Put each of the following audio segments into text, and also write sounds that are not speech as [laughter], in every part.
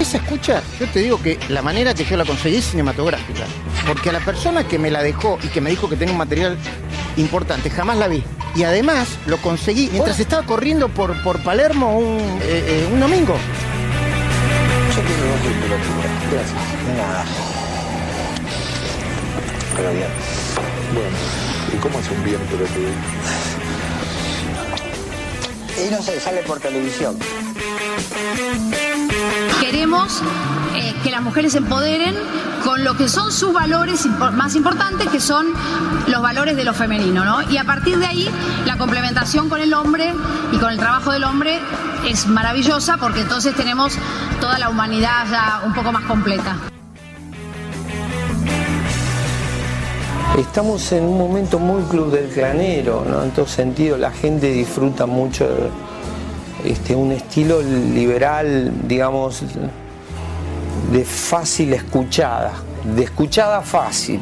Esa escucha, yo te digo que la manera que yo la conseguí es cinematográfica. Porque a la persona que me la dejó y que me dijo que tenía un material importante, jamás la vi. Y además lo conseguí mientras estaba corriendo por, por Palermo un, eh, eh, un domingo. Yo. Gracias. De nada. Pero bien. Bueno, ¿y cómo es un bien pelotudo? Y no sé, sale por televisión. Queremos eh, que las mujeres se empoderen con lo que son sus valores impo- más importantes, que son los valores de lo femenino, ¿no? Y a partir de ahí, la complementación con el hombre y con el trabajo del hombre es maravillosa porque entonces tenemos toda la humanidad ya un poco más completa. Estamos en un momento muy club del clanero, ¿no? En todo sentido, la gente disfruta mucho este, un estilo liberal, digamos, de fácil escuchada, de escuchada fácil.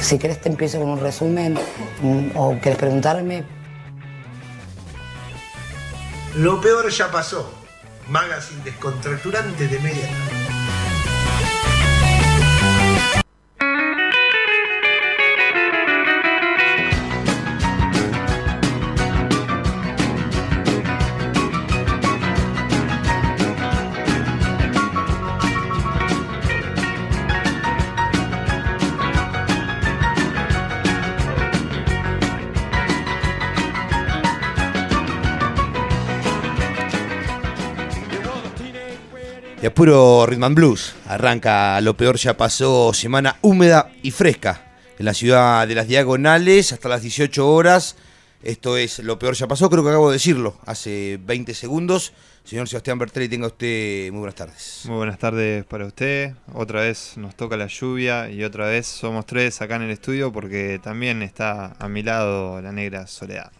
Si querés te empiezo con un resumen mm, o querés preguntarme. Lo peor ya pasó. Magazine descontracturante de media puro Rhythm and Blues. Arranca Lo Peor Ya Pasó, semana húmeda y fresca. En la ciudad de las Diagonales, hasta las 18 horas. Esto es Lo Peor Ya Pasó, creo que acabo de decirlo hace 20 segundos. Señor Sebastián Bertelli, tenga usted muy buenas tardes. Muy buenas tardes para usted. Otra vez nos toca la lluvia y otra vez somos tres acá en el estudio porque también está a mi lado la negra Soledad.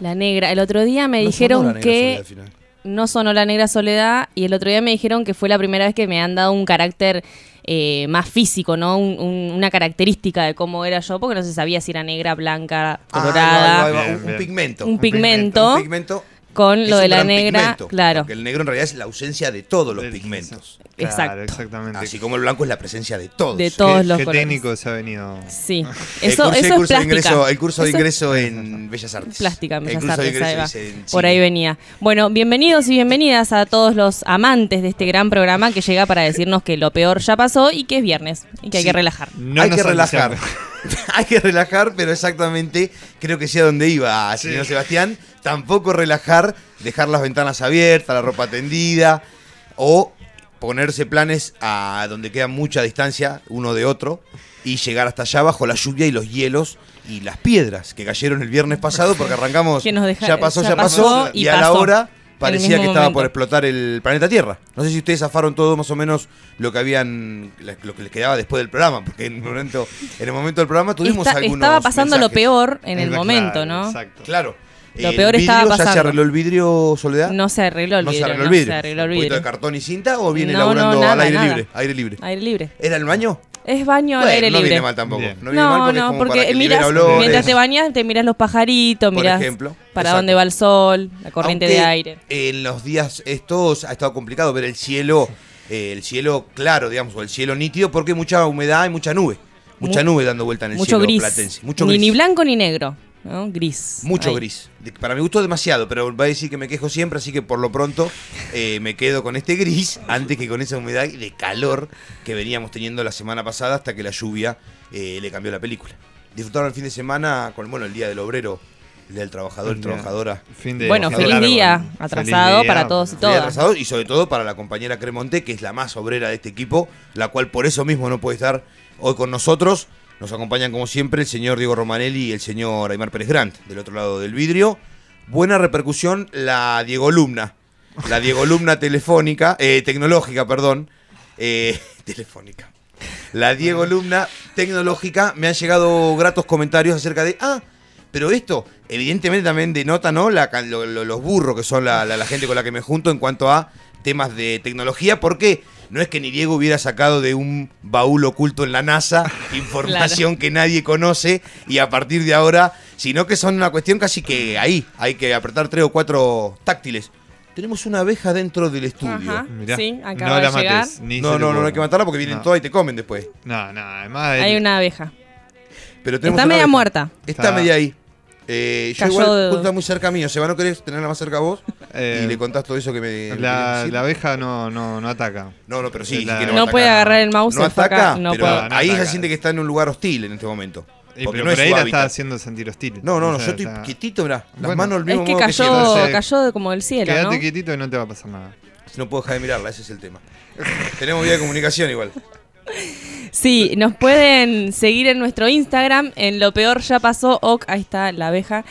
La negra. El otro día me No dijeron que Soledad. No sonó la negra soledad y el otro día me dijeron que fue la primera vez que me han dado un carácter eh, más físico, ¿no? Un- un- una característica de cómo era yo, porque no se sabía si era negra, blanca, colorada. Ah, un, pigmento. Un pigmento. Un pigmento. Con es lo de la negra, pigmento, claro. Porque el negro en realidad es la ausencia de todos los pigmentos. Claro, Exacto. exactamente. Así como el blanco es la presencia de todos. De todos ¿Qué, los qué colores. técnico se ha venido? Sí. [laughs] El Eso, curso- el eso es curso de plástica. ingreso, el curso de Eso es ingreso en Bellas Artes. Plástica, en El Bellas curso Artes, ahí ingreso va. es en Por ahí venía. Bueno, bienvenidos y bienvenidas a todos los amantes de este gran programa que llega para decirnos que lo peor ya pasó y que es viernes y que hay que relajar. No hay que relajar. [laughs] hay que relajar, pero exactamente creo que sea donde iba, señor Sebastián. Tampoco relajar, dejar las ventanas abiertas, la ropa tendida o ponerse planes a donde queda mucha distancia uno de otro y llegar hasta allá bajo la lluvia y los hielos y las piedras que cayeron el viernes pasado porque arrancamos [laughs] Que nos deja- ya pasó, ya ya pasó, pasó y, y a la hora parecía que estaba momento. por explotar el planeta Tierra. No sé si ustedes zafaron todo más o menos lo que habían lo que les quedaba después del programa, porque en el momento en el momento del programa tuvimos Está- algunos estaba pasando lo peor en el momento, ¿no? Exacto. Claro. Lo El peor estaba vidrio, ¿Ya se pasando. arregló el vidrio, Soledad? No se arregló el No se vidrio. arregló el no vidrio. se arregló el ¿Un poquito de vidrio. cartón y cinta o viene No, laburando no, nada, al aire nada. libre? Aire libre. Aire libre. ¿Era el baño? Es baño al Bueno, aire no libre. viene mal tampoco. Bien. No viene mal No, porque es no, como porque para que miras, olores. mientras te bañas, te miras los pajaritos, Por miras ejemplo, para exacto. dónde va el sol, la corriente Aunque de aire. En los días estos ha estado complicado ver el cielo, eh, el cielo claro, digamos, o el cielo nítido, porque hay mucha humedad y mucha nube. Mucha Mu- nube dando vuelta en el Mucho cielo gris. platense. Mucho ni, gris. ni blanco ni negro, ¿no? Gris. Mucho gris. De- Para mi gusto demasiado, pero va a decir que me quejo siempre, así que por lo pronto eh, me quedo con este gris [laughs] antes que con esa humedad y de calor que veníamos teniendo la semana pasada hasta que la lluvia eh, le cambió la película. Disfrutaron el fin de semana con bueno, el Día del Obrero, el Día del Trabajador, El día- trabajadora. Fin de- Bueno, fin feliz largo, día atrasado día. para todos y Día todas. atrasado y sobre todo para la compañera Cremonte, que es la más obrera de este equipo, la cual por eso mismo no puede estar hoy con nosotros. Nos acompañan como siempre el señor Diego Romanelli y el señor Aymar Pérez Grant, del otro lado del vidrio. Buena repercusión la Diego Lumna, la Diego Lumna telefónica, eh, tecnológica, perdón, eh, [laughs] telefónica. La Diego Lumna tecnológica, me han llegado gratos comentarios acerca de, ah, pero esto evidentemente también denota, ¿no? La, ca- lo- lo- los burros que son la, la- la gente con la que me junto en cuanto a temas de tecnología, porque no es que ni Diego hubiera sacado de un baúl oculto en la NASA [laughs] información que nadie conoce y a partir de ahora, sino que son una cuestión casi que ahí, hay que apretar tres o cuatro táctiles. Tenemos una abeja dentro del estudio. Ajá, Mirá, sí, no la llegar. mates, ni No, no, no, no hay que matarla porque vienen No. todas y te comen después. No, no, además. Hay una abeja. Pero tenemos Está una media abeja. muerta. Está, Está- media ahí. Eh, yo igual justo está muy cerca mío. Seba, ¿no querés tenerla más cerca vos? [laughs] eh, y le contás todo eso que me. la, la abeja no, no, no ataca. No, no, pero sí. La- que No puede agarrar el mouse, No ataca, no pero puede. No ahí se siente que está en un lugar hostil en este momento. Y Porque pero no es ahí la está haciendo sentir hostil. No, no, no, O sea, yo estoy está- quietito, mirá. Las Bueno. manos al Es mismo que modo que cayó. Entonces, cayó de como del cielo, Quédate ¿no? quietito y no te va a pasar nada. No puedo dejar de mirarla, ese es el tema. [laughs] Tenemos vía de comunicación igual. Sí, nos pueden seguir en nuestro Instagram, en Lo Peor Ya Pasó, ok, ahí está la abeja.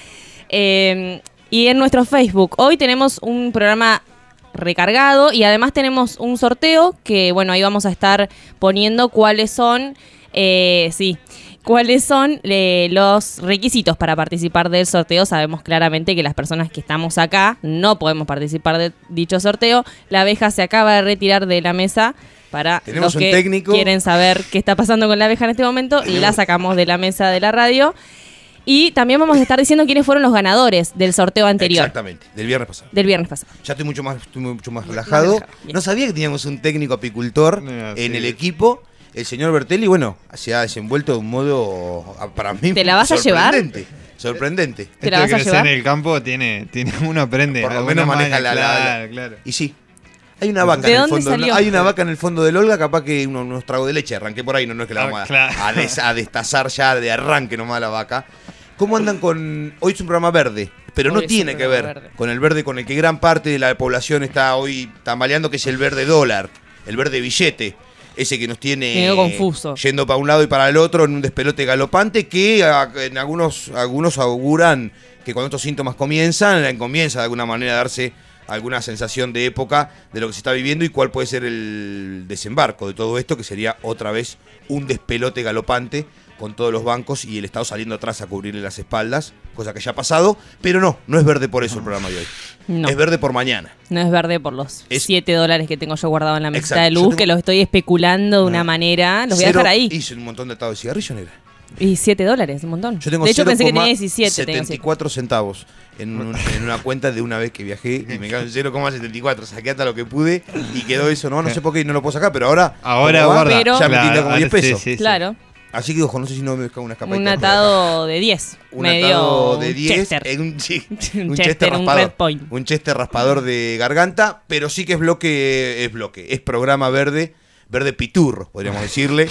Eh, y en nuestro Facebook. Hoy tenemos un programa recargado y además tenemos un sorteo que, bueno, ahí vamos a estar poniendo cuáles son, eh, sí, cuáles son eh, los requisitos para participar del sorteo. Sabemos claramente que las personas que estamos acá no podemos participar de dicho sorteo. La abeja se acaba de retirar de la mesa. Para Tenemos los un que técnico. quieren saber qué está pasando con la abeja en este momento, la sacamos de la mesa de la radio. Y también vamos a estar diciendo quiénes fueron los ganadores del sorteo anterior, Exactamente, del viernes pasado. del viernes pasado. Ya estoy mucho más, estoy mucho más relajado. No sabía que teníamos un técnico apicultor en sí. el equipo. El señor Bertelli, bueno, se ha desenvuelto de un modo, ah, para mí, ¿Te la vas a llevar? sorprendente. Sorprendente. ¿Te la Esto de vas a llevar? en el campo tiene, tiene uno aprende. Por lo menos maneja maña, la, la- la- Claro, claro. Y sí. Hay una vaca ¿De en el dónde fondo. salió? Hay una vaca en el fondo del Olga, capaz que uno- unos tragos de leche. Arranqué por ahí, no, no es que la Ah, vamos a, claro. a des- a destazar ya de arranque nomás la vaca. ¿Cómo andan con.? Hoy es un programa verde, pero Hoy no tiene que ver verde. con el verde con el que gran parte de la población está hoy tambaleando, que es el verde dólar, el verde billete. Ese que nos tiene confuso. yendo para un lado y para el otro en un despelote galopante que a- en algunos, algunos auguran que cuando estos síntomas comienzan, comienza de alguna manera a darse alguna sensación de época de lo que se está viviendo y cuál puede ser el desembarco de todo esto, que sería otra vez un despelote galopante con todos los bancos y el Estado saliendo atrás a cubrirle las espaldas, cosa que ya ha pasado, pero no, no es verde por eso el programa de hoy. No. Es verde por mañana. No es verde por los Es- 7 dólares que tengo yo guardado en la mesita Exacto, de luz, tengo- que los estoy especulando de una Ah. manera. Los voy a dejar ahí. Hice un montón de atados de cigarrillo negra. Y 7 dólares, un montón. Yo tengo de hecho, pensé que tenía 0,74 17. tengo siete. 74 centavos en, un- [laughs] en una cuenta de una vez que viajé y me quedaron 0,74. Saqué hasta lo que pude y quedó eso. No, no sé por qué no lo puedo sacar, pero ahora. Ahora guarda. Pero- Ya me Claro, tinta como ahora 10 sí, pesos. sí, sí. Claro, Así que ojo, no sé si no me cago una escapadita. un atado de 10. Un medio atado de 10 Chester. en un, sí, [laughs] Un un Chester, chester un raspador. Point. Un chester raspador de garganta, pero sí que es bloque, es bloque, es programa verde, verde piturro, podríamos decirle,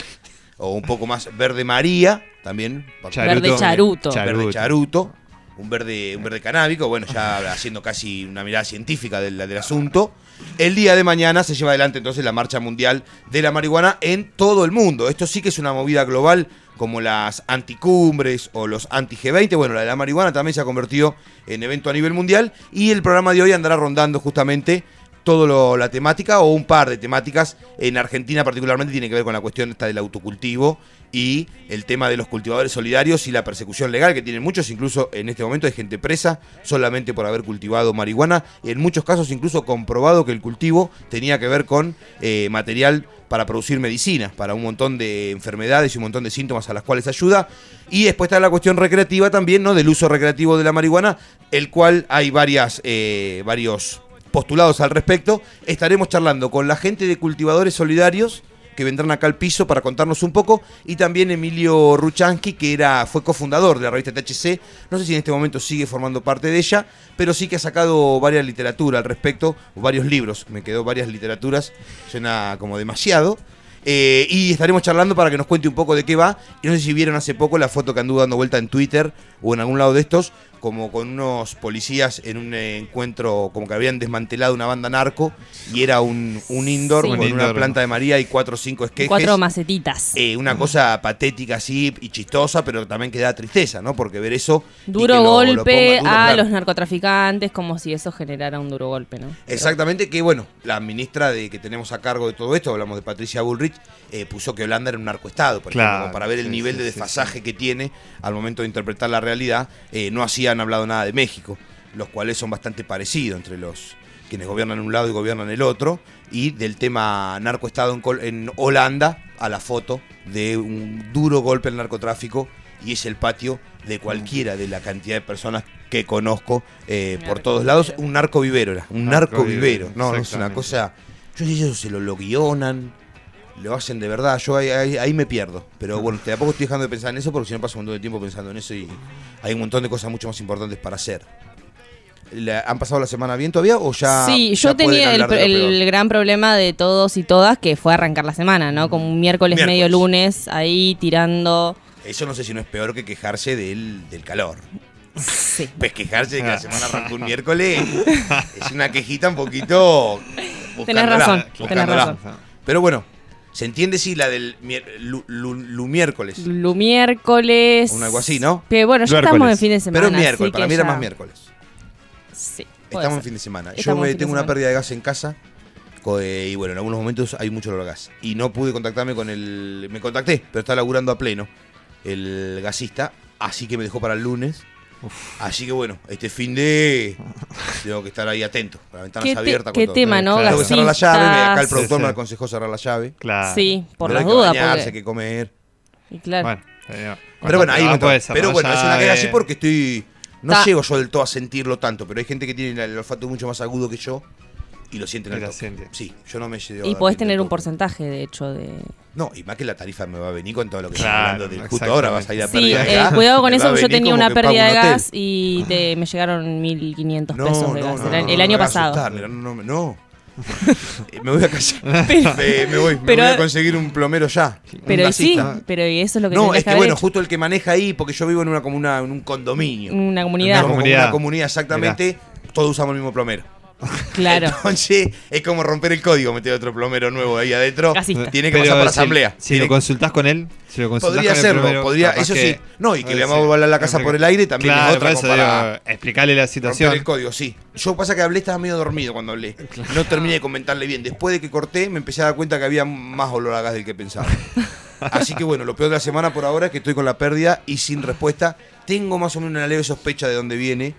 o un poco más verde María, también. Verde charuto. Verde charuto, un verde, un verde canábico, bueno, ya haciendo casi una mirada científica del, del asunto. El día de mañana se lleva adelante entonces la marcha mundial de la marihuana en todo el mundo. Esto sí que es una movida global como las anticumbres o los anti-G20. Bueno, la de la marihuana también se ha convertido en evento a nivel mundial y el programa de hoy andará rondando justamente toda la temática o un par de temáticas. En Argentina particularmente tiene que ver con la cuestión esta del autocultivo y el tema de los cultivadores solidarios y la persecución legal que tienen muchos, incluso en este momento hay gente presa solamente por haber cultivado marihuana, en muchos casos incluso comprobado que el cultivo tenía que ver con eh, material para producir medicinas, para un montón de enfermedades y un montón de síntomas a las cuales ayuda. Y después está la cuestión recreativa también, ¿no? Del uso recreativo de la marihuana, el cual hay varias, eh, varios postulados al respecto. Estaremos charlando con la gente de cultivadores solidarios que vendrán acá al piso para contarnos un poco. Y también Emilio Ruchansky que era fue cofundador de la revista THC no sé si en este momento sigue formando parte de ella pero sí que ha sacado varias literatura al respecto varios libros. Me quedó varias literaturas suena como demasiado. Eh, y estaremos charlando para que nos cuente un poco de qué va. Y no sé si vieron hace poco la foto que anduvo dando vuelta en Twitter o en algún lado de estos, como con unos policías en un encuentro, como que habían desmantelado una banda narco y era un, un indoor Sí. con Un una planta de María y cuatro o cinco esquejes. Cuatro macetitas. Eh, una cosa patética así y chistosa, pero también que da tristeza, ¿no? Porque ver eso. Duro lo- golpe duro, a claro. los narcotraficantes, como si eso generara un duro golpe, ¿no? Exactamente, que bueno, la ministra de que tenemos a cargo de todo esto, hablamos de Patricia Bullrich, eh, puso que Holanda era un narcoestado, por Claro, ejemplo, como para ver el sí, nivel sí, de desfasaje que tiene al momento de interpretar la realidad. Eh, no hacían hablado nada de México, los cuales son bastante parecidos entre los quienes gobiernan un lado y gobiernan el otro, y del tema narcoestado en, Col- en Holanda a la foto de un duro golpe al narcotráfico y es el patio de cualquiera de la cantidad de personas que conozco eh, por todos lados. Un narco vivero era, un narco Narcovivero, vivero. No, no es una cosa. Yo sé si eso se lo, lo guionan, lo hacen de verdad. Yo ahí, ahí- ahí me pierdo. Pero bueno, de a poco estoy dejando de pensar en eso porque si no paso un montón de tiempo pensando en eso y hay un montón de cosas mucho más importantes para hacer. ¿Han pasado la semana bien todavía o ya? sí, ya yo tenía el, gran problema de todos y todas que fue arrancar la semana, ¿no? Como un miércoles, Miércoles. medio lunes, ahí tirando. Eso no sé si no es peor que quejarse del, del calor. Sí. [laughs] Pues quejarse de que Ah. la semana arrancó un miércoles [laughs] es una quejita un poquito. Tenés razón, tenés razón. Pero bueno, se entiende si la del lu, lu- lu miércoles. Lu miércoles. Un algo así, ¿no? Que bueno, ya estamos en fin de semana. Pero miércoles, para mí era más miércoles. Sí. Estamos en ser. fin de semana. Yo Estamos en me fin de tengo una pérdida de gas en casa. eh, Y bueno, en algunos momentos hay mucho olor a gas. Y no pude contactarme con el. Me contacté, pero está laburando a pleno el gasista. Así que me dejó para el lunes. Así que bueno, este fin de. [laughs] Tengo que estar ahí atento. Ventanas ¿Qué, te- abiertas. qué con todo. tema, ¿no? Claro. Tengo que cerrar la llave. me- Acá el productor Sí, me aconsejó cerrar la llave. Claro. Sí, por las hay que dudas. bañarse, hay Porque... que comer. Y claro. Bueno, eh, Pero bueno, ahí no puede ser, Pero ¿no? bueno, es una Ya, queja así porque estoy. No Ta- llego yo del todo a sentirlo tanto, pero hay gente que tiene el olfato mucho más agudo que yo y lo sienten al toque. siente. Sí, yo no me llevo y podés tener un porcentaje, de hecho, de... No, y más que la tarifa me va a venir con todo lo que Claro, hablando. De, justo ahora vas a ir a Sí, pérdida de eh, gas, cuidado con eso, porque yo tenía una que pérdida de gas y te- me llegaron 1.500 No, pesos de no, gas. no, el, no, el no año pasado. asustar, no, no, no. [laughs] Eh, me voy a callar. [laughs] Pero- me, me voy, me voy a conseguir un plomero ya. Pero sí, pero y eso es lo que No, es que bueno, hecho. justo el que maneja ahí, porque yo vivo en una comuna, en un condominio. Una comunidad. Como Comunidad. una comunidad, exactamente. Todos usamos el mismo plomero. Claro. Entonces, es como romper el código, meter otro plomero nuevo ahí adentro. Tiene que Pero pasar por la si- asamblea. Si Tiene lo consultás con él, si lo consultás Podría con el hacerlo, podría, eso que- sí. No, y que le vamos a volar la casa por el aire también claro, es otra eso para digo, explicarle la romper situación. el código, sí. Yo pasa que hablé, estaba medio dormido cuando hablé. No terminé de comentarle bien. Después de que corté, me empecé a dar cuenta que había más olor a gas del que pensaba. [laughs] Así que bueno, lo peor de la semana por ahora es que estoy con la pérdida y sin respuesta. Tengo más o menos una leve sospecha de dónde viene,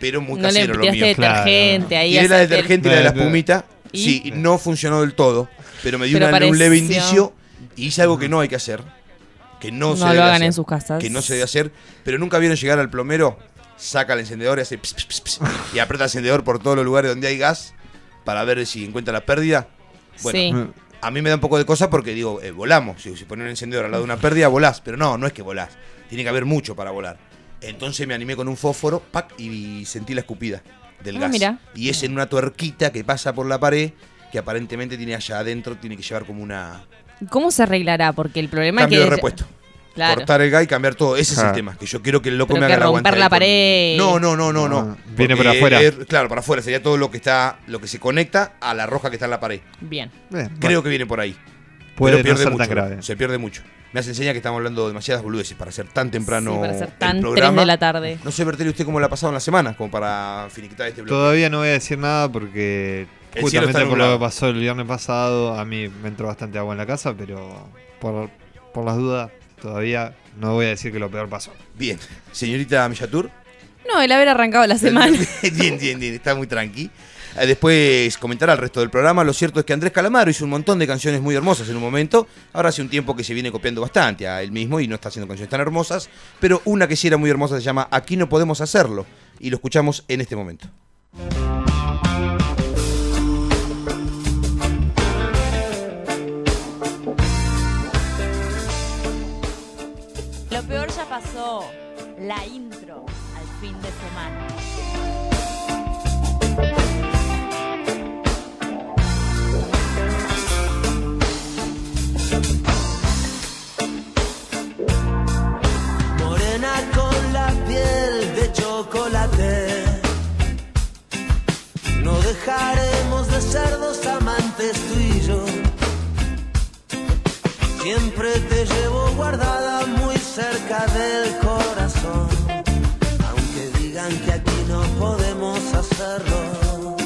pero muy No le casero lo tiraste mío. Claro. detergente ahí. Tiré la detergente y la de la espumita. ¿Y? Sí, no funcionó del todo, pero me dio Pero una- un leve indicio y hice algo que no hay que hacer. Que no, No se lo debe hagan hacer, en sus casas. Que no se debe hacer. Pero nunca vieron llegar al plomero, saca el encendedor y hace ps, ps, ps, ps, y aprieta el encendedor por todos los lugares donde hay gas para ver si encuentra la pérdida. Bueno, Sí. A mí me da un poco de cosa porque digo, eh, volamos. Si, si pones un encendedor al lado de una pérdida, volás. Pero no, no es que volás. Tiene que haber mucho para volar. Entonces me animé con un fósforo, pac, y sentí la escupida del Ah, gas. mira. Y es en una tuerquita que pasa por la pared, que aparentemente tiene allá adentro, tiene que llevar como una ¿Cómo se arreglará? Porque el problema cambio es de que... repuesto. Claro. Cortar el gas y cambiar todo. Ese es Ah. el tema. Que yo quiero que el loco Pero me haga romper la pared. No, no, no, no, no. Ah, viene por Porque, afuera. claro, para afuera. Sería todo lo que está, lo que se conecta a la roja que está en la pared. Bien. Bien, Creo bueno, que viene por ahí. puede pero no pierde ser mucho. tan grave. Se pierde mucho. Me hace enseñar que estamos hablando demasiadas boludeces para ser tan temprano. Sí, para ser el tan 3 programa. de la tarde. No sé, Bertelli, usted cómo la ha pasado en la semana, como para finiquitar este bloque. Todavía no voy a decir nada porque El justamente por lo que pasó el viernes pasado, a mí me entró bastante agua en la casa, pero por, por las dudas todavía no voy a decir que lo peor pasó. Bien. Señorita Millatur. No, el haber arrancado la [laughs] semana. bien, bien, bien, está muy tranqui. Eh, Después comentará el resto del programa. Lo cierto es que Andrés Calamaro hizo un montón de canciones muy hermosas en un momento. Ahora hace un tiempo que se viene copiando bastante a él mismo y no está haciendo canciones tan hermosas. Pero una que sí era muy hermosa se llama Aquí no podemos hacerlo. Y lo escuchamos en este momento. Lo peor ya pasó. La intro No dejaremos de ser dos amantes tú y yo. Siempre te llevo guardada muy cerca del corazón. Aunque digan que aquí no podemos hacerlo.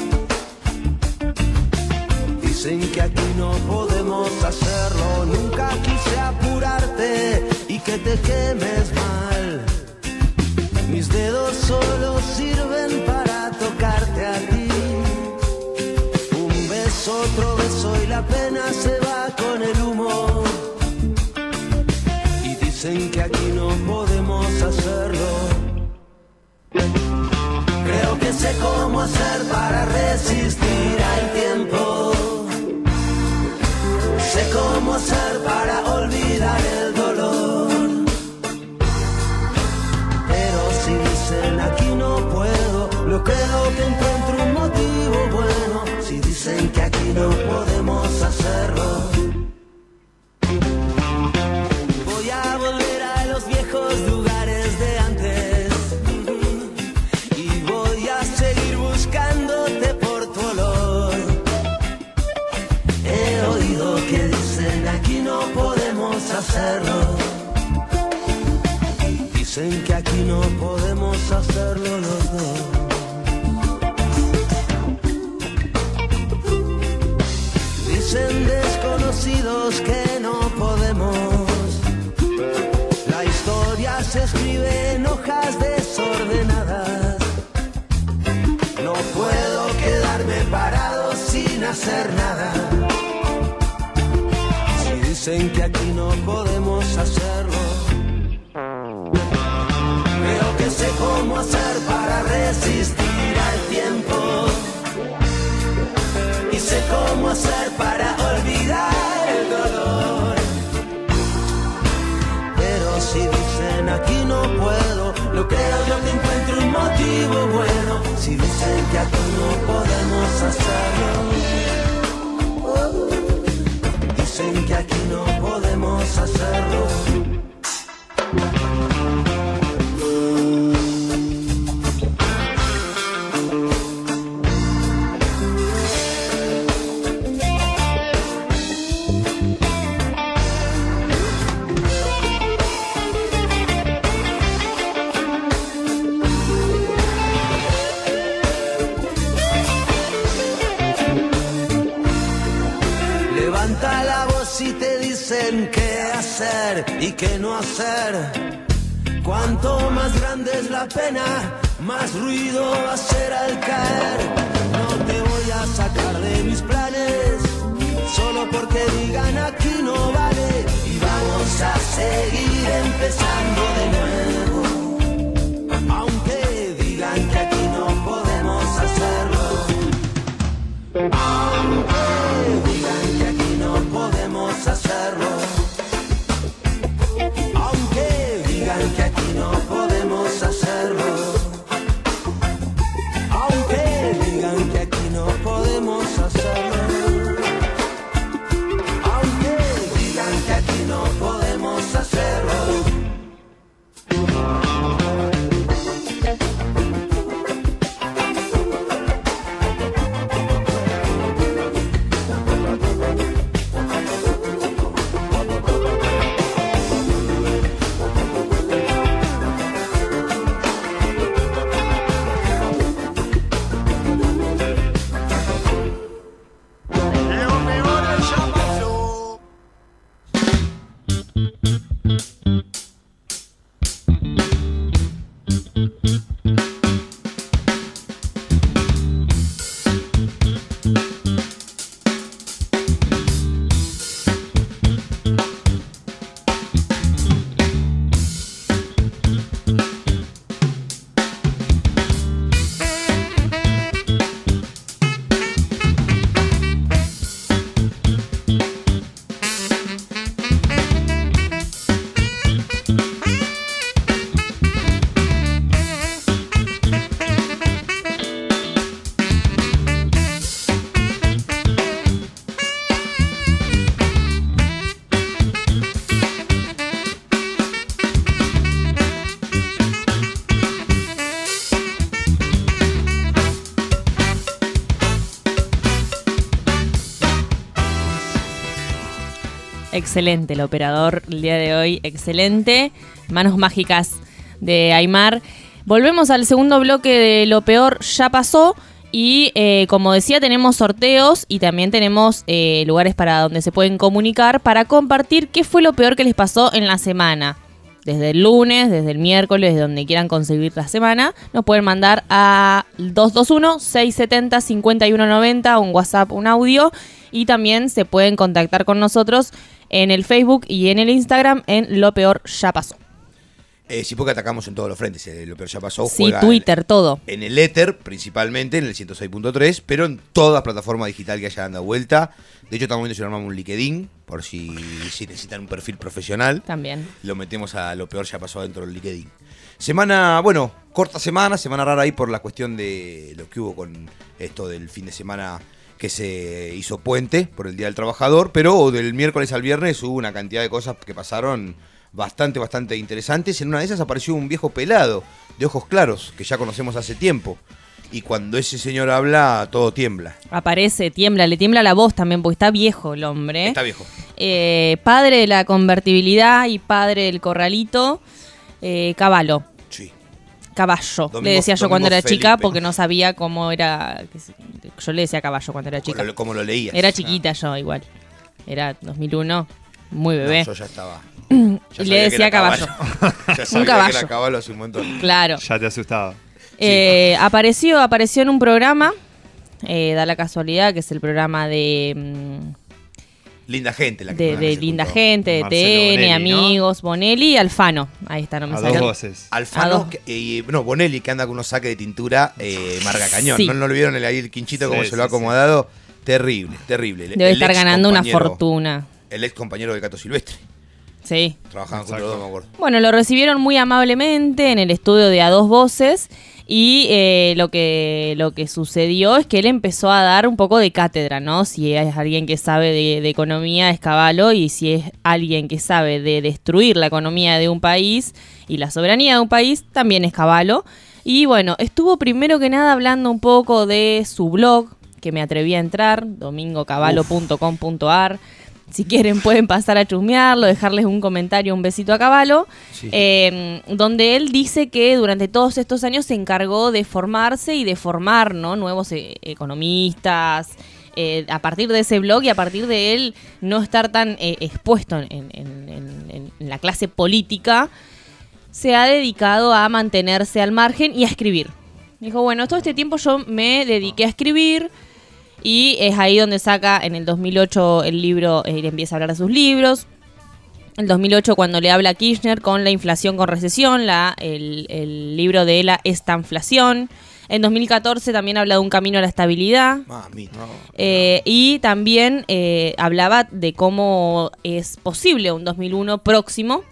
Dicen que aquí no podemos hacerlo. Nunca quise apurarte y que te quemes mal. Mis dedos solo sirven para tocarte la pena se va con el humo. Y dicen que aquí no podemos hacerlo. Creo que sé cómo hacer para resistir al tiempo. Sé cómo hacer para Dicen que aquí no podemos hacerlo los dos. Dicen desconocidos que no podemos. La historia se escribe en hojas desordenadas. No puedo quedarme parado sin hacer nada. Si dicen que aquí no podemos hacerlo. Resistir al tiempo. Y sé cómo hacer para olvidar el dolor. Pero si dicen aquí no puedo, lo creo yo que encuentro un motivo bueno. Si dicen que aquí no podemos hacerlo. Dicen que aquí no podemos hacerlo. Qué no hacer. Cuanto más grande es la pena, más ruido va a hacer al caer. No te voy a sacar de mis planes, solo porque digan aquí no vale. Y vamos a seguir empezando de nuevo. Aunque digan que aquí no podemos hacerlo. Excelente el operador el día de hoy, excelente. Manos mágicas de Aymar. Volvemos al segundo bloque de Lo Peor Ya Pasó. Y eh, como decía, tenemos sorteos y también tenemos eh, lugares para donde se pueden comunicar para compartir qué fue lo peor que les pasó en la semana. Desde el lunes, desde el miércoles, de donde quieran conseguir la semana, nos pueden mandar a 221-670-5190 un WhatsApp, un audio Y también se pueden contactar con nosotros en el Facebook y en el Instagram en Lo Peor Ya Pasó. Eh, sí, porque atacamos en todos los frentes. eh, lo peor ya pasó. Sí, juega Twitter, todo. En el Ether, principalmente, en el 106.3, pero en todas plataformas digitales que hayan dado vuelta. De hecho, estamos viendo si lo armamos un LinkedIn, por si, si necesitan un perfil profesional. También. Lo metemos a lo peor ya pasó dentro del LinkedIn. Semana, bueno, corta semana, semana rara ahí por la cuestión de lo que hubo con esto del fin de semana que se hizo puente por el Día del Trabajador, pero del miércoles al viernes hubo una cantidad de cosas que pasaron bastante, bastante interesantes. En una de esas apareció un viejo pelado, de ojos claros, que ya conocemos hace tiempo. Y cuando ese señor habla, todo tiembla. Aparece, tiembla, le tiembla la voz también, porque está viejo el hombre. Está viejo. Eh, padre de la convertibilidad y padre del corralito, eh, caballo. Caballo, Domingo- le decía yo cuando era chica porque no sabía cómo era. Yo le decía caballo cuando era chica. Como lo, lo leías. Era chiquita yo igual. Era 2001, muy bebé. No, yo ya estaba. [clears throat] y le decía caballo. [laughs] Ya sabía un que caballo. era caballo hace un montón. Claro. Ya te asustaba. Eh, apareció, apareció en un programa. eh, da la casualidad que es el programa de, mm, Linda gente la que de, de Linda. Gente, de TN, Bonelli, ¿no? Amigos, Bonelli y Alfano. Ahí está, no me A sale. dos voces. Alfano, y, no, Bonelli, que anda con unos saques de tintura eh, marca cañón. Sí. ¿No, ¿No lo vieron el, ahí el quinchito cómo Sí, se lo ha acomodado? Terrible, terrible. Debe el estar ganando una fortuna. El ex compañero de Cato Silvestre. Sí. Trabajaban juntos los dos, me acuerdo. Bueno, lo recibieron muy amablemente en el estudio de A Dos Voces y eh, lo, que, lo que sucedió es que él empezó a dar un poco de cátedra, ¿no? Si es alguien que sabe de, de economía es Caballo y si es alguien que sabe de destruir la economía de un país y la soberanía de un país, también es Caballo. Y bueno, estuvo primero que nada hablando un poco de su blog, que me atreví a entrar, domingocabalo.com.ar. Si quieren pueden pasar a chusmearlo, dejarles un comentario, un besito a Caballo, Sí. eh, donde él dice que durante todos estos años se encargó de formarse y de formar ¿no? nuevos eh, economistas, eh, a partir de ese blog y a partir de él no estar tan eh, expuesto en, en- en- en- en la clase política, se ha dedicado a mantenerse al margen y a escribir. Dijo, bueno, todo este tiempo yo me dediqué a escribir y es ahí donde saca en el 2008 el libro, él empieza a hablar de sus libros. En 2008 cuando le habla a Kirchner con la inflación con recesión, la, el, el libro de la estanflación. En 2014 también habla de un camino a la estabilidad. Eh, y también eh, hablaba de cómo es posible un 2001 próximo,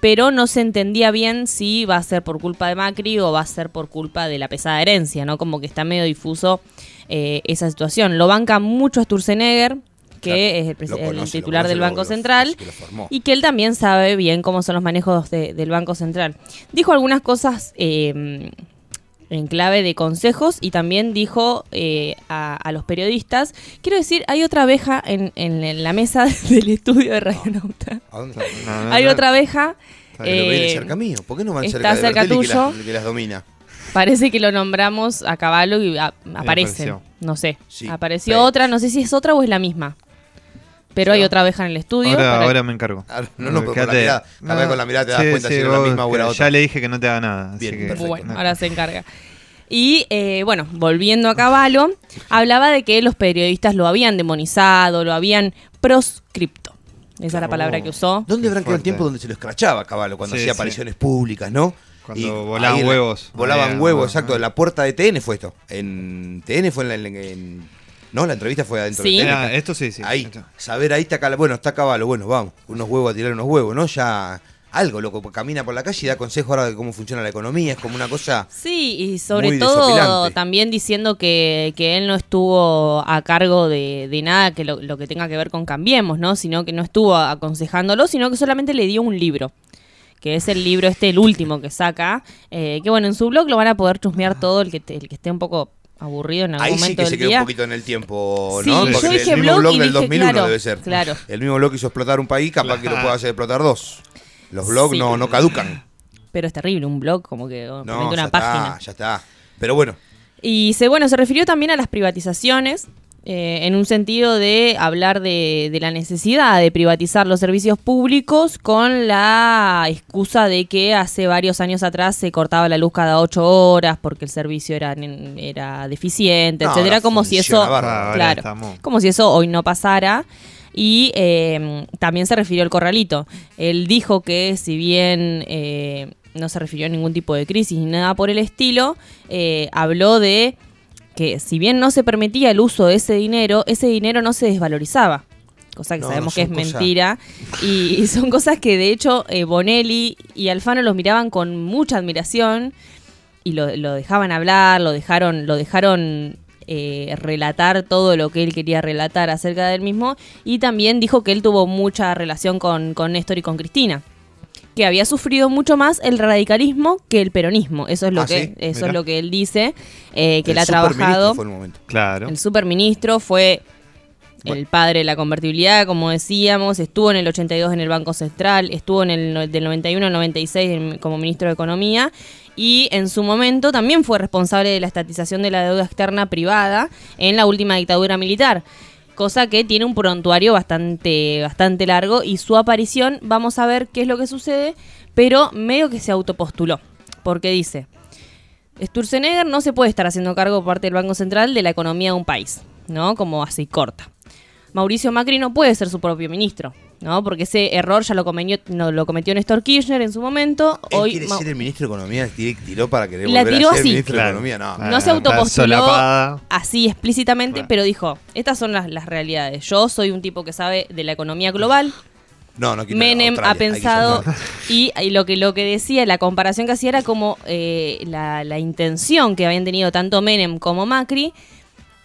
pero no se entendía bien si va a ser por culpa de Macri o va a ser por culpa de la pesada herencia, ¿no? Como que está medio difuso eh, esa situación. Lo banca mucho Sturzenegger, que Claro, es el, titular conoce, del Banco lo- Central lo y que él también sabe bien cómo son los manejos de- del Banco Central. Dijo algunas cosas eh, en clave de consejos y también dijo eh, a, a los periodistas, quiero decir, hay otra abeja en, en la mesa [laughs] del estudio de Radionauta. ¿A dónde está? No, no, Hay no. otra abeja. Eh, cerca mío. ¿Por qué no van está cerca de cerca que tuyo. las, que las domina? Parece que lo nombramos a caballo y a- aparece. apareció. No sé. Sí, apareció pero- otra, no sé si es otra o es la misma. Pero hay otra abeja en el estudio. Ahora, para- ahora me encargo. Ah, no, no, pero con la mirada, que con la mirada te das Sí, cuenta sí, si era la misma o era otra. Ya le dije que no te haga nada. así Bien, que- perfecto. Bueno, ahora se encarga. Y eh, bueno, volviendo a Caballo, hablaba de que los periodistas lo habían demonizado, lo habían proscripto. Esa es la palabra que usó. ¿Dónde habrá quedado el tiempo donde se lo escrachaba Caballo cuando Sí, hacía sí. apariciones públicas, no? Cuando volaban huevos. Volaban huevos, exacto. En la puerta de TN fue esto. En TN fue en la. en- en- no, la entrevista fue adentro Sí. de TN. Ah, esto sí, sí. Ahí, Esto. saber ahí está Caballo. Bueno, está Caballo, bueno, vamos. Unos huevos a tirar unos huevos, ¿no? Ya algo, loco. Camina por la calle y da consejos ahora de cómo funciona la economía. Es como una cosa. Sí, y sobre Muy todo también diciendo que, que él no estuvo a cargo de, de nada que lo, lo que tenga que ver con Cambiemos, ¿no? Sino que no estuvo aconsejándolo, sino que solamente le dio un libro. Que es el libro este, el último que saca. eh, que bueno, en su blog lo van a poder chusmear todo el que, te- el que esté un poco aburrido en algún Ahí sí momento que se del quedó día. un poquito en el tiempo, Sí, ¿no? yo Porque dije el mismo blog blog y del dije, 2001 claro, debe ser. claro. El mismo blog hizo explotar un país, capaz que lo pueda hacer explotar dos. Los blogs Sí. no, no caducan. Pero es terrible, un blog como que oh, No, ponete ya una página. está, ya está. Pero bueno, Y se, bueno, se refirió también a las privatizaciones eh, en un sentido de hablar de, de la necesidad de privatizar los servicios públicos con la excusa de que hace varios años atrás se cortaba la luz cada ocho horas porque el servicio era, era deficiente, No, etcétera, como si eso, claro, estamos- como si eso hoy no pasara. Y eh, también se refirió al corralito. Él dijo que si bien eh, no se refirió a ningún tipo de crisis ni nada por el estilo, eh, habló de que si bien no se permitía el uso de ese dinero, ese dinero no se desvalorizaba. Cosa que No, sabemos no que es mentira. Y, y son cosas que de hecho eh, Bonelli y Alfano los miraban con mucha admiración y lo, lo dejaban hablar, lo dejaron, lo dejaron eh, relatar todo lo que él quería relatar acerca del mismo. Y también dijo que él tuvo mucha relación con, con Néstor y con Cristina. Que había sufrido mucho más el radicalismo que el peronismo. Eso es lo Ah, que, ¿sí? eso Mirá. es lo que él dice. eh, que El él ha trabajado. fue el momento. Claro. El superministro fue el padre de la convertibilidad, como decíamos, estuvo en el 82 en el Banco Central, estuvo en el del 91 al 96 en- como ministro de Economía y en su momento también fue responsable de la estatización de la deuda externa privada en la última dictadura militar. Cosa que tiene un prontuario bastante, bastante largo y su aparición, vamos a ver qué es lo que sucede, pero medio que se autopostuló, porque dice, Sturzenegger no se puede estar haciendo cargo por parte del Banco Central de la economía de un país, ¿no? Como así corta. Mauricio Macri no puede ser su propio ministro, ¿no? Porque ese error ya lo cometió, no, lo cometió Néstor Kirchner en su momento. Él Hoy quiere ser el ministro de Economía, tir- tiró para querer La volver tiró a ser así. ministro Claro. de Economía. No, Ah, no se autopostuló así explícitamente, Claro. pero dijo, estas son las, las realidades. Yo soy un tipo que sabe de la economía global. no, no quiero Menem ha pensado [laughs] y lo que lo que decía, la comparación que hacía era como eh, la, la intención que habían tenido tanto Menem como Macri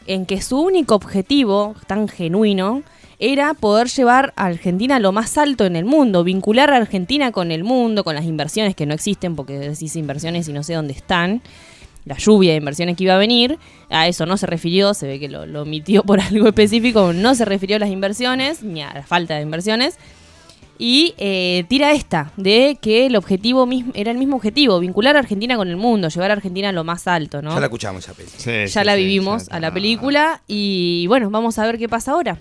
en que su único objetivo tan genuino era poder llevar a Argentina a lo más alto en el mundo, vincular a Argentina con el mundo, con las inversiones que no existen, porque decís inversiones y no sé dónde están, la lluvia de inversiones que iba a venir, a eso no se refirió, se ve que lo, lo omitió por [laughs] algo específico, no se refirió a las inversiones, ni a la falta de inversiones, y eh, tira esta, de que el objetivo mismo, era el mismo objetivo, vincular a Argentina con el mundo, llevar a Argentina a lo más alto, ¿no? Ya la escuchamos esa. Sí, ya sí, la sí, vivimos ya a la película y bueno, vamos a ver qué pasa ahora.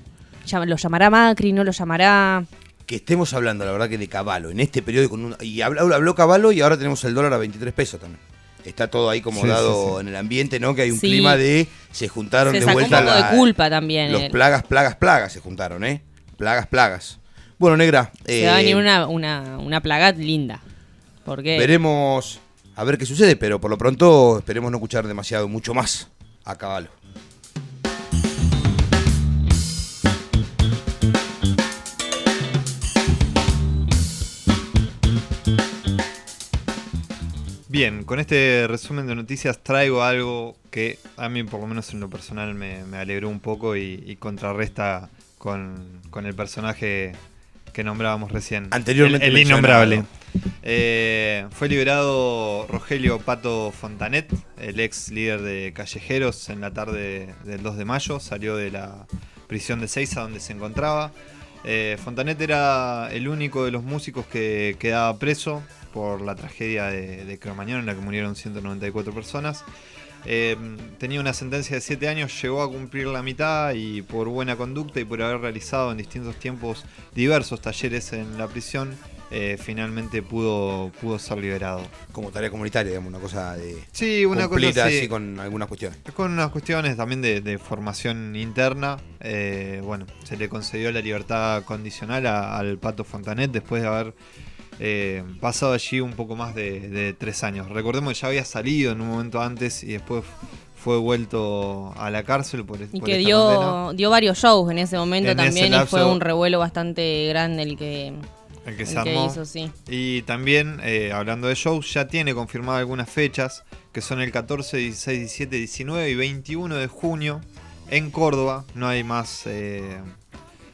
¿Lo llamará Macri? ¿No lo llamará? Que estemos hablando, la verdad, que de Caballo. En este periodo, con un- y habló, habló Caballo y ahora tenemos el dólar a 23 pesos también. Está todo ahí como Sí, dado sí, sí. en el ambiente, ¿no? Que hay un Sí. clima de. Se juntaron Se de sacó un vuelta poco la- de culpa también. los él. plagas, plagas, plagas se juntaron, ¿eh? Plagas, plagas. Bueno, negra. Se va a eh, venir una, una, una plaga linda. Porque Veremos a ver qué sucede, pero por lo pronto esperemos no escuchar demasiado, mucho más a Caballo. Bien, con este resumen de noticias traigo algo que a mí por lo menos en lo personal me, me alegró un poco y, y contrarresta con, con el personaje que nombrábamos recién. Anteriormente El, innombrable. Eh, fue liberado Rogelio Pato Fontanet, el ex líder de Callejeros, en la tarde del 2 de mayo. Salió de la prisión de Seiza donde se encontraba. Eh, Fontanet era el único de los músicos que quedaba preso por la tragedia de, de Cromañón en la que murieron 194 personas. Eh, tenía una sentencia de 7 años, llegó a cumplir la mitad y por buena conducta y por haber realizado en distintos tiempos diversos talleres en la prisión, eh, finalmente pudo, pudo ser liberado. Como tarea comunitaria, digamos, una cosa de. Sí, una cosa así. así con algunas cuestiones. Con unas cuestiones también de, de formación interna. eh, bueno, se le concedió la libertad condicional a- al Pato Fontanet después de haber eh, pasado allí un poco más de, de tres años. Recordemos que ya había salido en un momento antes y después fue vuelto a la cárcel por, y por que esta dio, dio varios shows en ese momento En ese también y fue un revuelo bastante grande el que, El que el se que armó. hizo, sí. Y también, eh, hablando de shows, ya tiene confirmadas algunas fechas, que son el 14, 16, 17, 19 y 21 de junio en Córdoba. No hay más eh,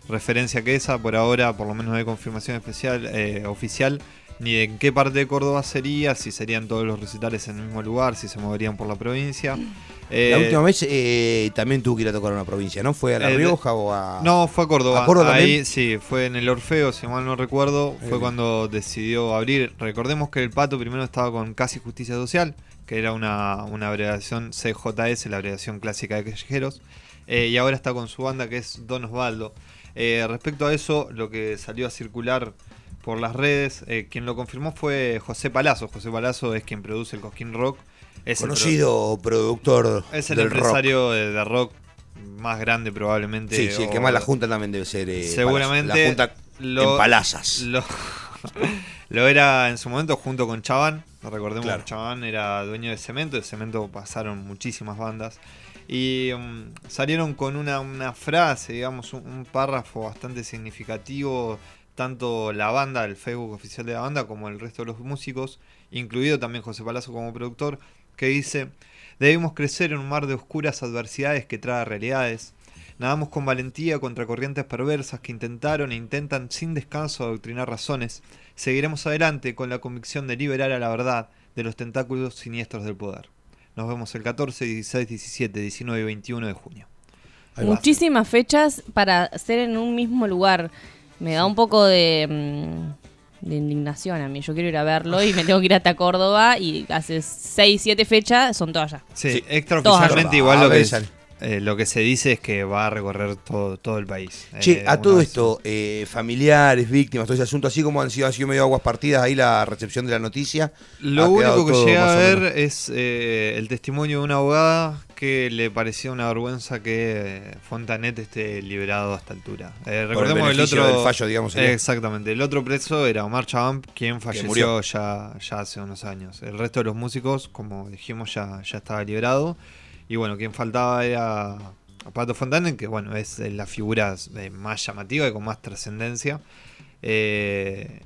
referencia que esa, por ahora por lo menos no hay confirmación especial, eh, oficial, ni de en qué parte de Córdoba sería, si serían todos los recitales en el mismo lugar, si se moverían por la provincia. Eh, la última vez eh, también tuvo que ir a tocar a una provincia, ¿no? ¿Fue a La eh, Rioja o a.? No, fue a Córdoba. ¿A Córdoba Ahí sí, fue en el Orfeo, si mal no recuerdo. Fue cuando decidió abrir. Recordemos que el Pato primero estaba con Casi Justicia Social, que era una, una abreviación CJS, la abreviación clásica de callejeros. eh, y ahora está con su banda que es Don Osvaldo. Respecto a eso, lo que salió a circular por las redes, quien lo confirmó fue José Palazzo. José Palazzo es quien produce el Cosquín Rock. Es el Conocido productor pro- es el del empresario de, de rock más grande probablemente. Sí, sí, el que más la junta también debe ser. eh, Seguramente. La junta lo- en palazas. Lo, [laughs] lo era en su momento junto con Chaván. Recordemos Claro. que Chaván era dueño de Cemento. De Cemento pasaron muchísimas bandas. Y um, salieron con una, una frase, digamos, un, un párrafo bastante significativo. Tanto la banda, el Facebook oficial de la banda, como el resto de los músicos, incluido también José Palazzo como productor, que dice: Debemos crecer en un mar de oscuras adversidades que trae realidades. Nadamos con valentía contra corrientes perversas que intentaron e intentan sin descanso adoctrinar razones. Seguiremos adelante con la convicción de liberar a la verdad de los tentáculos siniestros del poder. Nos vemos el 14, 16, 17, 19 y 21 de junio. Muchísimas fechas para ser en un mismo lugar. Me da un poco de, mm, de indignación a mí. Yo quiero ir a verlo y me tengo que ir hasta Córdoba y hace 6, 7 fechas son todas allá. Sí, Sí. extraoficialmente igual lo A que, es- eh, lo que se dice es que va a recorrer todo, todo el país. Che, Eh, a una todo vez- esto, eh, familiares, víctimas, todo ese asunto, así como han sido, han sido medio aguas partidas ahí la recepción de la noticia. Lo único que llega a ver es eh, el testimonio de una abogada que le parecía una vergüenza que eh, Fontanet esté liberado a esta altura. Eh, recordemos el otro. del fallo, digamos, exactamente. El otro preso era Omar Chabam, quien falleció ya, ya hace unos años. El resto de los músicos, como dijimos, ya, ya estaba liberado. Y bueno, quien faltaba era Pato Fontanet, que bueno, es la figura eh, más llamativa y con más trascendencia. Eh,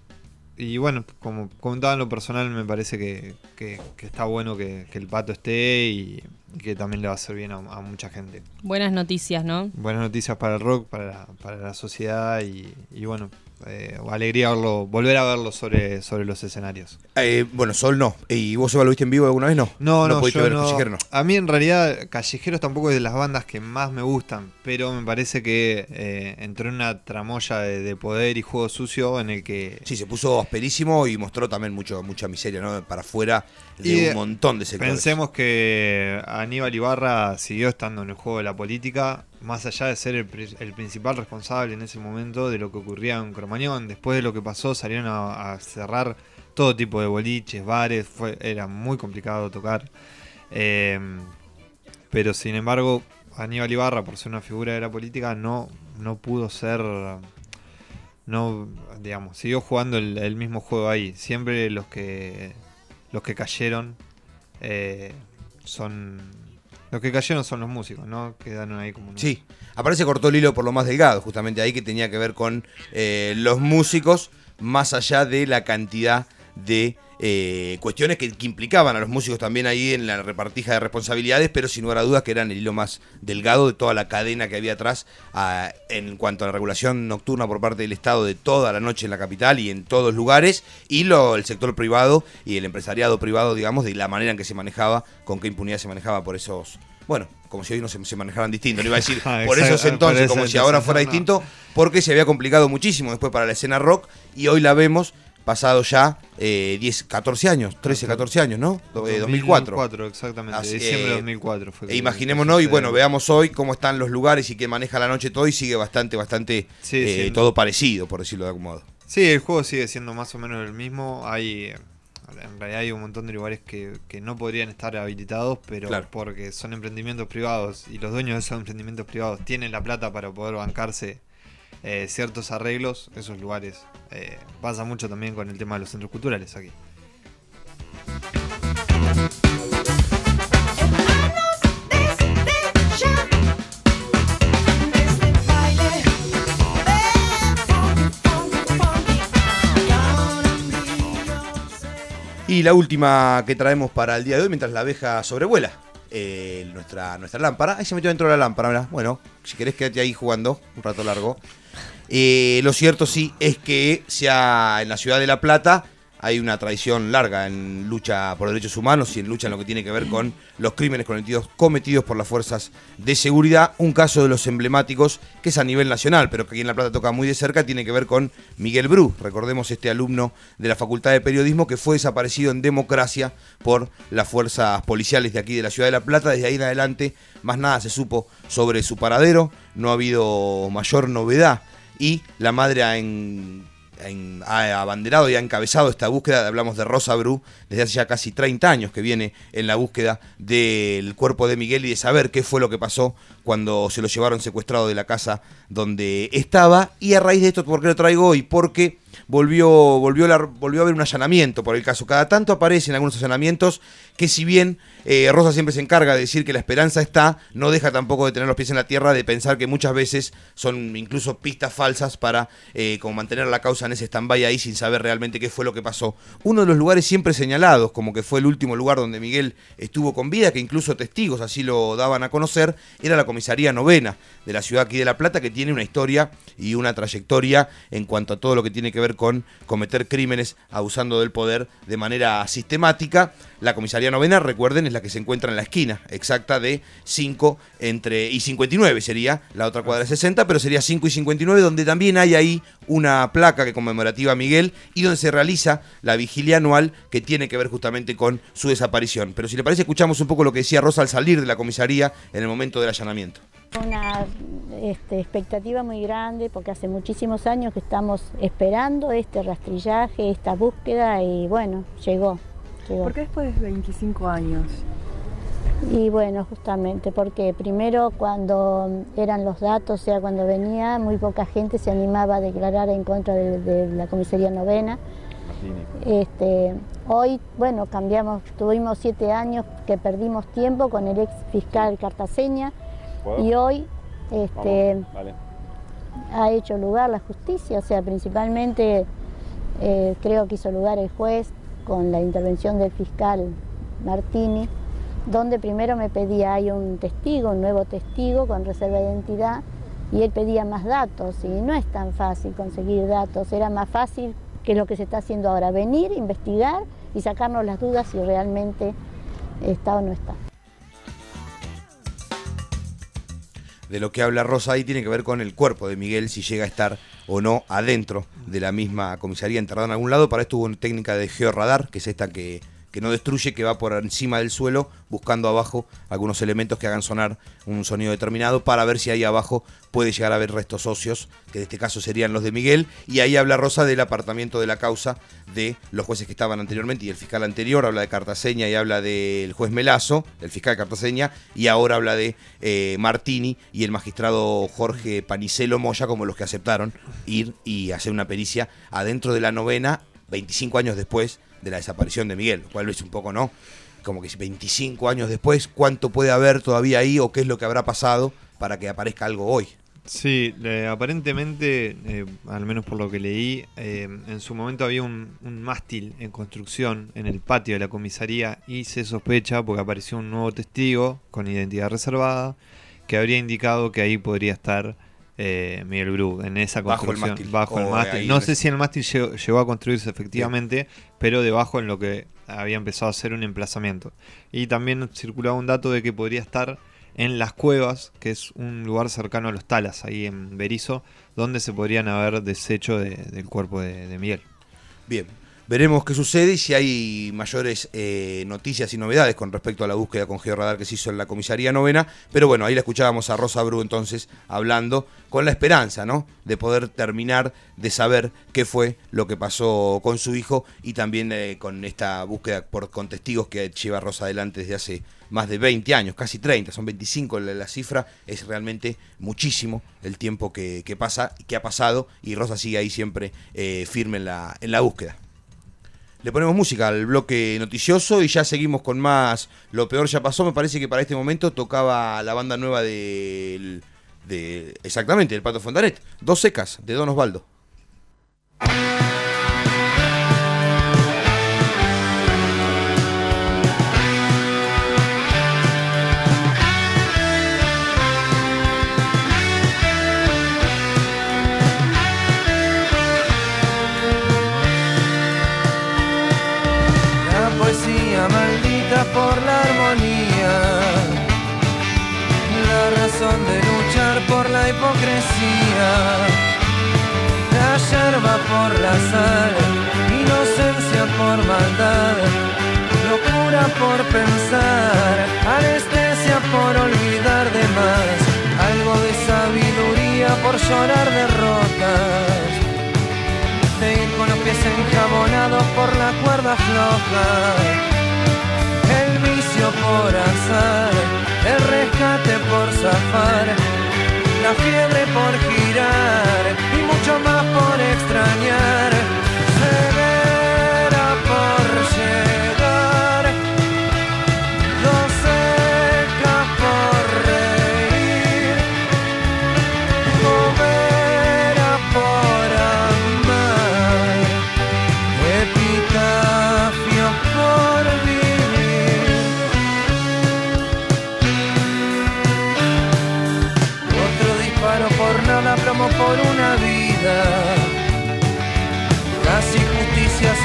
y bueno, como comentaba en lo personal, me parece que, que- que está bueno que, que el pato esté y, y que también le va a hacer bien a, a mucha gente. Buenas noticias, ¿no? Buenas noticias para el rock, para la, para la sociedad y, y bueno, eh, alegría verlo, volver a verlo sobre, sobre los escenarios. Eh, bueno, Sol no. ¿Y vos, lo viste en vivo alguna vez? No. No, no, pudiste yo ver no. Callejero, no. A mí en realidad Callejeros tampoco es de las bandas que más me gustan, pero me parece que eh, entró en una tramoya de, de poder y juego sucio en el que Sí, se puso asperísimo y mostró también mucho, mucha miseria, ¿no? Para afuera de Y, un montón de sectores. Pensemos que Aníbal Ibarra siguió estando en el juego de la política, más allá de ser el, pri- el principal responsable en ese momento de lo que ocurría en Cromañón. Después de lo que pasó, salieron a, cerrar todo tipo de boliches, bares, fue, era muy complicado tocar. Eh, pero sin embargo, Aníbal Ibarra, por ser una figura de la política, no, no pudo ser. No, digamos, siguió jugando el, el mismo juego ahí. Siempre los que los que cayeron eh, son los que cayeron son los músicos, ¿no? Quedaron ahí como Sí, aparece cortó el hilo por lo más delgado, justamente ahí que tenía que ver con eh, los músicos, más allá de la cantidad de eh, cuestiones que, que implicaban a los músicos también ahí en la repartija de responsabilidades, pero sin lugar a dudas que eran el hilo más delgado de toda la cadena que había atrás ah, en cuanto a la regulación nocturna por parte del Estado de toda la noche en la capital y en todos lugares, y lo, el sector privado y el empresariado privado, digamos, de la manera en que se manejaba, con qué impunidad se manejaba por esos... Bueno, como si hoy no se, se manejaran distinto, no iba a decir Ah, [laughs] por esos entonces, como si ahora fuera no. distinto, porque se había complicado muchísimo después para la escena rock y hoy la vemos pasado ya eh, 10, 14 años, 13, 14 años, ¿no? Do- eh, 2004. 2004, exactamente, Así, diciembre de eh, 2004 fue e imaginémonos y bueno, veamos hoy cómo están los lugares y quién maneja la noche todo y sigue bastante, bastante Sí, eh, todo parecido, por decirlo de algún modo. Sí, el juego sigue siendo más o menos el mismo. Hay, eh, en realidad hay un montón de lugares que, que no podrían estar habilitados, pero Claro. porque son emprendimientos privados y los dueños de esos [laughs] emprendimientos privados tienen la plata para poder bancarse eh, ciertos arreglos, esos lugares. Eh, pasa mucho también con el tema de los centros culturales aquí. Y la última que traemos para el día de hoy, mientras la abeja sobrevuela eh, nuestra, nuestra lámpara. Ahí se metió dentro de la lámpara. Bueno, si querés quédate ahí jugando un rato largo. Eh, lo cierto sí es que sea en la ciudad de La Plata hay una tradición larga en lucha por derechos humanos y en lucha en lo que tiene que ver con los crímenes cometidos, cometidos por las fuerzas de seguridad. Un caso de los emblemáticos que es a nivel nacional, pero que aquí en La Plata toca muy de cerca, tiene que ver con Miguel Bru. Recordemos este alumno de la Facultad de Periodismo que fue desaparecido en democracia por las fuerzas policiales de aquí de la ciudad de La Plata. Desde ahí en adelante más nada se supo sobre su paradero, no ha habido mayor novedad y la madre ha, en- en- ha abanderado y ha encabezado esta búsqueda, hablamos de Rosa Bru, desde hace ya casi 30 años que viene en la búsqueda del cuerpo de Miguel y de saber qué fue lo que pasó cuando se lo llevaron secuestrado de la casa donde estaba. Y a raíz de esto, ¿por qué lo traigo hoy? Porque volvió, volvió, la- volvió a haber un allanamiento por el caso. Cada tanto aparecen algunos allanamientos que si bien eh, Rosa siempre se encarga de decir que la esperanza está, no deja tampoco de tener los pies en la tierra, de pensar que muchas veces son incluso pistas falsas para eh, como mantener la causa en ese stand-by ahí sin saber realmente qué fue lo que pasó. Uno de los lugares siempre señalados, como que fue el último lugar donde Miguel estuvo con vida, que incluso testigos así lo daban a conocer, era la comisaría novena de la ciudad aquí de La Plata, que tiene una historia y una trayectoria en cuanto a todo lo que tiene que ver con cometer crímenes abusando del poder de manera sistemática. La comisaría novena, recuerden, es la que se encuentra en la esquina exacta de 5 entre, y 59 sería, la otra cuadra es 60, pero sería 5 y 59, donde también hay ahí una placa que conmemorativa a Miguel y donde se realiza la vigilia anual que tiene que ver justamente con su desaparición. Pero si le parece, escuchamos un poco lo que decía Rosa al salir de la comisaría en el momento del allanamiento. Una este, expectativa muy grande porque hace muchísimos años que estamos esperando este rastrillaje, esta búsqueda y bueno, llegó. llegó. ¿Por qué después de 25 años? Y bueno, justamente porque primero cuando eran los datos, o sea, cuando venía, muy poca gente se animaba a declarar en contra de, de la comisaría novena. Este, hoy, bueno, cambiamos, tuvimos siete años que perdimos tiempo con el ex fiscal Cartaseña y hoy este, ha hecho lugar la justicia, o sea, principalmente eh, creo que hizo lugar el juez con la intervención del fiscal Martini, donde primero me pedía, hay un testigo, un nuevo testigo con reserva de identidad, y él pedía más datos, y no es tan fácil conseguir datos, era más fácil que lo que se está haciendo ahora, venir, investigar y sacarnos las dudas si realmente está o no está. De lo que habla Rosa ahí tiene que ver con el cuerpo de Miguel, si llega a estar o no adentro de la misma comisaría enterrado en algún lado. Para esto hubo una técnica de georradar, que es esta que, que no destruye, que va por encima del suelo, buscando abajo algunos elementos que hagan sonar un sonido determinado para ver si ahí abajo puede llegar a haber restos óseos, que en este caso serían los de Miguel. Y ahí habla Rosa del apartamiento de la causa de los jueces que estaban anteriormente y el fiscal anterior, habla de Cartaseña y habla del juez Melazo, el fiscal de Cartaseña, y ahora habla de eh, Martini y el magistrado Jorge Panicelo Moya como los que aceptaron ir y hacer una pericia adentro de la novena 25 años después de la desaparición de Miguel, lo cual es un poco, ¿no? Como que si 25 años después, ¿cuánto puede haber todavía ahí o qué es lo que habrá pasado para que aparezca algo hoy? Sí, aparentemente, eh, al menos por lo que leí, eh, en su momento había un, un mástil en construcción en el patio de la comisaría y se sospecha, porque apareció un nuevo testigo con identidad reservada, que habría indicado que ahí podría estar eh, Miguel Bru, en esa Bajo el construcción. mástil. Bajo el mástil. ahí No sé si el mástil llegó, llegó a construirse efectivamente, pero debajo en lo que había empezado a ser un emplazamiento. Y también circulaba un dato de que podría estar en Las Cuevas, que es un lugar cercano a los Talas, ahí en Berizo, donde se podrían haber deshecho de- del cuerpo de, de Miguel. Bien, veremos qué sucede y si hay mayores eh, noticias y novedades con respecto a la búsqueda con georradar que se hizo en la comisaría novena. Pero bueno, ahí la escuchábamos a Rosa Bru entonces hablando con la esperanza, ¿no? De poder terminar de saber qué fue lo que pasó con su hijo y también eh, con esta búsqueda por, con testigos que lleva Rosa adelante desde hace más de 20 años, casi 30, son 25 la, cifra, es realmente muchísimo el tiempo que, que pasa que ha pasado y Rosa sigue ahí siempre eh, firme en la, en la búsqueda. Le ponemos música al bloque noticioso y ya seguimos con más. Lo peor ya pasó. Me parece que para este momento tocaba la banda nueva del. De, exactamente, del Pato Fontanet. Dos secas, de Don Osvaldo. Por la sal, inocencia por maldad, locura por pensar, anestesia por olvidar de más, algo de sabiduría por llorar derrotas, de ir con los pies enjabonados por la cuerda floja, el vicio por azar, el rescate por zafar, la fiebre por girar más por extrañar.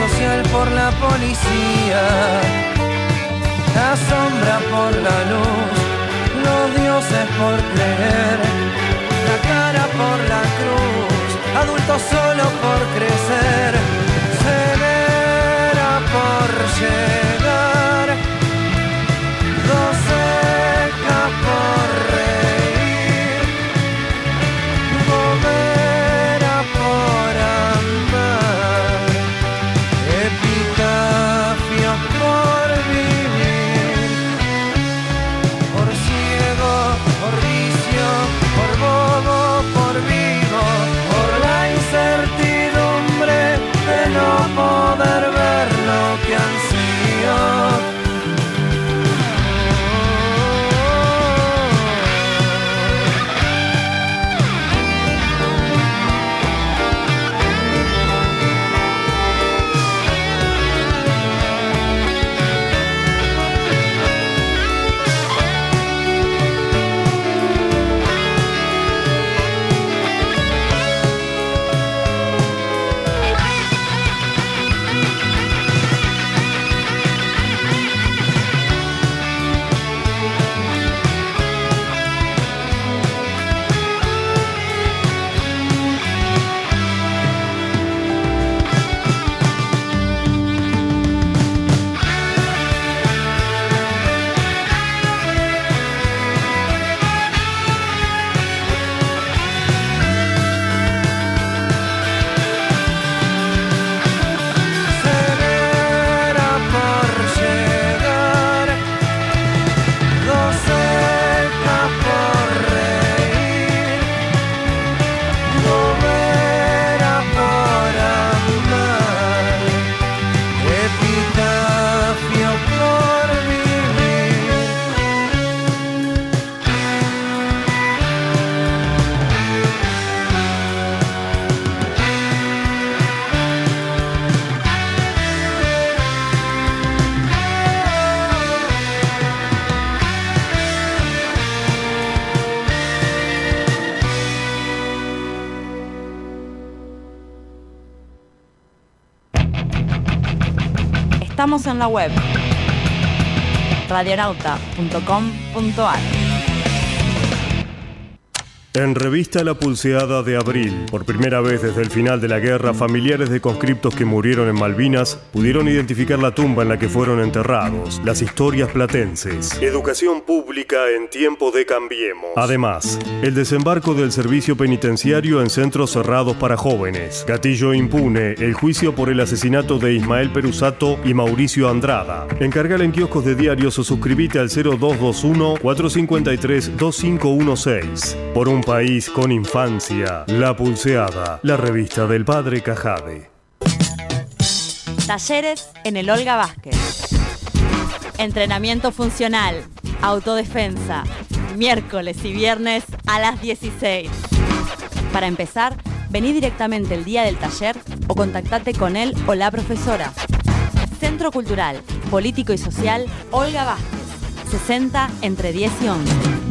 Social por la policía. La sombra por la luz, los dioses por creer. La cara por la cruz, adultos solo por crecer. Ceguera por llegar. Estamos en la web radionauta.com.ar. En revista La Pulseada de Abril, por primera vez desde el final de la guerra, familiares de conscriptos que murieron en Malvinas pudieron identificar la tumba en la que fueron enterrados, las historias platenses. Educación pública en tiempo de Cambiemos. Además, el desembarco del servicio penitenciario en centros cerrados para jóvenes. Gatillo impune, el juicio por el asesinato de Ismael Perusato y Mauricio Andrada. Encargala en kioscos de diarios o suscríbete al 0221-453-2516. Por un país con infancia, La Pulseada, la revista del padre Cajade. Talleres en el Olga Vázquez. Entrenamiento funcional, autodefensa, miércoles y viernes a las 16. Para empezar, vení directamente el día del taller o contactate con él o la profesora. Centro Cultural, Político y Social, Olga Vázquez, 60 entre 10 y 11.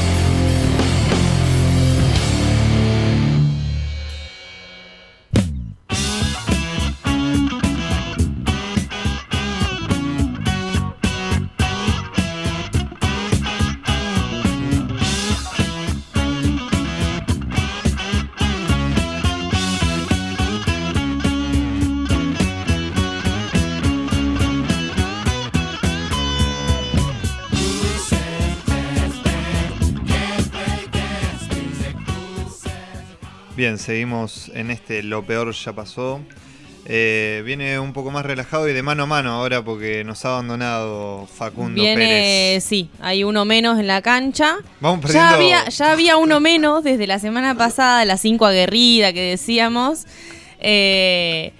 Bien, seguimos en este Lo Peor Ya Pasó. Eh, viene un poco más relajado y de mano a mano ahora porque nos ha abandonado Facundo Pérez. Sí, hay uno menos en la cancha. Vamos Ya perdiendo. había, ya había uno menos desde la semana pasada, la 5 aguerrida que decíamos. Eh,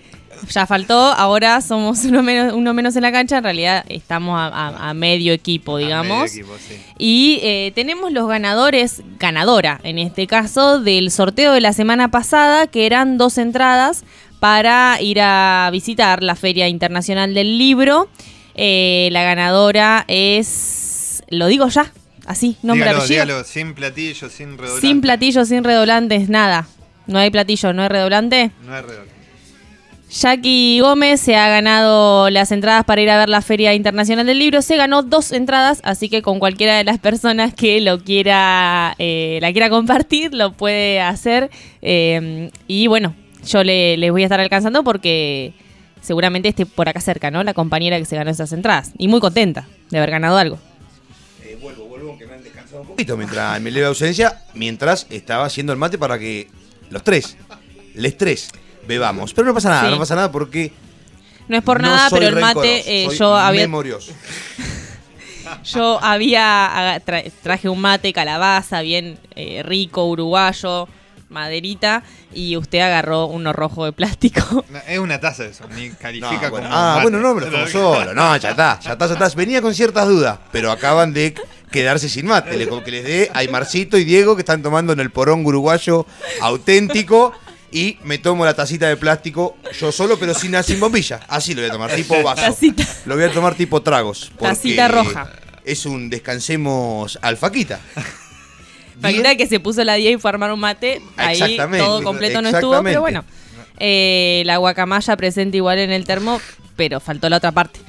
ya faltó, ahora somos [laughs] uno menos, uno menos en la cancha. En realidad estamos a, a- a medio equipo, digamos. Medio equipo, sí. Y eh, tenemos los ganadores, ganadora en este caso, del sorteo de la semana pasada, que eran dos entradas para ir a visitar la Feria Internacional del Libro. Eh, la ganadora es, lo digo ya, así, nombre, dígalo, apellido. dígalo, sin platillo, sin redoblante. Sin platillo, sin redoblantes, nada. No hay platillo, no hay redoblante. No hay redoblante. Jackie Gómez se ha ganado las entradas para ir a ver la Feria Internacional del Libro. Se ganó dos entradas, así que con cualquiera de las personas que lo quiera, eh, la quiera compartir, lo puede hacer. Eh, y bueno, yo le, les voy a estar alcanzando porque seguramente esté por acá cerca, ¿no? La compañera que se ganó esas entradas. Y muy contenta de haber ganado algo. Eh, vuelvo, vuelvo, aunque me han descansado un poquito mientras me leo de ausencia, mientras estaba haciendo el mate para que los tres, les tres, bebamos. Pero no pasa nada, Sí. no pasa nada porque No es por no nada, pero el mate, eh, soy yo había, memorioso. [laughs] Yo había tra- traje un mate calabaza bien eh, rico, uruguayo, maderita, y usted agarró uno rojo de plástico. [laughs] No, es una taza eso, ni califica No, bueno, como. ah, mate. bueno, no, me lo tomo solo. No, ya está, ya está, ya está. Venía con ciertas dudas, pero acaban de quedarse sin mate. Le- como que les dé a Aymarcito y Diego que están tomando en el porón uruguayo auténtico. Y me tomo la tacita de plástico yo solo, pero sin, sin bombilla. Así lo voy a tomar, tipo vaso. Tacita. Lo voy a tomar tipo tragos. Tacita roja. Es un descansemos alfaquita. Paquita que se puso la 10 y fue a armar un mate, ahí todo completo no estuvo, pero bueno. Eh, la guacamaya presente igual en el termo, pero faltó la otra parte.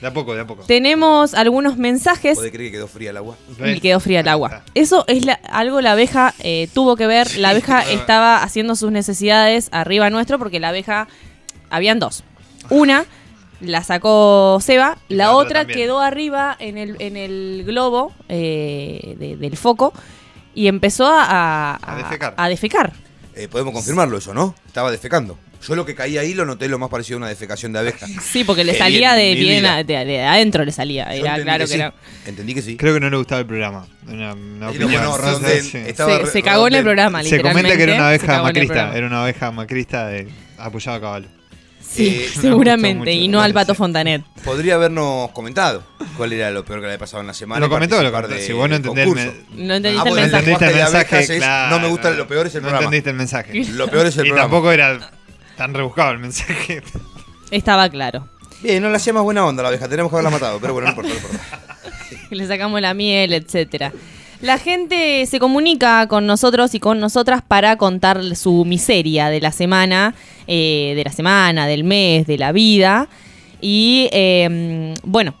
De a poco, de a poco. Tenemos algunos mensajes. ¿Podés creer que quedó fría el agua? Y quedó fría el agua. Eso es la- algo la abeja eh, tuvo que ver. La abeja estaba haciendo sus necesidades arriba nuestro porque la abeja. Habían dos. Una la sacó Seba, la, la otra otra también. quedó arriba en el, en el globo eh, de- del foco y empezó a, a- A defecar. a defecar. Eh, podemos confirmarlo eso, ¿no? Estaba defecando. Yo lo que caí ahí lo noté lo más parecido a una defecación de abeja. [laughs] Sí, porque le Eh, salía bien, de bien vida. a- de, de adentro, le salía. Yo Era claro que, sí. era. Entendí que sí. Creo que no le gustaba el programa. Una, una. Sí. Estaba Se, cagó en el programa, Se comenta que era una abeja macrista. Era una abeja macrista de, apoyada a caballo. Sí, Eh, seguramente. y no me al Pato parece. Podría habernos comentado cuál era lo peor que le había pasado en la semana. Lo comentó, lo comentó. Si vos no entendés el concurso. No entendiste Ah, el bueno, mensaje. entendiste el mensaje, abejas es, claro. No me gusta, lo peor es el No programa. entendiste el mensaje. Lo peor es el y programa. tampoco era tan rebuscado el mensaje. Estaba claro. Bien, no le hacía más buena onda la abeja, tenemos que haberla matado, pero bueno, no importa, no importa. [laughs] Le sacamos la miel, etcétera. La gente se comunica con nosotros y con nosotras para contar su miseria de la semana, eh, de la semana, del mes, de la vida. Y eh, bueno,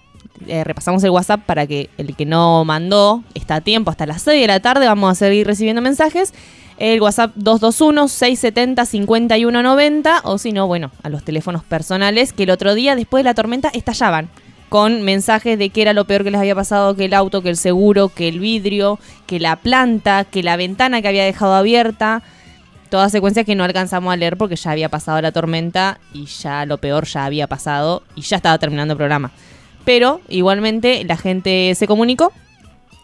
eh, repasamos el WhatsApp para que el que no mandó está a tiempo hasta las 6 de la tarde. Vamos a seguir recibiendo mensajes. El WhatsApp 221-670-5190 o si no, bueno, a los teléfonos personales que el otro día después de la tormenta estallaban con mensajes de que era lo peor que les había pasado, que el auto, que el seguro, que el vidrio, que la planta, que la ventana que había dejado abierta. Todas secuencias que no alcanzamos a leer porque ya había pasado la tormenta y ya lo peor ya había pasado y ya estaba terminando el programa. Pero igualmente la gente se comunicó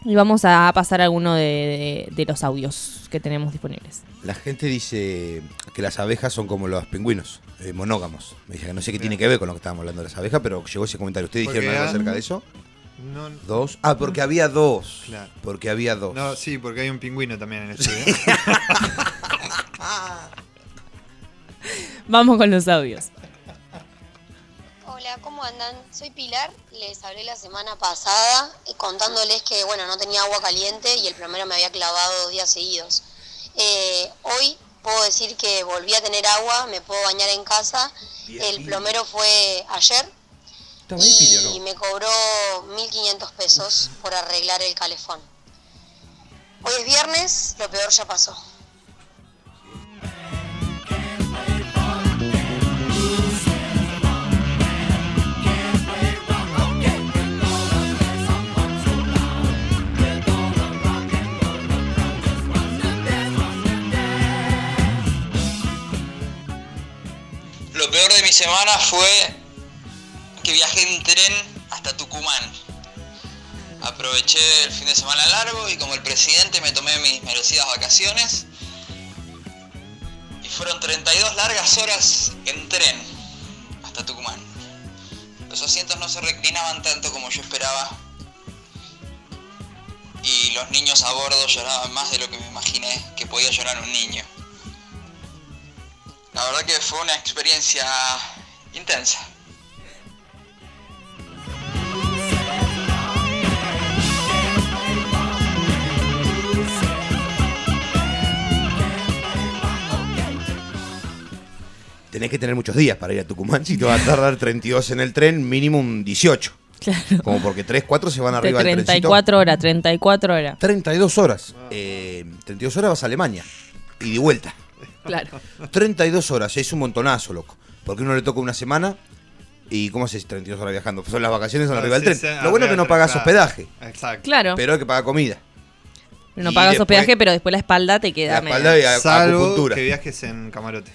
y vamos a pasar alguno de, de- de los audios que tenemos disponibles. La gente dice que las abejas son como los pingüinos, eh, monógamos. Me dice que no sé qué tiene que ver con lo que estábamos hablando de las abejas, pero llegó ese comentario. ¿Ustedes Porque dijeron algo han- acerca de eso? No- Dos. Ah, porque había dos. Claro. Porque había dos. No, sí, porque hay un pingüino también en el estudio. [laughs] Vamos con los audios. Hola, ¿cómo andan? Soy Pilar, les hablé la semana pasada eh, contándoles que, bueno, no tenía agua caliente y el plomero me había clavado dos días seguidos. Eh, hoy puedo decir que volví a tener agua, me puedo bañar en casa. El plomero fue ayer y me cobró 1.500 pesos por arreglar el calefón. Hoy es viernes, lo peor ya pasó. Peor de mi semana fue que viajé en tren hasta Tucumán. Aproveché el fin de semana largo y como el presidente me tomé mis merecidas vacaciones. Y fueron 32 largas horas en tren hasta Tucumán. Los asientos no se reclinaban tanto como yo esperaba. Y los niños a bordo lloraban más de lo que me imaginé que podía llorar un niño. La verdad que fue una experiencia intensa. Tenés que tener muchos días para ir a Tucumán. Si te va a tardar [laughs] 32 en el tren, mínimo un 18. Claro. Como porque 3, 4 se van arriba del trencito. 34 horas, 34 horas. 32 horas. Eh, 32 horas vas a Alemania. Y de vuelta. Claro. 32 horas, es un montonazo, loco. Porque uno le toca una semana. ¿Y cómo haces 32 horas viajando? Son las vacaciones, son Ah, arriba del sí, tren. sí, Lo bueno es que no del pagas hospedaje. Exacto. Claro. Pero hay que pagar comida. No Y pagas después- hospedaje, pero después la espalda te queda La espalda y a- Salvo acupuntura. que viajes en camarote.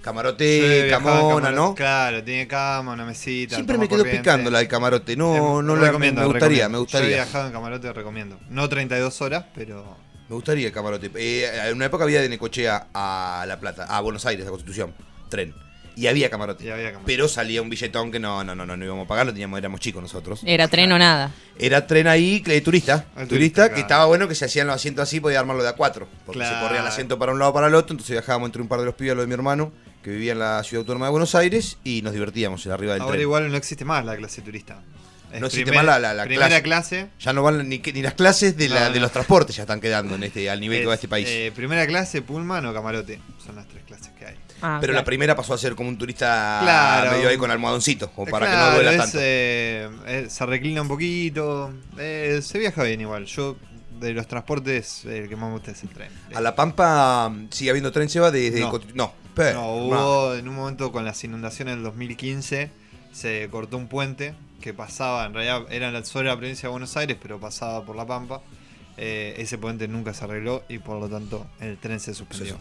Camarote, en camona, camarote, ¿no? Claro, tiene cama, una mesita. Siempre me quedo corriente. picando la del camarote. No, no la recomiendo, me gustaría, recomiendo. me Yo he gustaría. viajado en camarote, recomiendo. No 32 horas, pero. Me gustaría el camarote. Eh, en una época había de Necochea a La Plata, a Buenos Aires, a Constitución, tren. Y había camarote. Y había camarote. Pero salía un billetón que no, no, no, no, no íbamos a pagar, lo teníamos, éramos chicos nosotros. Era tren o nada. Era tren ahí, eh, turista. El turista, turista, que estaba bueno que se hacían los asientos así, podía armarlo de a cuatro. Porque se Claro. corría el asiento para un lado para el otro, entonces viajábamos entre un par de los pibes, lo de mi hermano, que vivía en la ciudad autónoma de Buenos Aires, y nos divertíamos en arriba del Ahora tren. igual no existe más la clase turista. Es No existe primer- más la, la- la primera clase. Ya no van ni, que- ni las clases de, la- No, de no. los transportes ya están quedando en este, al nivel que va este país. Eh, primera clase, Pullman o camarote. Son las tres clases que hay. Ah, Pero la primera pasó a ser como un turista Claro. medio ahí con almohadoncito, como para que no duela es, tanto. eh, eh, se reclina un poquito. eh, se viaja bien igual. Yo, de los transportes, el que más me gusta es el tren. A La Pampa mm, sigue habiendo tren Seba desde No. No, pero, No, hubo en un momento con las inundaciones del 2015, se cortó un puente que pasaba, en realidad era en la sobre la provincia de Buenos Aires, pero pasaba por La Pampa. Eh, ese puente nunca se arregló y por lo tanto el tren se suspendió.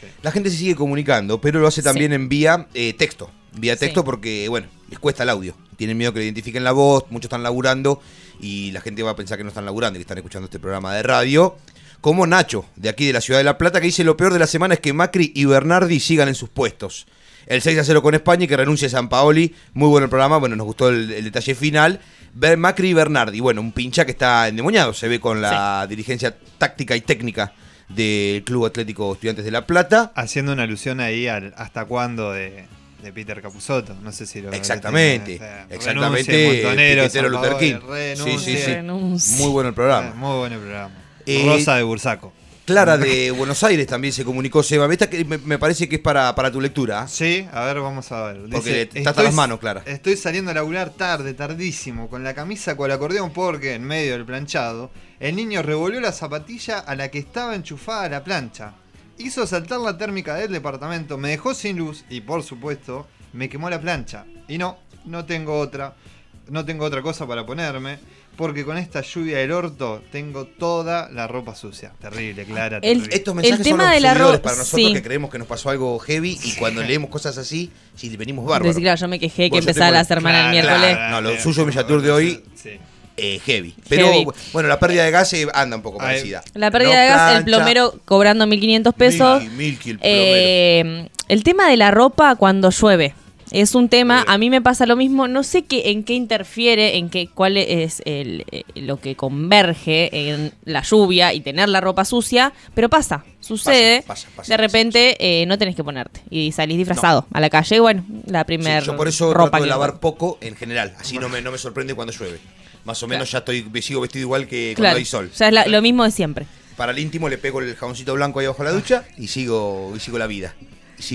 Sí. La gente se sigue comunicando, pero lo hace también en vía eh, texto. Vía texto porque, bueno, les cuesta el audio. Tienen miedo que le identifiquen la voz, muchos están laburando y la gente va a pensar que no están laburando y que están escuchando este programa de radio. Como Nacho, de aquí de la ciudad de La Plata, que dice lo peor de la semana es que Macri y Bernardi sigan en sus puestos. El 6 a 0 con España y que renuncie San Paoli. Muy bueno el programa, bueno, nos gustó el, el detalle final. Macri y Bernardi, bueno, un pincha que está endemoniado, se ve con la dirigencia táctica y técnica del Club Atlético Estudiantes de La Plata. Haciendo una alusión ahí al hasta cuándo de, de Peter Capusotto. No sé si lo. Exactamente, o sea, exactamente, Montonero, Luther King. Sí, sí, sí. renuncie. Muy bueno el programa. Eh, Muy bueno el programa. Eh, Rosa de Bursaco. Clara de Buenos Aires también se comunicó, Seba. Esta que me, me parece que es para, para tu lectura. Sí, a ver, vamos a ver. Porque Dice, está hasta las manos, Clara. Estoy saliendo a laburar tarde, tardísimo, con la camisa con el acordeón porque en medio del planchado, el niño revolvió la zapatilla a la que estaba enchufada la plancha. Hizo saltar la térmica del departamento, me dejó sin luz y por supuesto me quemó la plancha. Y no, no tengo otra, no tengo otra cosa para ponerme. Porque con esta lluvia del orto tengo toda la ropa sucia. Terrible, Clara. El- terrible. Estos mensajes El tema son de la para nosotros sí. que creemos que nos pasó algo heavy y cuando leemos cosas así, si le venimos bárbaros. Decir, claro, yo me quejé que empezaba la semana el Claro, miércoles. No, lo suyo Millatur de hoy, eh, heavy. Pero Heavy. bueno, la pérdida de gas eh, anda un poco parecida. La pérdida No de gas, el plomero cobrando 1.500 pesos. Milky, Milky, el plomero. Eh, el tema de la ropa cuando llueve. Es un tema, a mí me pasa lo mismo, no sé qué, en qué interfiere, en qué, cuál es el, eh, lo que converge en la lluvia y tener la ropa sucia, pero pasa, sucede, Pasa, pasa, pasa, de repente eh, no tenés que ponerte y salís disfrazado a la calle, bueno, la Sí, primera yo por eso ropa trato de lavar poco en general, así no me, no me sorprende cuando llueve. Más o menos ya estoy sigo vestido igual que cuando hay sol. ya es la- lo mismo de siempre. Para el íntimo le pego el jaboncito blanco ahí bajo la ducha y sigo, y sigo la vida.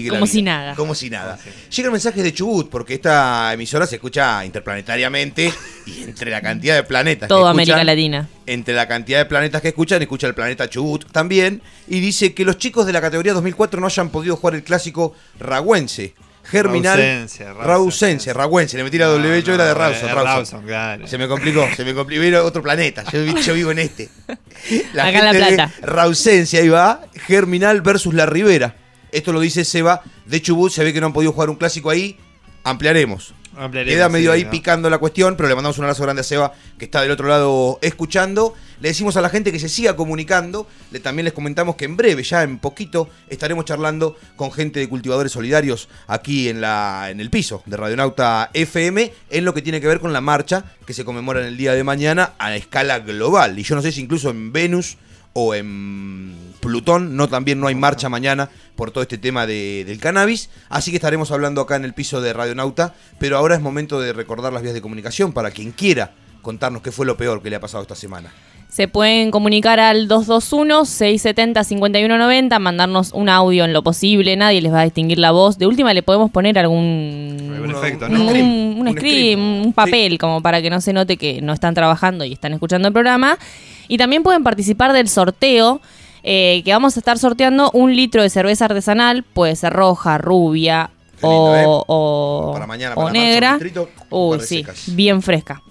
La Como vida. si nada. Como si nada. Llegan mensajes de Chubut, porque esta emisora se escucha interplanetariamente y entre la cantidad de planetas. que Toda escuchan, América Latina. Entre la cantidad de planetas que escuchan, escucha el planeta Chubut también. Y dice que los chicos de la categoría 2004 no hayan podido jugar el clásico ragüense. Germinal. Rausense, Rausense. Rausense, Ragüense. Le metí la W, yo era de Rawson. eh, Rawson. Rawson, claro. Se me complicó, se me complicó. Era otro planeta. Yo, vi- yo vivo en este. [laughs] Acá en La gente de Plata. Rausense, ahí va. Germinal versus La Ribera. Esto lo dice Seba de Chubut. Se ve que no han podido jugar un clásico ahí. Ampliaremos. Ampliaremos, Queda medio sí, ahí ¿no? picando la cuestión, pero le mandamos un abrazo grande a Seba, que está del otro lado escuchando. Le decimos a la gente que se siga comunicando. Le, también les comentamos que en breve, ya en poquito, estaremos charlando con gente de cultivadores solidarios aquí en, la, en el piso de Radionauta FM, en lo que tiene que ver con la marcha que se conmemora en el día de mañana a escala global. Y yo no sé si incluso en Venus o en Plutón, no también no hay marcha mañana por todo este tema de- del cannabis, así que estaremos hablando acá en el piso de Radionauta, pero ahora es momento de recordar las vías de comunicación para quien quiera contarnos qué fue lo peor que le ha pasado esta semana. Se pueden comunicar al 221-670-5190, mandarnos un audio en lo posible, nadie les va a distinguir la voz. De última le podemos poner algún... Algún efecto, un, ¿no? un, un Un screen, un papel, como para que no se note que no están trabajando y están escuchando el programa. Y también pueden participar del sorteo, eh, que vamos a estar sorteando un litro de cerveza artesanal, puede ser roja, rubia o, lindo, ¿eh? o, Para mañana, o para marcha negra. distrito, Uy, sí, secas. bien fresca.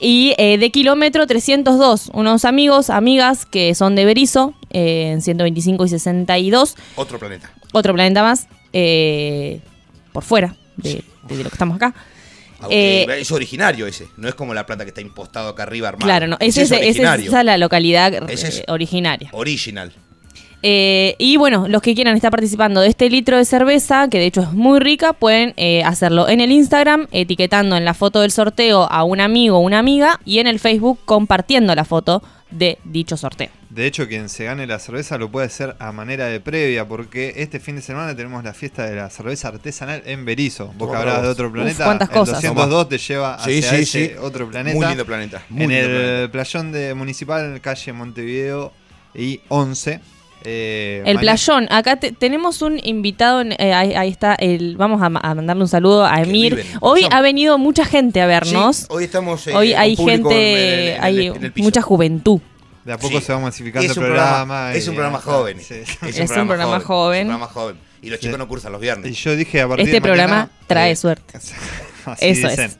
Y eh, de kilómetro 302, unos amigos, amigas que son de Berizo, eh, en 125 y 62, Otro planeta. otro planeta más, eh, por fuera de, de lo que estamos acá. Eh, es originario ese, no es como la plata que está impostado acá arriba armado. claro, no, Ese ese, es ese- esa es la localidad eh, Ese es- originaria. Original. Eh, y bueno, los que quieran estar participando de este litro de cerveza, que de hecho es muy rica, pueden eh, hacerlo en el Instagram, etiquetando en la foto del sorteo a un amigo o una amiga, y en el Facebook compartiendo la foto de dicho sorteo. De hecho, quien se gane la cerveza lo puede hacer a manera de previa, porque este fin de semana tenemos la fiesta de la cerveza artesanal en Berizo. Vos que hablabas de otro Uf, planeta, cuántas el cosas. 202 te lleva Sí, hacia sí, ese sí. otro planeta. Muy lindo planeta, muy en lindo el planeta. playón de municipal, calle Montevideo y 11. Eh, El mañana- playón, acá te- tenemos un invitado, en- eh, ahí, ahí está, el, vamos a, ma- a mandarle un saludo a Emir. en Hoy ha venido mucha gente a vernos. Sí, hoy estamos, eh, Hoy hay público gente, en en hay en el mucha juventud. De a poco Sí. se va masificando Es el programa. programa, y- [laughs] es un programa joven. Sí. Es, Es un programa joven. Es un programa joven. Y los chicos no cursan los viernes. Y yo dije a partir Este de programa mañana, trae eh, suerte. [laughs] Así [laughs] Eso dicen. es.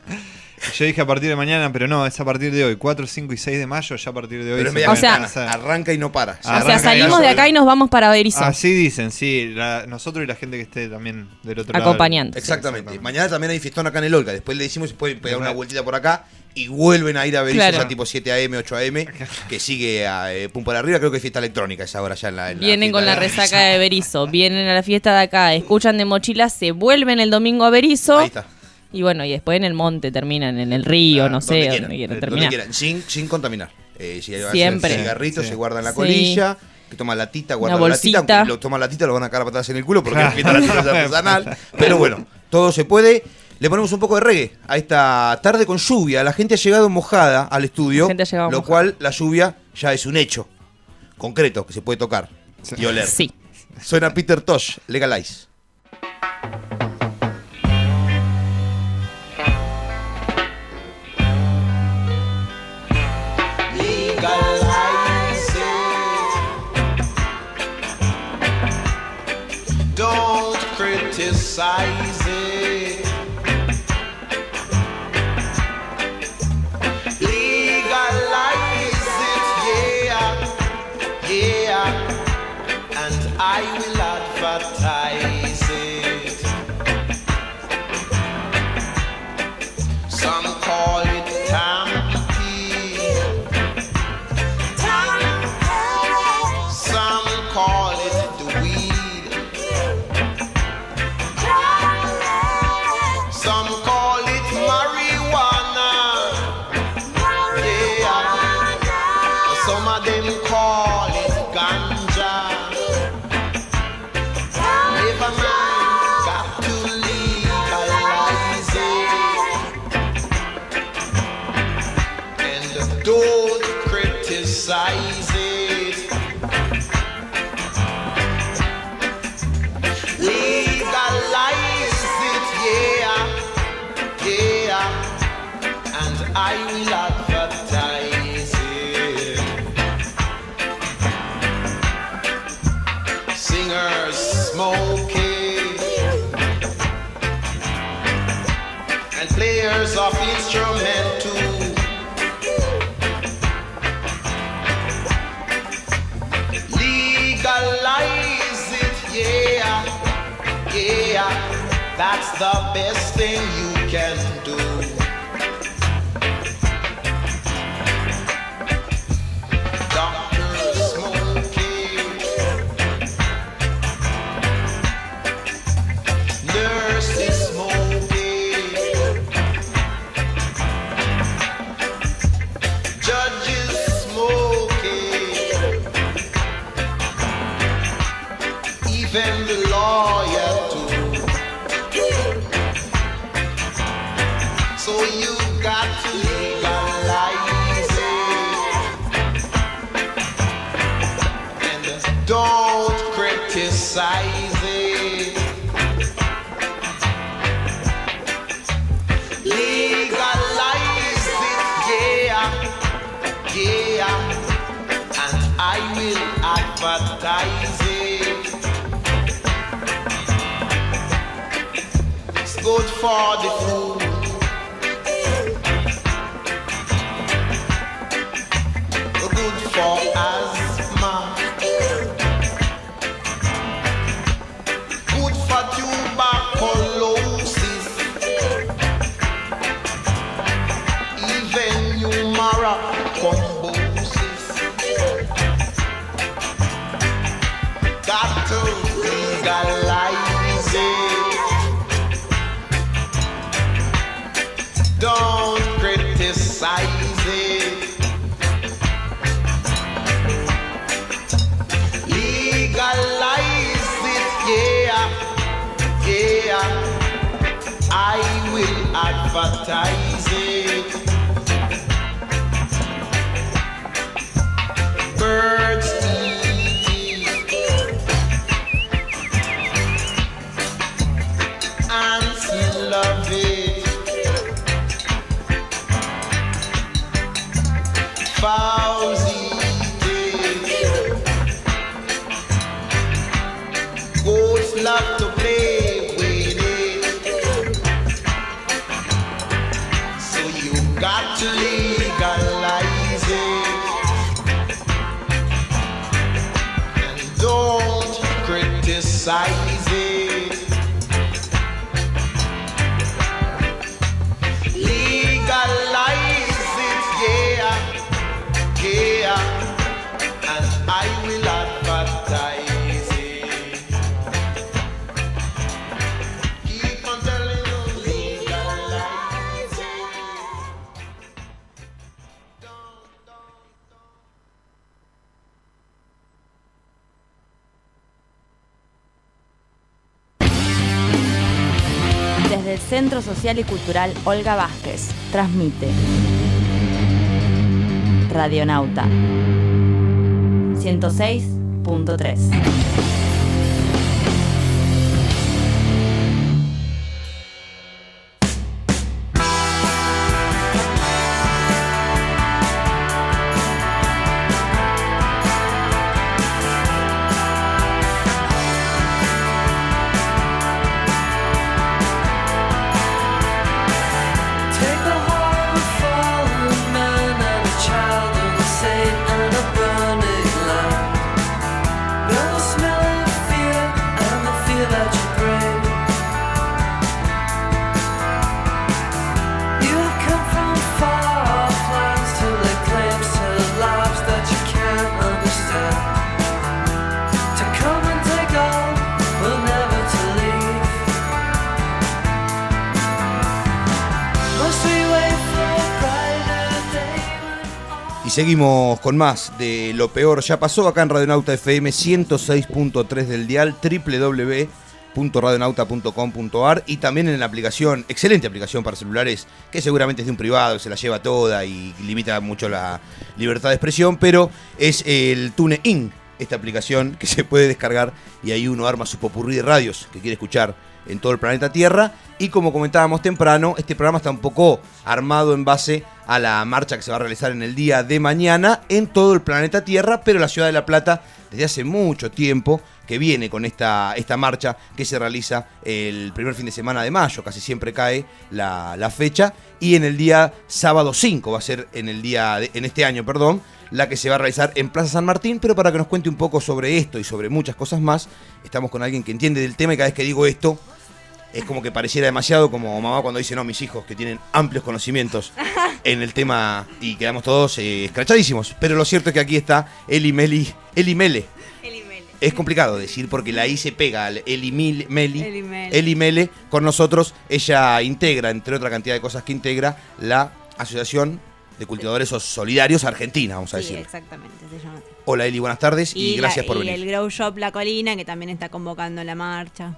Yo dije a partir de mañana, pero no, es a partir de hoy. 4, 5 y 6 de mayo, ya a partir de hoy. Pero se media O sea- arranca y no para. Ah, o sea, arranca salimos de acá y nos vamos para Berizo. Así dicen, sí. la- nosotros y la gente que esté también del otro lado. Acompañando. Exactamente. Mañana también hay fiestón acá en el Olga. Después le decimos si pueden pegar una vueltita por acá y vuelven a ir a Berizo Claro. ya tipo 7 AM, 8 AM, que sigue a eh, pum por arriba. Creo que es fiesta electrónica esa hora ya en la. en la Vienen con la resaca de Berizo, vienen a la fiesta de acá, escuchan de mochila, se vuelven el domingo a Berizo. Ahí está. Y bueno, y después en el monte terminan, en el río, no sé, Donde donde quieran, quieran donde terminar. quieran, sin, sin contaminar. Eh, si hay Siempre. cigarritos, Sí. se guardan la Sí. colilla, que toma latita, guarda la latita, lo toma latita, lo van a cagar a patadas en el culo porque es fiesta la [laughs] artesanal. Pero bueno, todo se puede. Le ponemos un poco de reggae a esta tarde con lluvia. La gente ha llegado mojada al estudio, La gente ha llegado lo mojada. cual la lluvia ya es un hecho concreto que se puede tocar y oler. Sí. Suena Peter Tosh, Legalize. Don't criticize I will add fat. for the food. uptight. sight. Social y Cultural Olga Vázquez. Transmite. Radionauta. 106.3. seguimos con más de Lo Peor. Ya Pasó acá en Radionauta FM 106.3 del dial www.radionauta.com.ar y también en la aplicación, excelente aplicación para celulares, que seguramente es de un privado, se la lleva toda y limita mucho la libertad de expresión, pero es el TuneIn, esta aplicación que se puede descargar y ahí uno arma su popurrí de radios que quiere escuchar en todo el planeta Tierra. Y como comentábamos temprano, este programa está un poco armado en base a la marcha que se va a realizar en el día de mañana en todo el planeta Tierra, pero la ciudad de La Plata desde hace mucho tiempo que viene con esta, esta marcha que se realiza el primer fin de semana de mayo, casi siempre cae la, la fecha, y en el día sábado 5 va a ser en el día en este año, perdón, la que se va a realizar en Plaza San Martín, pero para que nos cuente un poco sobre esto y sobre muchas cosas más, estamos con alguien que entiende del tema y cada vez que digo esto es como que pareciera demasiado como mamá cuando dice, no, mis hijos que tienen amplios conocimientos [laughs] en el tema y quedamos todos eh, escrachadísimos. Pero lo cierto es que aquí está Eli Meli, Eli Mele. Es complicado decir porque la I se pega al Eli Mil- Meli. Eli Mele. Eli Mele con nosotros. Ella integra, entre otra cantidad de cosas que integra, la Asociación de Cultivadores Solidarios Argentina, vamos a Sí, decir. exactamente, se llama así. Hola Eli, buenas tardes y, gracias por y venir. el Grow Shop La Colina, que también está convocando la marcha.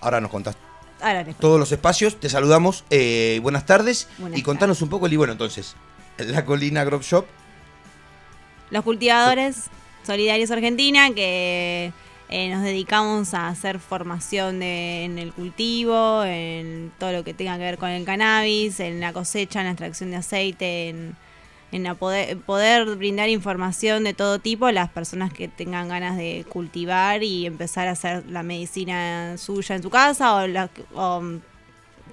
Ahora nos contás Ahora todos los espacios, te saludamos, eh, buenas tardes Buenas y contanos un poco, Eli, bueno, entonces, la Colina Grove Shop, Los cultivadores solidarios Argentina que eh, nos dedicamos a hacer formación de- en el cultivo, en todo lo que tenga que ver con el cannabis, en la cosecha, en la extracción de aceite, en, en la poder, poder brindar información de todo tipo a las personas que tengan ganas de cultivar y empezar a hacer la medicina suya en su casa o, la- o, mm,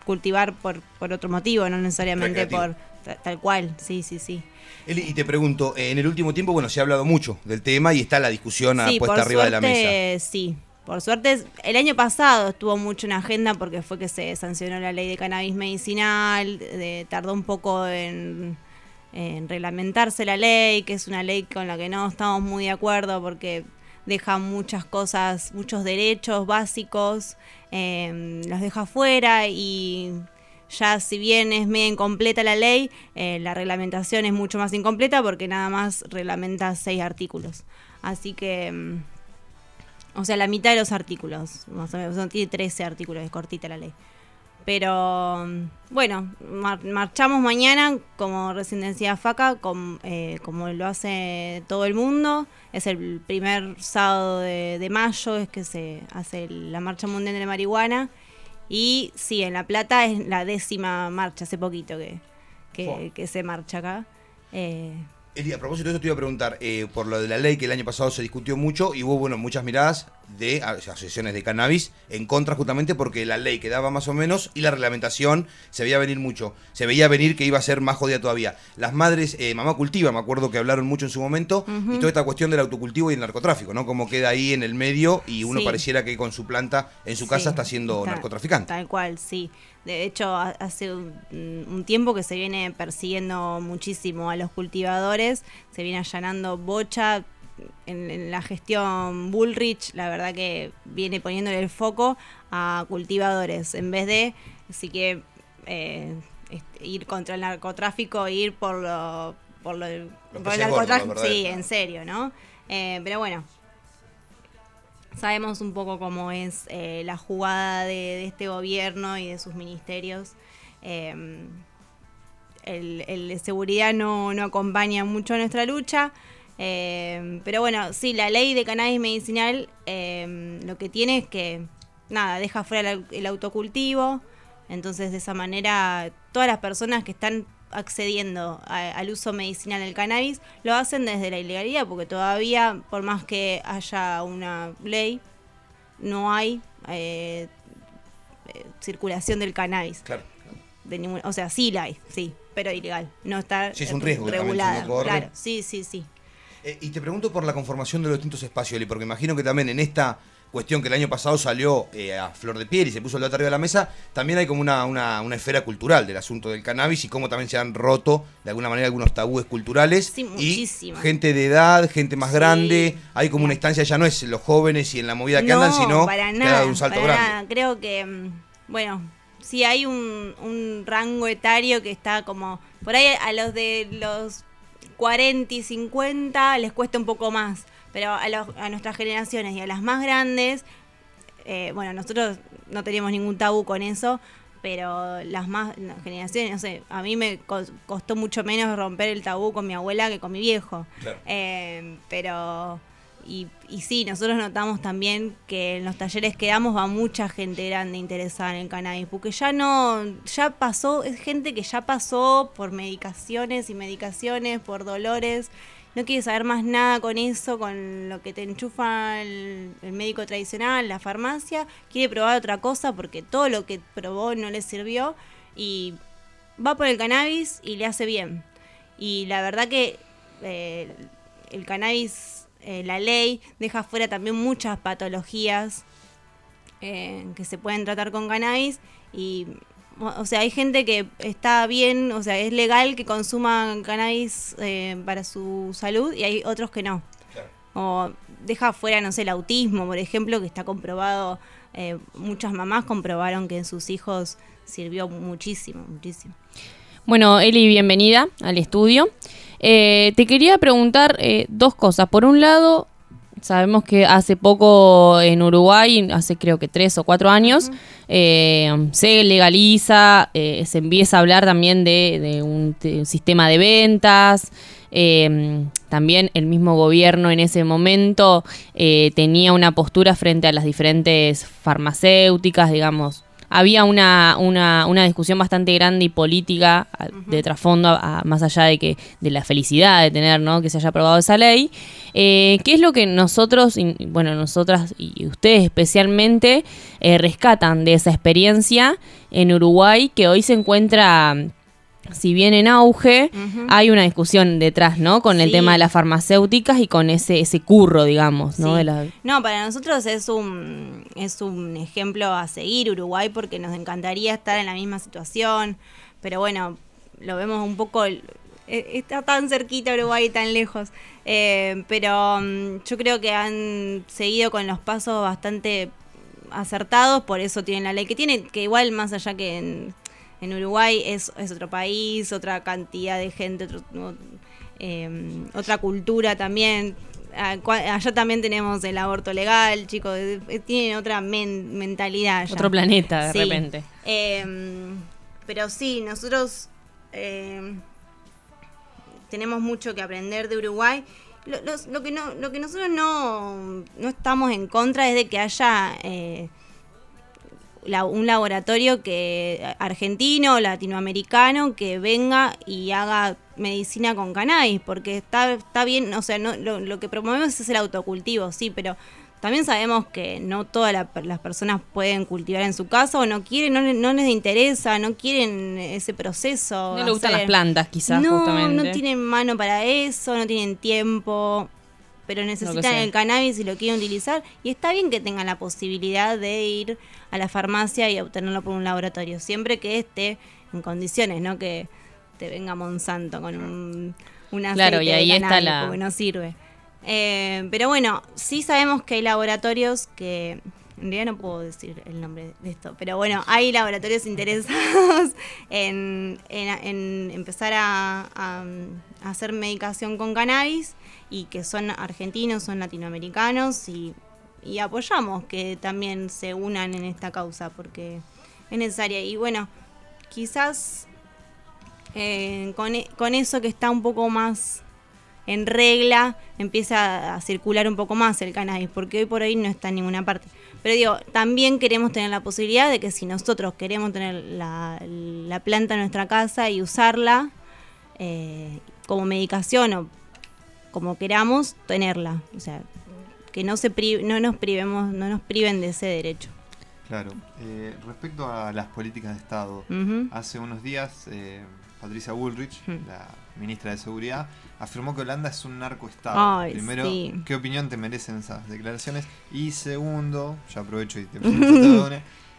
cultivar por, por otro motivo, no necesariamente Recreativo. por tal cual, sí, sí, sí. Eli, y te pregunto, eh, en el último tiempo, bueno, se ha hablado mucho del tema y está la discusión Sí, puesta arriba de la mesa. Sí, por suerte. El año pasado estuvo mucho en agenda porque fue que se sancionó la ley de cannabis medicinal, de- tardó un poco en, en reglamentarse la ley, que es una ley con la que no estamos muy de acuerdo porque deja muchas cosas, muchos derechos básicos, eh, los deja fuera y ya si bien es media incompleta la ley, eh, la reglamentación es mucho más incompleta porque nada más reglamenta seis artículos. Así que, mm, o sea, la mitad de los artículos, más o menos, son- tiene 13 artículos, es cortita la ley. Pero mm, bueno, mar- marchamos mañana, como recién decía Faca, eh, como lo hace todo el mundo. Es el primer sábado de, de mayo, es que se hace la Marcha Mundial de la Marihuana. Y sí, en La Plata es la décima marcha, hace poquito que, que, que se marcha acá. Eh, Eli, a propósito de eso te iba a preguntar, eh, por lo de la ley que el año pasado se discutió mucho y hubo, bueno, muchas miradas de asociaciones de cannabis en contra justamente porque la ley quedaba más o menos y la reglamentación se veía venir mucho. Se veía venir que iba a ser más jodida todavía. Las madres, eh, mamá cultiva, me acuerdo que hablaron mucho en su momento, y toda esta cuestión del autocultivo y el narcotráfico, ¿no? Como queda ahí en el medio y uno Sí. pareciera que con su planta en su casa Sí, está siendo narcotraficante. Tal cual, sí. De hecho, ha- hace un, tiempo que se viene persiguiendo muchísimo a los cultivadores, se viene allanando bocha. En, en la gestión Bullrich, la verdad que viene poniéndole el foco a cultivadores, en vez de, así que, eh, este, ir contra el narcotráfico, ir por lo, por lo, por el narcotráfico, sí, en serio, ¿no? Eh, pero bueno, sabemos un poco cómo es eh, la jugada de, este gobierno y de sus ministerios. Eh, el, de seguridad no, acompaña mucho nuestra lucha. eh, pero bueno, sí, la ley de cannabis medicinal eh, lo que tiene es que, nada, deja fuera el autocultivo. Entonces, de esa manera, todas las personas que están accediendo a- al uso medicinal del cannabis lo hacen desde la ilegalidad, porque todavía, por más que haya una ley, no hay eh, eh, circulación del cannabis. Claro. De ningún- o sea, sí la hay, sí, pero ilegal. No está Sí, es un riesgo también regulada. Claro, sí, sí, sí. Eh, y te pregunto por la conformación de los distintos espacios, porque imagino que también en esta cuestión que el año pasado salió eh, a flor de piel y se puso el dato arriba de la mesa, también hay como una, una, una esfera cultural del asunto del cannabis y cómo también se han roto de alguna manera algunos tabúes culturales. Sí, y muchísimo. gente de edad, gente más grande, hay como una instancia, ya no es los jóvenes y en la movida que andan, sino para que ha dado un salto para grande. nada. Creo que, mm, bueno, sí hay un, un rango etario que está como, por ahí a los de los 40 y 50 les cuesta un poco más. Pero a, los- a nuestras generaciones y a las más grandes, eh, bueno, nosotros no tenemos ningún tabú con eso, pero las más generaciones, no sé, a mí me co- costó mucho menos romper el tabú con mi abuela que con mi viejo. Claro. Eh, pero, y, y sí, nosotros notamos también que en los talleres que damos va mucha gente grande interesada en el cannabis, porque ya no, ya pasó, es gente que ya pasó por medicaciones y medicaciones, por dolores, no quiere saber más nada con eso, con lo que te enchufa el, médico tradicional, la farmacia, quiere probar otra cosa porque todo lo que probó no le sirvió y va por el cannabis y le hace bien. Y la verdad que eh, el cannabis, eh, la ley, deja fuera también muchas patologías eh, que se pueden tratar con cannabis y o sea, hay gente que está bien, o sea, es legal que consuma cannabis eh, para su salud y hay otros que no. O deja fuera, no sé, el autismo, por ejemplo, que está comprobado, eh, muchas mamás comprobaron que en sus hijos sirvió muchísimo, muchísimo. Bueno, Eli, bienvenida al estudio. Eh, te quería preguntar eh, dos cosas. Por un lado, sabemos que hace poco en Uruguay, hace creo que tres o cuatro años, eh, se legaliza, eh, se empieza a hablar también de, de un, de un sistema de ventas. eh, también el mismo gobierno en ese momento eh, tenía una postura frente a las diferentes farmacéuticas, digamos, había una, una, una discusión bastante grande y política de trasfondo, a- a- más allá de que de la felicidad de tener, ¿no? Que se haya aprobado esa ley. Eh, ¿Qué es lo que nosotros, y, bueno, nosotras y ustedes especialmente, eh, rescatan de esa experiencia en Uruguay que hoy se encuentra... Si bien en auge, hay una discusión detrás, ¿no? Con el tema de las farmacéuticas y con ese, ese curro, digamos, ¿no? Sí. De la- No, para nosotros es un, es un ejemplo a seguir Uruguay porque nos encantaría estar en la misma situación, pero bueno, lo vemos un poco, eh, está tan cerquita Uruguay y tan lejos, Eh, pero mm, yo creo que han seguido con los pasos bastante acertados, por eso tienen la ley que tienen, que igual más allá que en, en Uruguay es, es otro país, otra cantidad de gente, otro- eh, otra cultura también. Ah, Allá también tenemos el aborto legal, chicos, eh, eh, tienen otra men- mentalidad. allá. Otro planeta, de Sí. repente. Eh, pero sí, nosotros eh, tenemos mucho que aprender de Uruguay. Lo, los- lo que, no, lo que nosotros no, no estamos en contra es de que haya eh, la- un laboratorio que argentino latinoamericano que venga y haga medicina con cannabis, porque está, está bien, o sea, no, lo, lo que promovemos es el autocultivo, sí, pero también sabemos que no todas la- las personas pueden cultivar en su casa o no quieren, no, no les interesa, no quieren ese proceso. No le gustan las plantas, quizás, no, justamente. No tienen mano para eso, no tienen tiempo, pero necesitan el cannabis y lo quieren utilizar. Y está bien que tengan la posibilidad de ir a la farmacia y obtenerlo por un laboratorio, siempre que esté en condiciones, no que te venga Monsanto con un, un aceite Claro, y de está cannabis, la- porque no sirve. Eh, pero bueno, sí sabemos que hay laboratorios que. En realidad no puedo decir el nombre de esto, pero bueno, hay laboratorios interesados [laughs] en, en- en empezar a hacer medicación con cannabis y que son argentinos, son latinoamericanos y, y apoyamos que también se unan en esta causa porque es necesaria. Y bueno, quizás eh, con, e- con eso que está un poco más en regla, empieza a circular un poco más el cannabis, porque hoy por hoy no está en ninguna parte. Pero digo, también queremos tener la posibilidad de que si nosotros queremos tener la, la planta en nuestra casa y usarla eh, como medicación o como queramos, tenerla. O sea, que no, se pri- no nos privemos, no nos priven de ese derecho. Claro. Eh, respecto a las políticas de Estado, hace unos días eh, Patricia Bullrich, Hmm. la ministra de Seguridad, afirmó que Holanda es un narcoestado. Ay, Primero, sí. ¿qué opinión te merecen esas declaraciones? Y segundo, ya aprovecho y te [laughs] pregunto,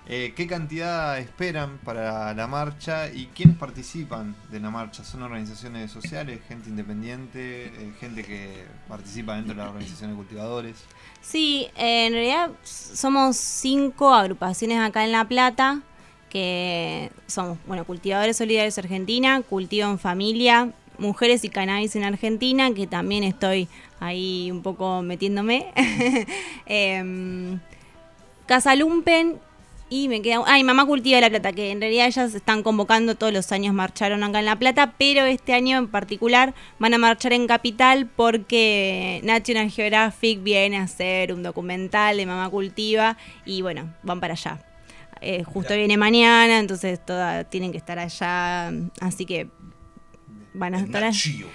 eh, ¿qué cantidad esperan para la marcha y quiénes participan de la marcha? ¿Son organizaciones sociales, gente independiente, eh, gente que participa dentro de la organización de cultivadores? Sí, en realidad somos cinco agrupaciones acá en La Plata que somos, bueno, Cultivadores Solidarios Argentina, Cultivo en Familia, Mujeres y Cannabis en Argentina, que también estoy ahí un poco metiéndome. [laughs] Em, Casa Lumpen y me queda... Ay, Mamá Cultiva de La Plata, que en realidad ellas están convocando, todos los años marcharon acá en La Plata, pero este año en particular van a marchar en Capital porque National Geographic viene a hacer un documental de Mamá Cultiva y bueno, van para allá. Eh, justo viene mañana, entonces todas tienen que estar allá, así que van a estar allá.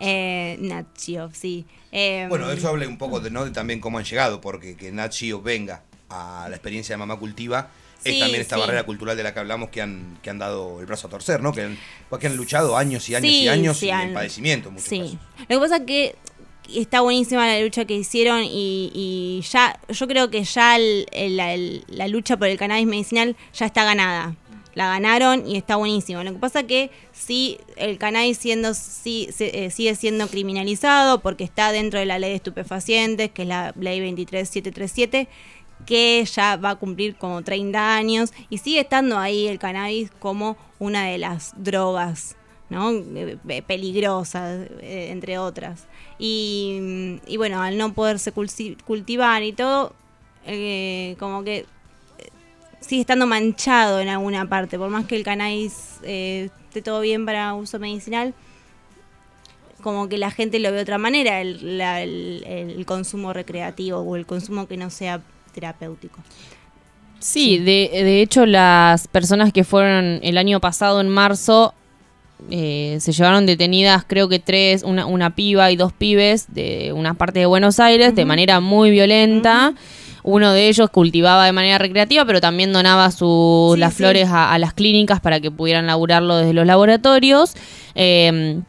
Eh, Nat Geo, sí. Eh, Bueno, eso habla un poco de, ¿no? de también cómo han llegado, porque que Nat Geo venga a la experiencia de Mamá Cultiva es Sí, también esta sí. barrera cultural de la que hablamos que han, que han dado el brazo a torcer, ¿no? Que han, que han luchado años y años y años en han- padecimiento. en Sí. casos. Lo que pasa es que está buenísima la lucha que hicieron y, y ya, yo creo que ya el- el- la, el- la lucha por el cannabis medicinal ya está ganada. La ganaron y está buenísimo. Lo que pasa que sí, el cannabis siendo, sí, se- eh, sigue siendo criminalizado porque está dentro de la ley de estupefacientes, que es la ley 23737, que ya va a cumplir como 30 años y sigue estando ahí el cannabis como una de las drogas ¿no? Eh, eh, peligrosas, eh, entre otras. Y, mm, y bueno, al no poderse culti- cultivar y todo, como que sigue estando manchado en alguna parte, por más que el cannabis esté todo bien para uso medicinal, como que la gente lo ve de otra manera, el consumo recreativo o el consumo que no sea terapéutico. Sí, de, de hecho las personas que fueron el año pasado en marzo eh, se llevaron detenidas creo que tres, una, una piba y dos pibes de una parte de Buenos Aires de manera muy violenta. Uno de ellos cultivaba de manera recreativa, pero también donaba sus las flores a, a las clínicas para que pudieran laburarlo desde los laboratorios. Eh,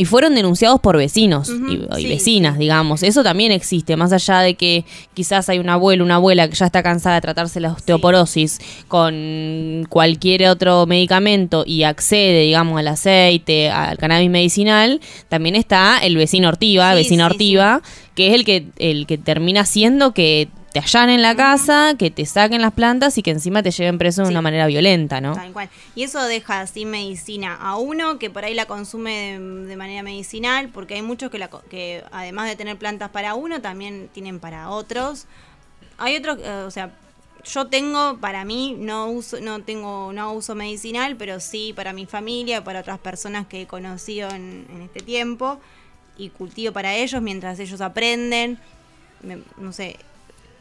y fueron denunciados por vecinos y, y sí, vecinas, digamos. Eso también existe, más allá de que quizás hay un abuelo, una abuela que ya está cansada de tratarse la osteoporosis con cualquier otro medicamento y accede, digamos, al aceite, al cannabis medicinal, también está el vecino ortiva, Sí, vecino sí, ortiva, que es el que, el que termina haciendo que te allanen la casa, que te saquen las plantas y que encima te lleven preso de una manera violenta, ¿no? Tal cual. Y eso deja sin medicina a uno que por ahí la consume de, de manera medicinal, porque hay muchos que, la, que además de tener plantas para uno, también tienen para otros. Hay otros, eh, o sea, yo tengo para mí, no uso, no tengo, no uso medicinal, pero sí para mi familia, para otras personas que he conocido en, en este tiempo, y cultivo para ellos mientras ellos aprenden. Me- no sé,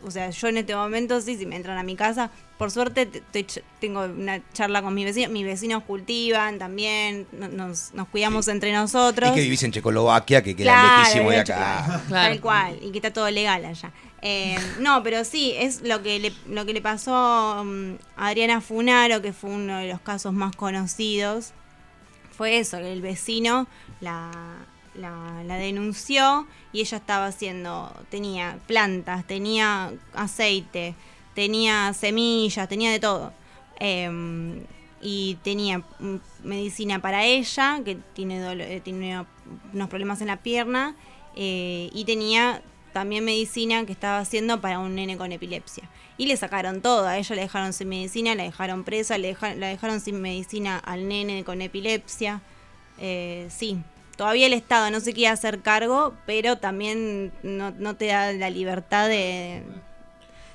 o sea, yo en este momento sí, si me entran a mi casa, por suerte te- te ch- tengo una charla con mis vecinos, mis vecinos cultivan también, no- nos, nos cuidamos entre nosotros. Y que vivís en Checoslovaquia, que queda Claro, lejísimo de acá. Tal cual, y que está todo legal allá. Eh, no, pero sí, es lo que le, lo que le pasó mm, a Adriana Funaro, que fue uno de los casos más conocidos. Fue eso, que el vecino la, la, la denunció y ella estaba haciendo, tenía plantas, tenía aceite, tenía semillas, tenía de todo. Em, y tenía medicina para ella, que tiene, eh, tiene unos problemas en la pierna, eh, y tenía también medicina que estaba haciendo para un nene con epilepsia. Y le sacaron todo, a ella le dejaron sin medicina, la dejaron presa, le deja- la dejaron sin medicina al nene con epilepsia. Eh, sí, todavía el Estado no se quiere hacer cargo, pero también no, no te da la libertad de...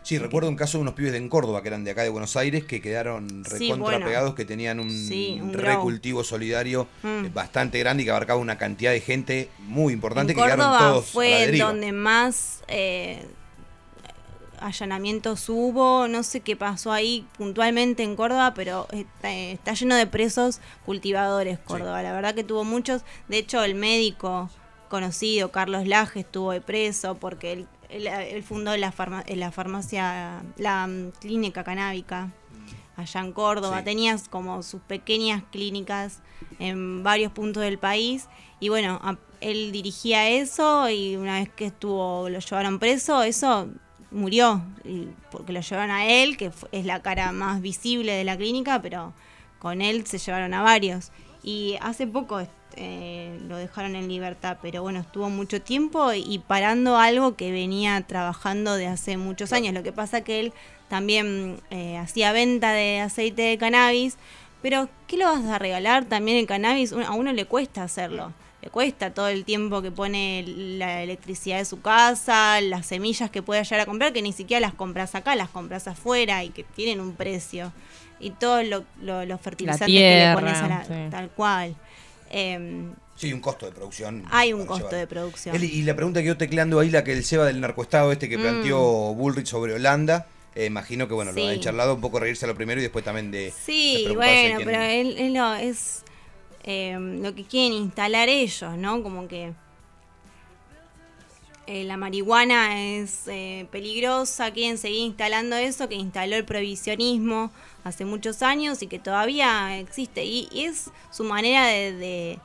Sí, recuerdo un caso de unos pibes de en Córdoba que eran de acá de Buenos Aires que quedaron Sí, recontra bueno. pegados, que tenían un, Sí, un recultivo solidario Mm. eh, bastante grande y que abarcaba una cantidad de gente muy importante en que quedaron Córdoba todos a la fue deriva. donde más eh, allanamientos hubo, no sé qué pasó ahí puntualmente en Córdoba, pero está, está lleno de presos cultivadores Córdoba. La verdad que tuvo muchos. De hecho, el médico conocido, Carlos Laje, estuvo de preso porque él, él- él fundó la, farma- la farmacia, la mm, clínica canábica allá en Córdoba. Sí. Tenías como sus pequeñas clínicas en varios puntos del país. Y bueno, a- él dirigía eso y una vez que estuvo, lo llevaron preso, eso murió. y- porque lo llevaron a él, que es la cara más visible de la clínica, pero con él se llevaron a varios. Y hace poco eh, lo dejaron en libertad, pero bueno, estuvo mucho tiempo y parando algo que venía trabajando de hace muchos años. Lo que pasa que él también eh, hacía venta de aceite de cannabis, Pero, ¿qué lo vas a regalar también el cannabis? A uno le cuesta hacerlo. Le cuesta todo el tiempo que pone la electricidad de su casa, las semillas que puede llegar a comprar, que ni siquiera las compras acá, las compras afuera y que tienen un precio. Y todos lo, lo- los fertilizantes que le tierra, pones a la, sí. tal cual. Em, Sí, un costo de producción. hay un costo llevar. de producción. Eli, y la pregunta que yo tecleando ahí, la que el Seba del narcoestado este que Mm. planteó Bullrich sobre Holanda, eh, imagino que bueno, lo han charlado un poco reírse a lo primero y después también de... Sí, de bueno, quién- pero él, él lo- es eh, lo que quieren instalar ellos, ¿no? Como que eh, la marihuana es eh, peligrosa, quieren seguir instalando eso que instaló el prohibicionismo hace muchos años y que todavía existe. Y, es su manera de,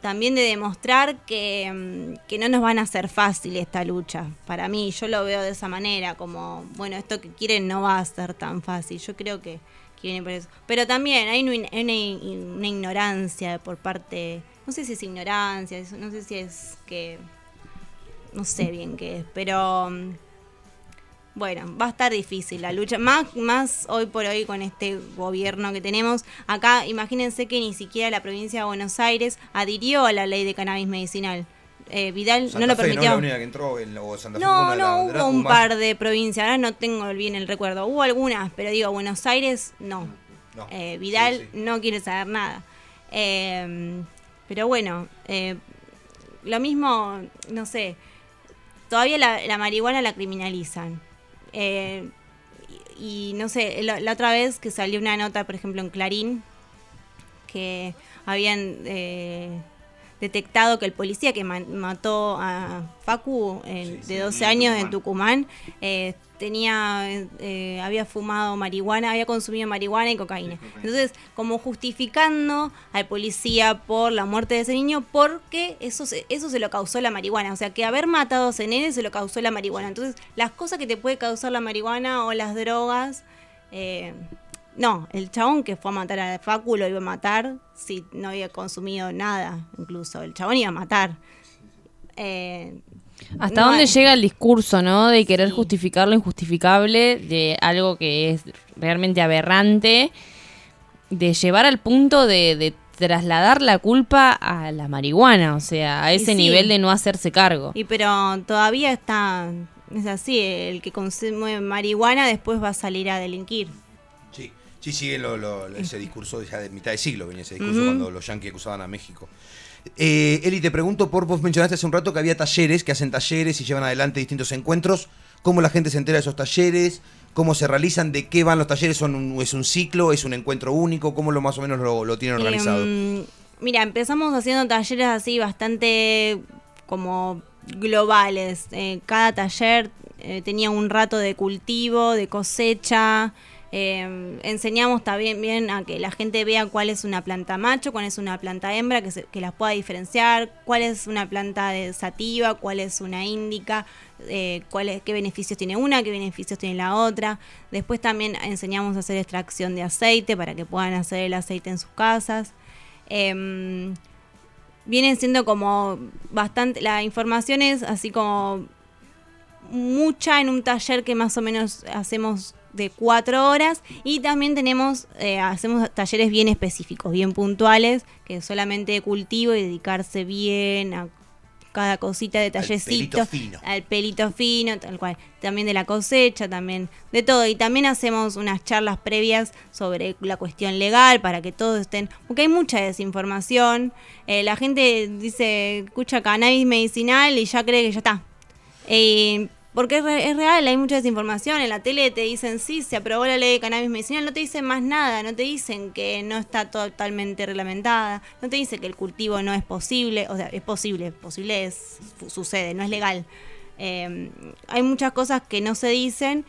también de demostrar que, mm, que no nos van a hacer fácil esta lucha. Para mí, yo lo veo de esa manera, como, bueno, esto que quieren no va a ser tan fácil. Yo creo que, que viene por eso. Pero también hay una, una- ignorancia por parte, no sé si es ignorancia, no sé si es que, no sé bien qué es, pero mm, bueno, va a estar difícil la lucha, más, más hoy por hoy con este gobierno que tenemos. Acá imagínense que ni siquiera la provincia de Buenos Aires adhirió a la ley de cannabis medicinal. Eh, Vidal Santa no lo Fe, permitió. La única que entró, en, o Santa Fe No, no, bandera, hubo un más. par de provincias, ahora no tengo bien el recuerdo. Hubo algunas, pero digo, Buenos Aires no. No. Eh, Vidal no quiere saber nada. Eh, pero bueno, eh, lo mismo, no sé, todavía la, la marihuana la criminalizan. Y, y no sé, la, la otra vez que salió una nota, por ejemplo, en Clarín, que habían detectado que el policía que ma- mató a Facu eh, de 12 años en Tucumán eh, tenía eh, había fumado marihuana, había consumido marihuana y cocaína. Entonces, como justificando al policía por la muerte de ese niño porque eso se, eso se lo causó la marihuana, o sea, que haber matado a ese nene se lo causó la marihuana. Entonces, las cosas que te puede causar la marihuana o las drogas eh, no, el chabón que fue a matar a Facu lo iba a matar si no había consumido nada, incluso. El chabón iba a matar. Eh, ¿Hasta no dónde hay- llega el discurso, no? De querer justificar lo injustificable, de algo que es realmente aberrante, de llevar al punto de, de trasladar la culpa a la marihuana, o sea, a ese sí. nivel de no hacerse cargo. Y pero todavía está, es así, el que consume marihuana después va a salir a delinquir. Sí, sí, sigue lo- lo- ese discurso ya de mitad de siglo, venía ese discurso cuando los yanquis acusaban a México. Eh, Eli, te pregunto por, vos mencionaste hace un rato que había talleres, que hacen talleres y llevan adelante distintos encuentros. ¿Cómo la gente se entera de esos talleres? ¿Cómo se realizan? ¿De qué van los talleres? ¿Son un- ¿Es un ciclo? ¿Es un encuentro único? ¿Cómo lo más o menos lo, lo tienen organizado? Em, mira, empezamos haciendo talleres así bastante como globales. Eh, cada taller eh, tenía un rato de cultivo, de cosecha. Eh, enseñamos también bien a que la gente vea cuál es una planta macho, cuál es una planta hembra, que, se- que las pueda diferenciar, cuál es una planta de sativa, cuál es una índica, eh, qué beneficios tiene una, qué beneficios tiene la otra. Después también enseñamos a hacer extracción de aceite para que puedan hacer el aceite en sus casas. Em, vienen siendo como bastante, la información es así como mucha en un taller que más o menos hacemos de cuatro horas y también tenemos, eh, hacemos talleres bien específicos, bien puntuales, que solamente de cultivo y dedicarse bien a cada cosita de tallecito, pelito fino. al pelito fino, tal cual. También de la cosecha, también de todo. Y también hacemos unas charlas previas sobre la cuestión legal para que todos estén. Porque hay mucha desinformación. Eh, la gente dice, escucha cannabis medicinal y ya cree que ya está. Eh, porque es, re- es real, hay mucha desinformación. En la tele te dicen, sí, se aprobó la ley de cannabis medicinal. No te dicen más nada. No te dicen que no está totalmente reglamentada. No te dicen que el cultivo no es posible. O sea, es posible. Posible es, sucede, no es legal. Eh, hay muchas cosas que no se dicen.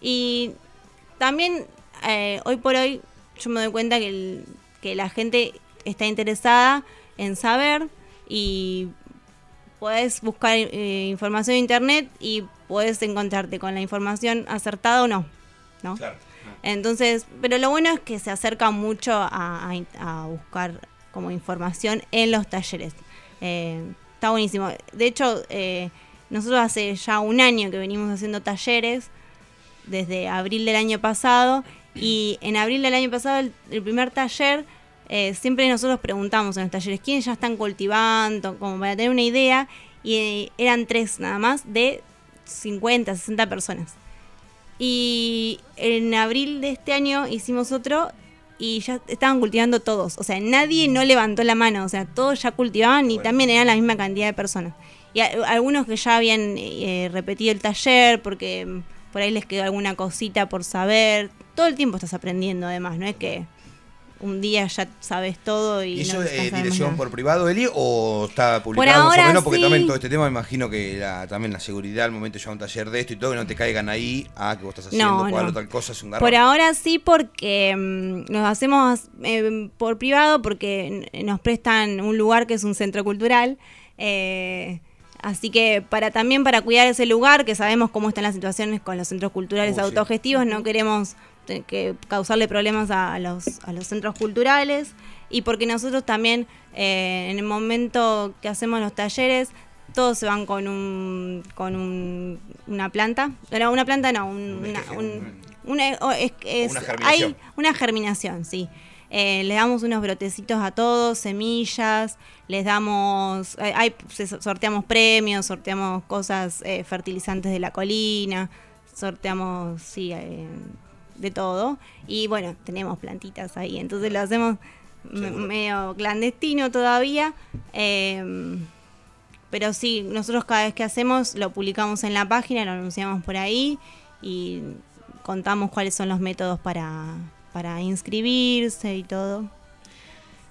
Y también, eh, hoy por hoy, yo me doy cuenta que, que la gente está interesada en saber y puedes buscar eh, información en internet y puedes encontrarte con la información acertada o no, ¿no? Entonces, pero lo bueno es que se acerca mucho a, a- a buscar como información en los talleres. Eh, está buenísimo. De hecho, eh, nosotros hace ya un año que venimos haciendo talleres, desde abril del año pasado, Y en abril del año pasado, el, el primer taller, eh, siempre nosotros preguntamos en los talleres quiénes ya están cultivando, como para tener una idea, y eh, eran tres nada más de 50, 60 personas. Y en abril de este año hicimos otro y ya estaban cultivando todos. O sea, nadie no levantó la mano. O sea, todos ya cultivaban y también eran la misma cantidad de personas. Y a- algunos que ya habían eh, repetido el taller porque por ahí les quedó alguna cosita por saber. Todo el tiempo estás aprendiendo además, no es que un día ya sabes todo y, ¿Y eso no dirección por privado, Eli, o está publicado más o menos? Porque sí. también todo este tema, me imagino que la- también la seguridad al momento llevar un taller de esto y todo, que no te caigan ahí, ah, que vos estás haciendo No, no. tal cosa, es un garrón. Por ahora sí, porque mm, nos hacemos eh, por privado, porque nos prestan un lugar que es un centro cultural. eh, así que para también para cuidar ese lugar, que sabemos cómo están las situaciones con los centros culturales sí. autogestivos, no queremos que causarle problemas a, los, a los centros culturales. Y porque nosotros también, eh, en el momento que hacemos los talleres, todos se van con un con un- una planta. No, una planta no, un- una, un- una- o es- es- Una germinación. hay una germinación, sí. Eh, les damos unos brotecitos a todos, semillas, les damos, eh, hay, sorteamos premios, sorteamos cosas, eh, fertilizantes de la colina, sorteamos, sí, eh, de todo. Y bueno, tenemos plantitas ahí, entonces lo hacemos me- medio clandestino todavía. eh, pero sí, nosotros cada vez que hacemos lo publicamos en la página, lo anunciamos por ahí y contamos cuáles son los métodos para, para inscribirse y todo.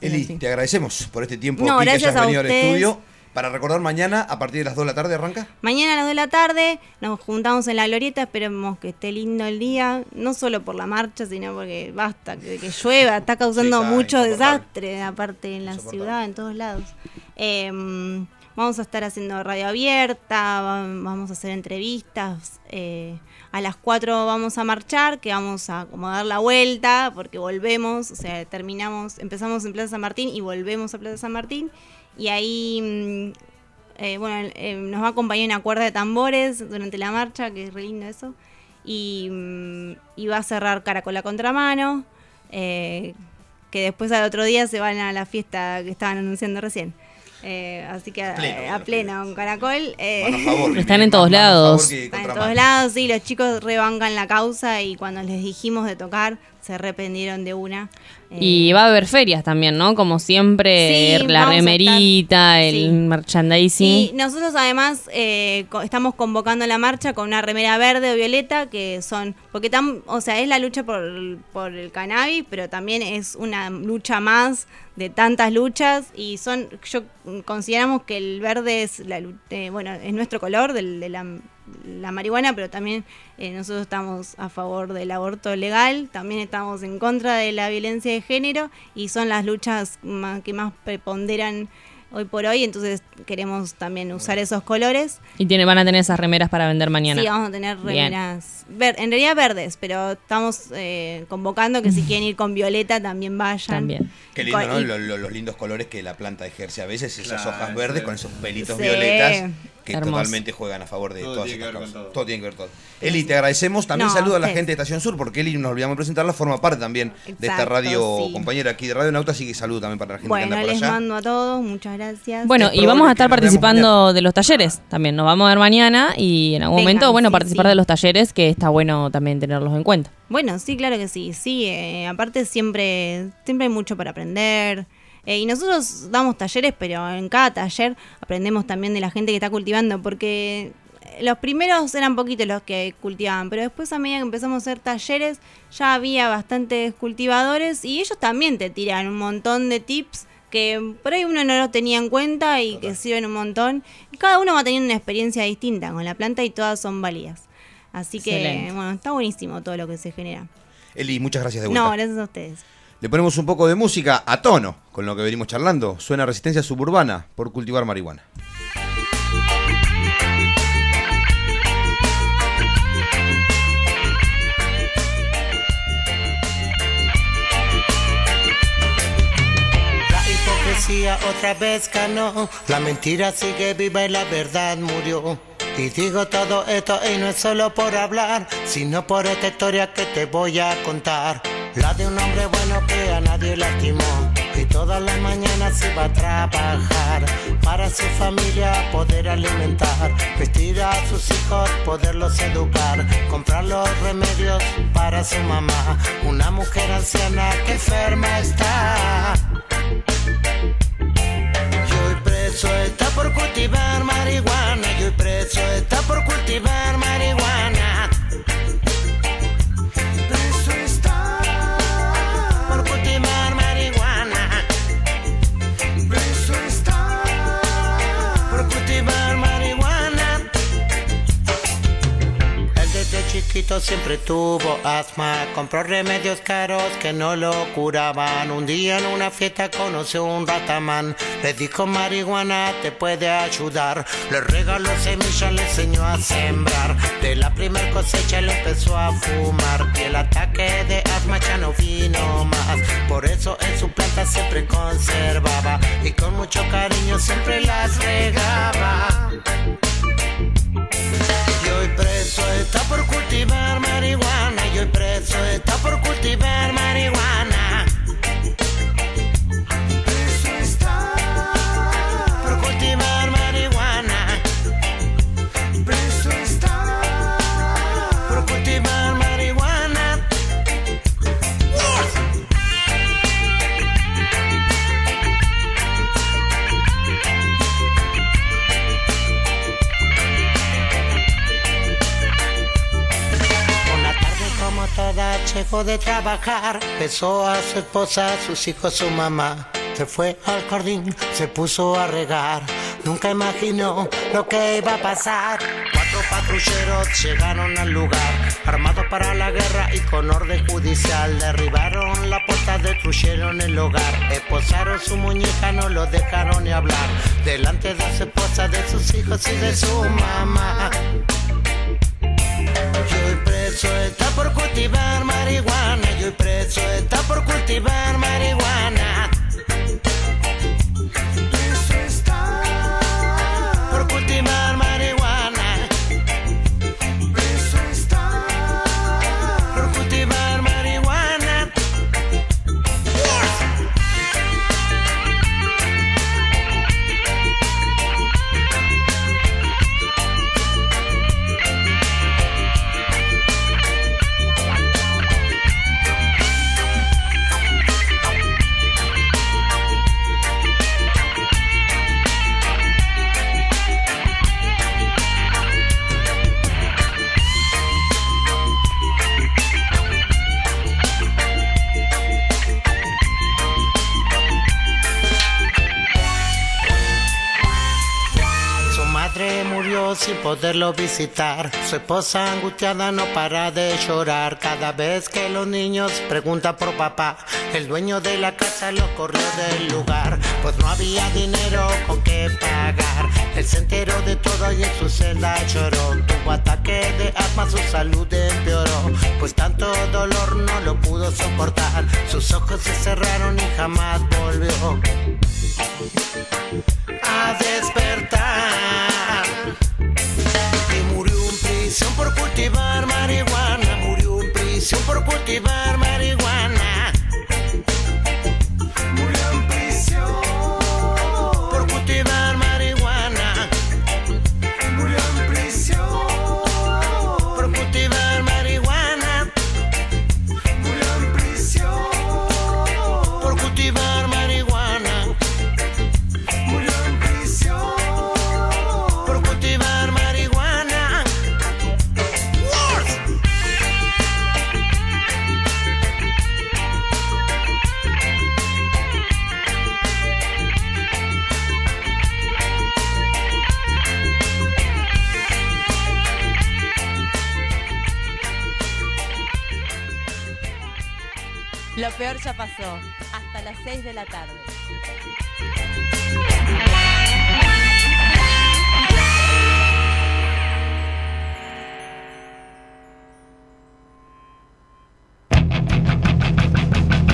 Eli, sí. te agradecemos por este tiempo No, que hayas venido al estudio. Para recordar, mañana a partir de las 2 de la tarde arranca. Mañana a las 2 de la tarde nos juntamos en la glorieta, esperemos que esté lindo el día, no solo por la marcha, sino porque basta, que, que llueva, está causando Sí, está mucho desastre, aparte en la ciudad, en todos lados. Eh, vamos a estar haciendo radio abierta, va- vamos a hacer entrevistas. eh, a las 4 vamos a marchar, que vamos a como dar la vuelta, porque volvemos, o sea, terminamos, empezamos en Plaza San Martín y volvemos a Plaza San Martín. Y ahí mm, eh, bueno, eh, nos va a acompañar una cuerda de tambores durante la marcha, que es re lindo eso. Y, mm, y va a cerrar Caracol a contramano, eh, que después al otro día se van a la fiesta que estaban anunciando recién. Eh, así que a, Pleno, a pleno, con Caracol. eh, favor, [laughs] Están en todos lados. están en todos lados, sí, los chicos rebancan la causa y cuando les dijimos de tocar, se arrepentieron de una. Y va a haber ferias también, ¿no? Como siempre, Sí, la remerita, el Sí. merchandising. Y nosotros además eh, estamos convocando la marcha con una remera verde o violeta que son, porque tam, o sea, es la lucha por, por el cannabis, pero también es una lucha más de tantas luchas y son, yo consideramos que el verde es la, eh, bueno, es nuestro color del- de la, la marihuana, pero también eh, nosotros estamos a favor del aborto legal, también estamos en contra de la violencia de género y son las luchas que más preponderan hoy por hoy, entonces queremos también usar esos colores. Y tiene, van a tener esas remeras para vender mañana. Sí, vamos a tener remeras, ver- en realidad verdes, pero estamos eh, convocando que si quieren ir con violeta también vayan. También. Qué lindo, Con- ¿no? y- Lo- lo- los lindos colores que la planta ejerce a veces, esas Claro, hojas verdes sí. con esos pelitos Sí. violetas que Hermoso. totalmente juegan a favor de Todo todas tiene estas que ver causas. con Todo. tiene que ver todo. Eli, te agradecemos. También No, saludo a la ustedes. gente de Estación Sur, porque Eli, nos olvidamos de presentarla, forma parte también de esta Exacto, radio sí. compañera aquí de Radio Nauta, así que saludo también para la gente que Bueno, anda por les allá. mando a todos, muchas gracias. Bueno, Es y vamos a estar que nos veamos participando de los talleres también. Nos vamos a ver mañana y en algún Vengan, momento, bueno, sí, participar sí. de los talleres, que está bueno también tenerlos en cuenta. Bueno, sí, claro que sí. Sí, eh, aparte siempre, siempre hay mucho para aprender. Eh, y nosotros damos talleres, pero en cada taller aprendemos también de la gente que está cultivando, porque eh, los primeros eran poquitos los que cultivaban, pero después a medida que empezamos a hacer talleres ya había bastantes cultivadores y ellos también te tiran un montón de tips que por ahí uno no los tenía en cuenta y que sirven un montón. Y cada uno va teniendo una experiencia distinta con la planta y todas son válidas. Así que, Excelente. bueno, está buenísimo todo lo que se genera. Eli, muchas gracias de vuelta. No, gracias a ustedes. Le ponemos un poco de música a tono con lo que venimos charlando. Suena Resistencia Suburbana por cultivar marihuana. La hipocresía otra vez ganó, la mentira sigue viva y la verdad murió. Y digo todo esto y no es solo por hablar, sino por esta historia que te voy a contar. La de un hombre bueno que a nadie lastimó y todas las mañanas iba a trabajar para su familia poder alimentar, vestir a sus hijos, poderlos educar, comprar los remedios para su mamá, una mujer anciana que enferma está. Y hoy preso está por cultivar marihuana, y hoy preso está por cultivar marihuana. Siempre tuvo asma, compró remedios caros que no lo curaban. Un día en una fiesta conoció un ratamán, le dijo marihuana te puede ayudar. Le regaló semillas, le enseñó a sembrar. De la primer cosecha le empezó a fumar y el ataque de asma ya no vino más. Por eso en su planta siempre conservaba y con mucho cariño siempre las regaba. Preso está por cultivar marihuana. Y hoy preso está por cultivar marihuana. Llegó de trabajar, besó a su esposa, sus hijos, su mamá. Se fue al jardín, se puso a regar. Nunca imaginó lo que iba a pasar. Cuatro patrulleros llegaron al lugar, armados para la guerra y con orden judicial. Derribaron la puerta, destruyeron el hogar. Esposaron su muñeca, no lo dejaron ni hablar. Delante de su esposa, de sus hijos y de su mamá. Preso está por cultivar marihuana. Y hoy preso está por cultivar marihuana. Sin poderlo visitar. Su esposa angustiada no para de llorar. Cada vez que los niños preguntan por papá, el dueño de la casa lo corrió del lugar. Pues no había dinero con qué pagar. Él se enteró de todo y en su celda lloró. Tuvo ataque de asma, su salud empeoró. Pues tanto dolor no lo pudo soportar. Sus ojos se cerraron y jamás volvió a despertar. Prisión por cultivar marihuana. Murió en prisión por cultivar marihuana. Lo peor ya pasó. Hasta las 6 de la tarde.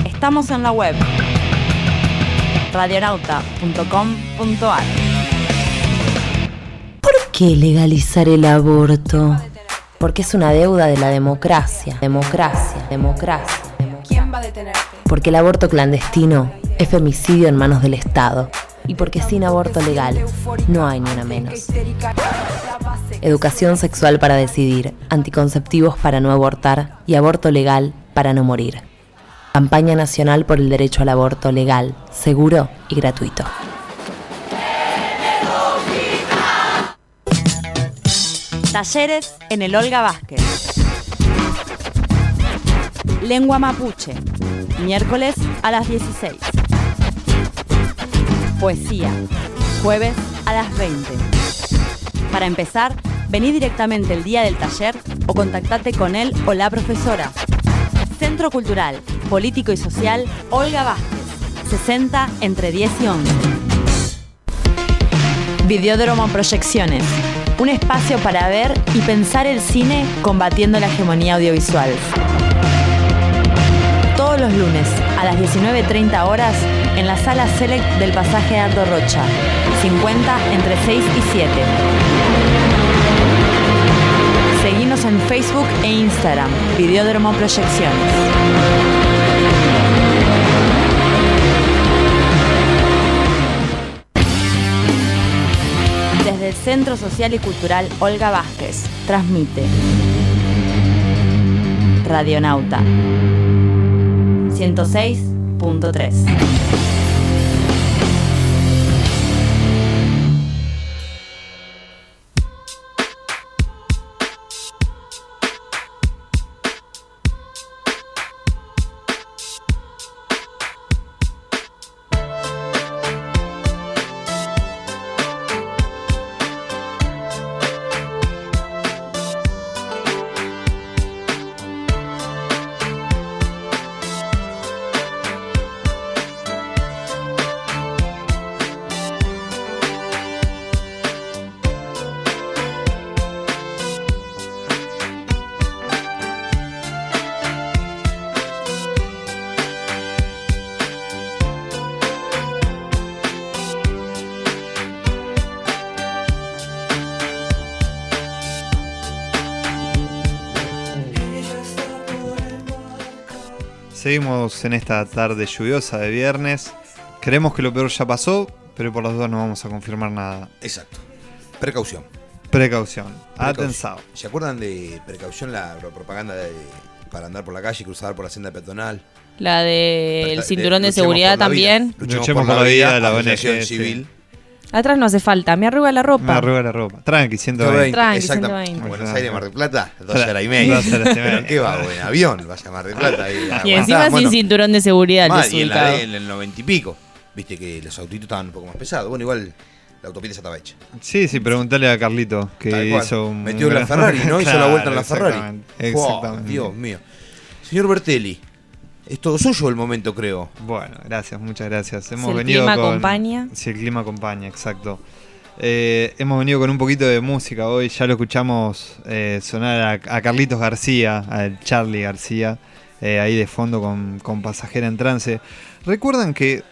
Estamos en la web radionauta.com.ar ¿Por qué legalizar el aborto? Porque es una deuda de la democracia, democracia, democracia. ¿Quién va a detenerte? Porque el aborto clandestino es femicidio en manos del Estado. Y porque sin aborto legal no hay ni una menos. Educación sexual para decidir, anticonceptivos para no abortar y aborto legal para no morir. Campaña Nacional por el Derecho al Aborto Legal, Seguro y Gratuito. Talleres en el Olga Vázquez. Lengua mapuche. Miércoles a las 16. Poesía. Jueves a las 20. Para empezar, vení directamente el día del taller o contactate con él o la profesora. Centro Cultural, Político y Social Olga Vázquez. 60 entre 10 y 11. Videódromo Proyecciones. Un espacio para ver y pensar el cine combatiendo la hegemonía audiovisual. Todos los lunes a las 19.30 horas en la sala Select del pasaje Ardo Rocha. 50 entre 6 y 7. Seguimos en Facebook e Instagram. Videódromo Proyecciones. Desde el Centro Social y Cultural Olga Vázquez, transmite Radionauta 106.3. Seguimos en esta tarde lluviosa de viernes. Creemos que lo peor ya pasó, pero por las dudas no vamos a confirmar nada. Exacto. Precaución. Precaución. Atensado. ¿Se acuerdan de precaución la propaganda de- para andar por la calle y cruzar por la senda peatonal? La del cinturón de luchemos seguridad por la vida. también. Luchemos, por, la vida, la ONG, ONG sí. civil. Atrás no hace falta, me arruga la ropa. Me arruga la ropa. Tranqui, 120. Tranqui, Exactamente. 120. Buenos Aires, Mar del Plata, dos horas y media. dos horas y media. [laughs] ¿Qué va? En avión, vas a Mar del Plata. Y aguantá, encima sin bueno. cinturón de seguridad, Mal, el y en, la, en el noventa y pico. Viste que los autitos estaban un poco más pesados. Bueno, igual la autopista ya estaba hecha. Sí, sí, preguntale a Carlito que hizo un. Metió la Ferrari, ¿no? Hizo la vuelta en la Ferrari. Exactamente. Dios mío. Señor Bertelli, es todo suyo el momento, creo. Bueno, gracias, muchas gracias. Hemos el venido clima con... acompaña. Si el clima acompaña, exacto. Eh, hemos venido con un poquito de música hoy, ya lo escuchamos eh, sonar a, a Carlitos García, al Charlie García, eh, ahí de fondo con, con Pasajera en Trance. Recuerdan que,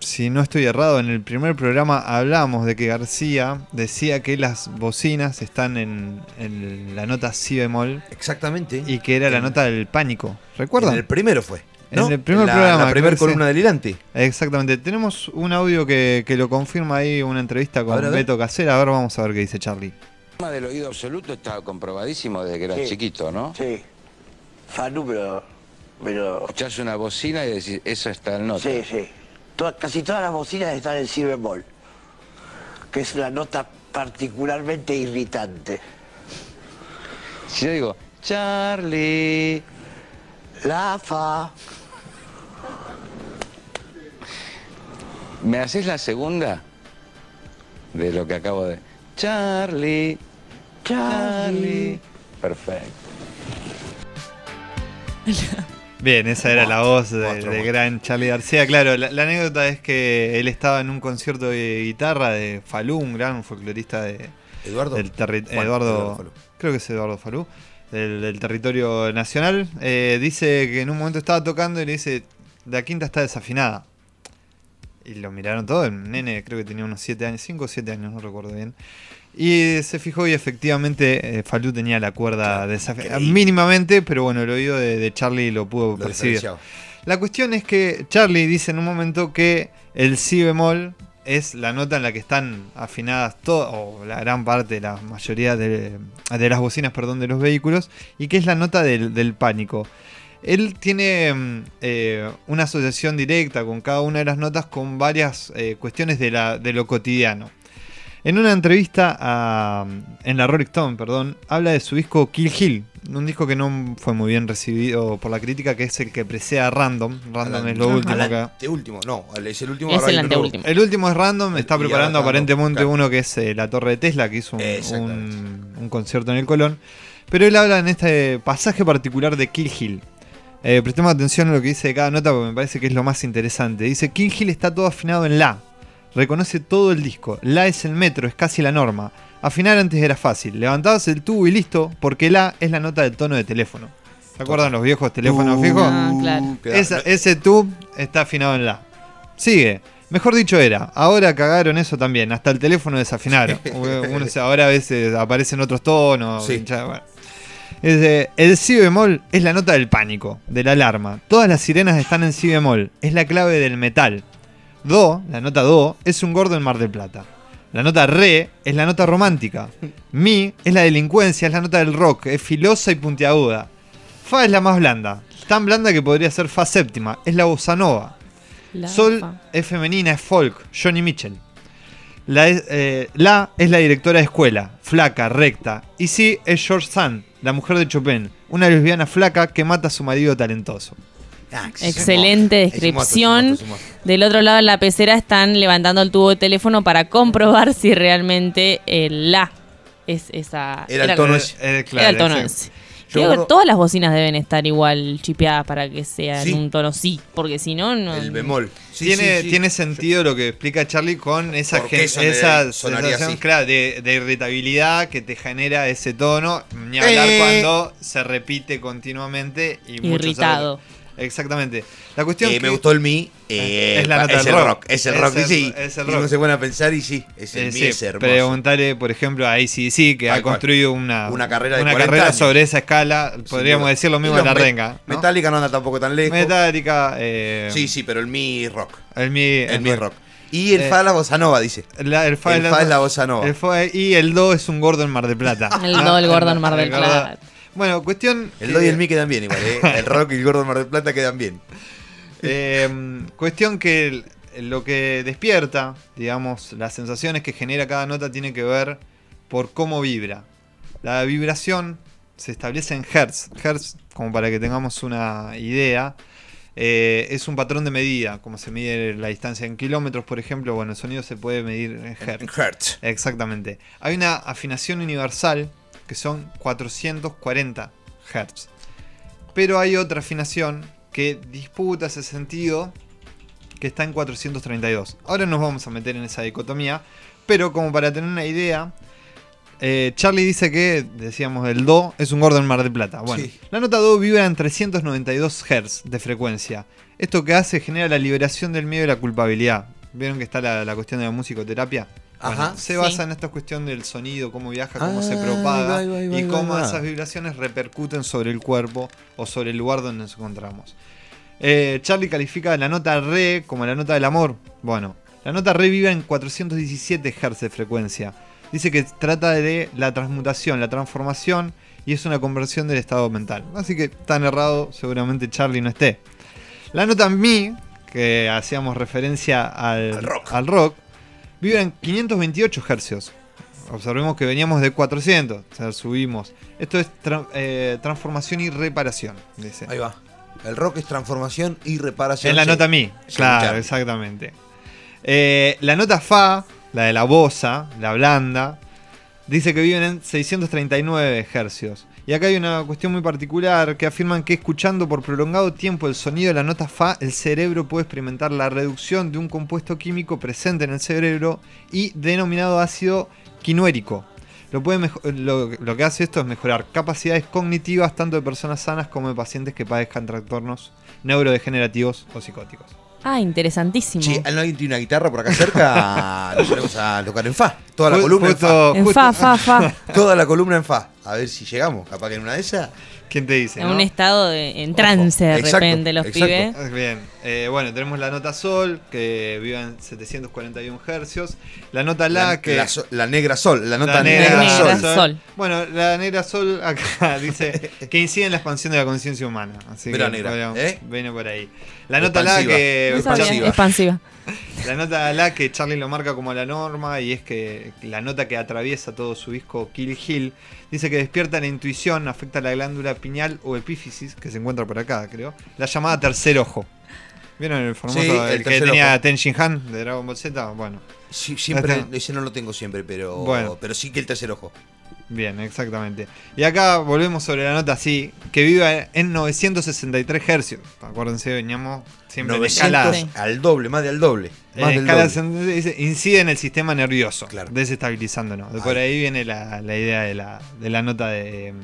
si no estoy errado, en el primer programa hablamos de que García decía que las bocinas están en, en la nota si bemol. Exactamente. Y que era la nota del pánico. ¿Recuerdan? En el primero fue. ¿No? En el primer La- programa. La primera columna delirante. Exactamente. Tenemos un audio que, que lo confirma ahí, una entrevista con. Beto Casera. A ver, vamos a ver qué dice Charlie. El tema del oído absoluto está comprobadísimo desde que eras Sí. chiquito, ¿no? Sí. Fanu, pero. pero Escuchás una bocina y decís, eso está en nota. sí, sí. Casi todas las bocinas están en si bemol, que es una nota particularmente irritante. Si yo digo, Charlie. La fa. ¿Me haces la segunda? De lo que acabo de. Charlie. Charlie. Perfecto. Bien, esa era la voz de, Monstruo, de gran Charlie García. Claro, la, la anécdota es que él estaba en un concierto de guitarra de Falú, un gran folclorista de. Eduardo. del terri- Juan, Eduardo. Eduardo Falú. Creo que es Eduardo Falú. Del, del territorio nacional. Eh, dice que en un momento estaba tocando y le dice: La quinta está desafinada. Y lo miraron todo, el nene creo que tenía unos 7 años, 5 o 7 años, no recuerdo bien. Y se fijó y efectivamente eh, Falú tenía la cuerda desafinada mínimamente, pero bueno, el oído de, de Charlie lo pudo Lo percibir. La cuestión es que Charlie dice en un momento que el si bemol es la nota en la que están afinadas todas, o la gran parte, la mayoría de, de las bocinas, perdón, de los vehículos, y que es la nota del, del pánico. Él tiene mm, eh, una asociación directa con cada una de las notas con varias eh, cuestiones de, la, de lo cotidiano. En una entrevista a- en la Rolling Stone, perdón, habla de su disco Kill Hill, un disco que no fue muy bien recibido por la crítica, que es el que precede a Random. Random es lo Al último que... anteúltimo, no, es el último. Es el anteúltimo. El último es Random, está preparando aparentemente claro. uno que es eh, la Torre de Tesla, que hizo un, un- un concierto en el Colón. Pero él habla en este pasaje particular de Kill Hill. Eh, prestemos atención a lo que dice de cada nota porque me parece que es lo más interesante. Dice, Kill Hill está todo afinado en La. Reconoce todo el disco. La es el metro, es casi la norma. Afinar antes era fácil. Levantabas el tubo y listo, porque La es la nota del tono de teléfono. ¿Se acuerdan los viejos teléfonos Tu- fijos? Ah, claro. Esa- ese tub está afinado en La. Sigue. Mejor dicho era, ahora cagaron eso también, hasta el teléfono desafinaron. [laughs] Uno, ahora a veces aparecen otros tonos. Sí. hincha- bueno. Dice, el si bemol es la nota del pánico, de la alarma. Todas las sirenas están en si bemol, es la clave del metal. Do, la nota do, es un gordo en Mar del Plata. La nota re es la nota romántica. Mi es la delincuencia, es la nota del rock, es filosa y puntiaguda. Fa es la más blanda, tan blanda que podría ser fa séptima, es la bossa nova. La Sol fa. es femenina, es folk, Johnny Mitchell. La, es- eh, la es la directora de escuela, flaca, recta. Y sí es George Sand, la mujer de Chopin, una lesbiana flaca que mata a su marido talentoso. Ah, Excelente descripción. Del otro lado en la pecera están levantando el tubo de teléfono para comprobar si realmente el la es esa. Era el tono ese. Eh, Era el tono sí. ese. Yo Creo que todas las bocinas deben estar igual chipeadas para que sea Sí. en un tono sí, porque si no, no. El bemol. Sí, tiene, sí, sí. tiene sentido lo que explica Charlie con esa, ¿Por qué gen- sonaría- esa sensación claro, de, de irritabilidad que te genera ese tono. Ni hablar Eh. cuando se repite continuamente y muchos Irritado. saben- Exactamente. La cuestión Eh, que- me gustó el mi. eh, Es la nota es del el rock. rock. Es el Es rock. y el- sí. es el Y uno rock. se pone a pensar y sí. Es el Eh, mi, sí, es hermoso. preguntarle, por ejemplo, a ACDC, que Tal ha cual. construido una, Una carrera de una 40 carrera años. sobre esa escala. Podríamos duda. decir lo mismo Y de la me- renga. ¿no? Metallica no anda tampoco tan lejos. Metallica. eh, Sí, sí, pero el mi rock. El mi, El mi rock. Y el Eh, fa de la bossa nova, dice. La- el fa, El fa es la bossa nova. el fa- y el do es un gordo en Mar del Plata. El do, el gordo en Mar del Plata. Bueno, cuestión. El que- do y el mi quedan bien igual, ¿eh? El [laughs] rock y el gordo de Mar del Plata quedan bien. Eh, cuestión que lo que despierta, digamos, las sensaciones que genera cada nota tiene que ver por cómo vibra. La vibración se establece en hertz. Hertz, como para que tengamos una idea, eh, es un patrón de medida. Como se mide la distancia en kilómetros, por ejemplo, bueno, el sonido se puede medir en hertz. En hertz. Exactamente. Hay una afinación universal que son 440 Hz. Pero hay otra afinación que disputa ese sentido que está en 432. Ahora nos vamos a meter en esa dicotomía, pero como para tener una idea, eh, Charlie dice que, decíamos, el Do es un gordo en Mar del Plata. Bueno, Sí. la nota Do vibra en 392 Hz de frecuencia. Esto que hace genera la liberación del miedo y la culpabilidad. ¿Vieron que está la, la cuestión de la musicoterapia? Bueno, se Sí. basa en esta cuestión del sonido, cómo viaja, cómo se Ah, propaga va, va, y cómo esas vibraciones repercuten sobre el cuerpo o sobre el lugar donde nos encontramos. Eh, Charlie califica la nota re como la nota del amor. Bueno, la nota re vive en 417 Hz de frecuencia. Dice que trata de la transmutación, la transformación y es una conversión del estado mental. Así que tan errado seguramente Charlie no esté. La nota mi, que hacíamos referencia al, al rock. Vive en 528 Hz. Observemos que veníamos de 400, o sea, subimos. Esto es tra- eh, transformación y reparación, dice. Ahí va. El rock es transformación y reparación. En la nota mi, claro. exactamente. Eh, la nota fa, la de la bosa, la blanda, dice que viven en 639 hercios. Y acá hay una cuestión muy particular que afirman que escuchando por prolongado tiempo el sonido de la nota fa, el cerebro puede experimentar la reducción de un compuesto químico presente en el cerebro y denominado ácido mejo- lo, lo que hace esto es mejorar capacidades cognitivas tanto de personas sanas como de pacientes que padezcan trastornos neurodegenerativos o psicóticos. Ah, interesantísimo. Si alguien tiene una guitarra por acá cerca, [laughs] nos ponemos a tocar en fa. Toda la columna en En fa, fa, fa. Toda la columna en fa. A ver si llegamos. Capaz que en una de esas. ¿Quién te dice? En no? un estado de, en trance de Exacto, repente los exacto. pibes. Bien, eh, bueno, tenemos la nota sol, que vive en 741 hercios. La nota la, La, que. la so- la negra sol. La nota La negra, negra sol. sol. Bueno, la negra sol acá [laughs] dice que incide en la expansión de la conciencia humana. Así Mira, que negra, podríamos- ¿eh? viene por ahí. La nota la que. Expansiva. expansiva. [laughs] La nota la que Charlie lo marca como la norma y es que la nota que atraviesa todo su disco Kill Hill dice que despierta la intuición, afecta la glándula pineal o epífisis, que se encuentra por acá, creo. La llamada tercer ojo. ¿Vieron el famoso Sí, el, el que tenía ojo. Ten Shin Han de Dragon Ball Z? Bueno, Sí, siempre, Este- ese no lo tengo siempre, pero, Bueno. pero sí que el tercer ojo. bien, exactamente. Y acá volvemos sobre la nota así, que vive en 963 hercios. Acuérdense, veníamos siempre en 900 escala. al doble, más de al doble. En Más del escala doble. dice, incide en el sistema nervioso, Claro. desestabilizándonos. De por Ahí. viene la, la idea de la, de la nota de,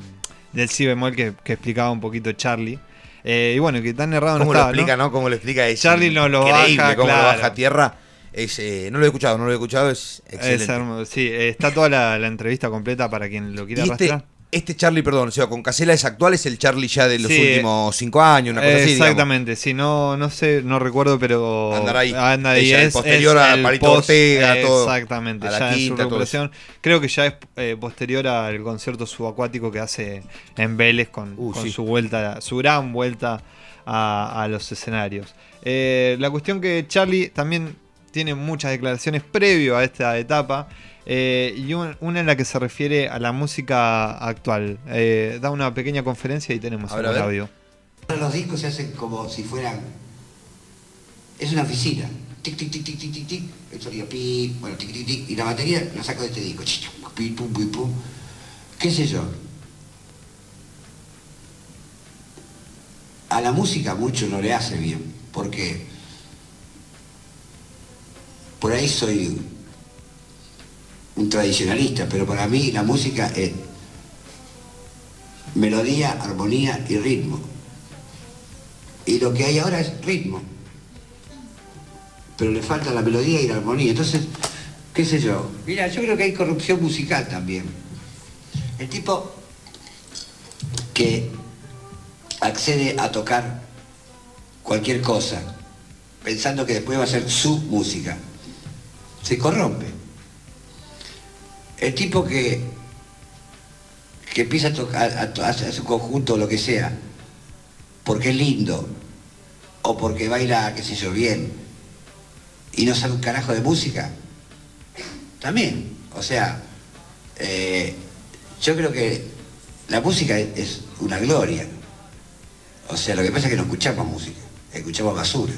del si bemol que, que explicaba un poquito Charlie. Eh, y bueno, que tan errado no ¿Cómo lo estaba, explica, ¿no? no? ¿Cómo lo explica? Es Charlie no lo baja, cómo claro. lo baja a tierra. Es, eh, no lo he escuchado, no lo he escuchado, es excelente. Es hermoso, sí, eh, está toda la, la entrevista completa para quien lo quiera Y este, arrastrar. Este Charlie, perdón, o sea, con Casela es actual, es el Charlie ya de los Sí, últimos cinco años, una cosa así. Exactamente, sí, no, no sé, no recuerdo, pero Andará ahí. anda ahí, Ella, el es, posterior es a Palito Ortega, todo, Exactamente, a la ya en su quinta, todo recuperación. Creo que ya es eh, posterior al concierto subacuático que hace en Vélez con, Uh, con sí. su vuelta, su gran vuelta a, a los escenarios. Eh, la cuestión que Charlie también tiene muchas declaraciones previo a esta etapa. Eh, y un- una en la que se refiere a la música actual. Eh, da una pequeña conferencia y tenemos ver. audio. Los discos se hacen como si fueran. Es una oficina. Tic, tic, tic, tic, tic, tic, tic. El sonido pi, bueno, tic, tic, tic. Y la batería la saco de este disco. Pi, pum, pi, pum. ¿Qué sé yo? A la música mucho no le hace bien. Porque por ahí soy un tradicionalista, pero para mí la música es melodía, armonía y ritmo. Y lo que hay ahora es ritmo. Pero le falta la melodía y la armonía. Entonces, qué sé yo. Mira, yo creo que hay corrupción musical también. El tipo que accede a tocar cualquier cosa pensando que después va a ser su música, se corrompe. El tipo que, que empieza a tocar, a, hacer su conjunto o lo que sea, porque es lindo, o porque baila, qué sé yo, bien, y no sabe un carajo de música, también. O sea, eh, yo creo que la música es, una gloria. O sea, lo que pasa es que no escuchamos música, escuchamos basura.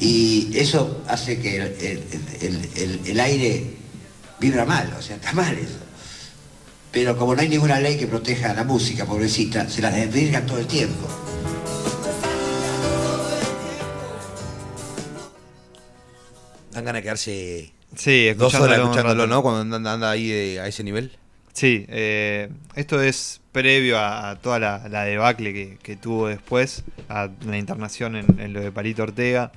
Y eso hace que el- el- el aire vibra mal, o sea, está mal eso. Pero como no hay ninguna ley que proteja a la música, pobrecita, se las desvirgan todo el tiempo. Dan ganas de quedarse Sí, dos escuchándolo horas escuchándolo. ¿no? Cuando anda, anda ahí eh, a ese nivel. Sí, eh, esto es previo a, a toda la, la debacle que, que tuvo después, a la internación en, en lo de Palito Ortega.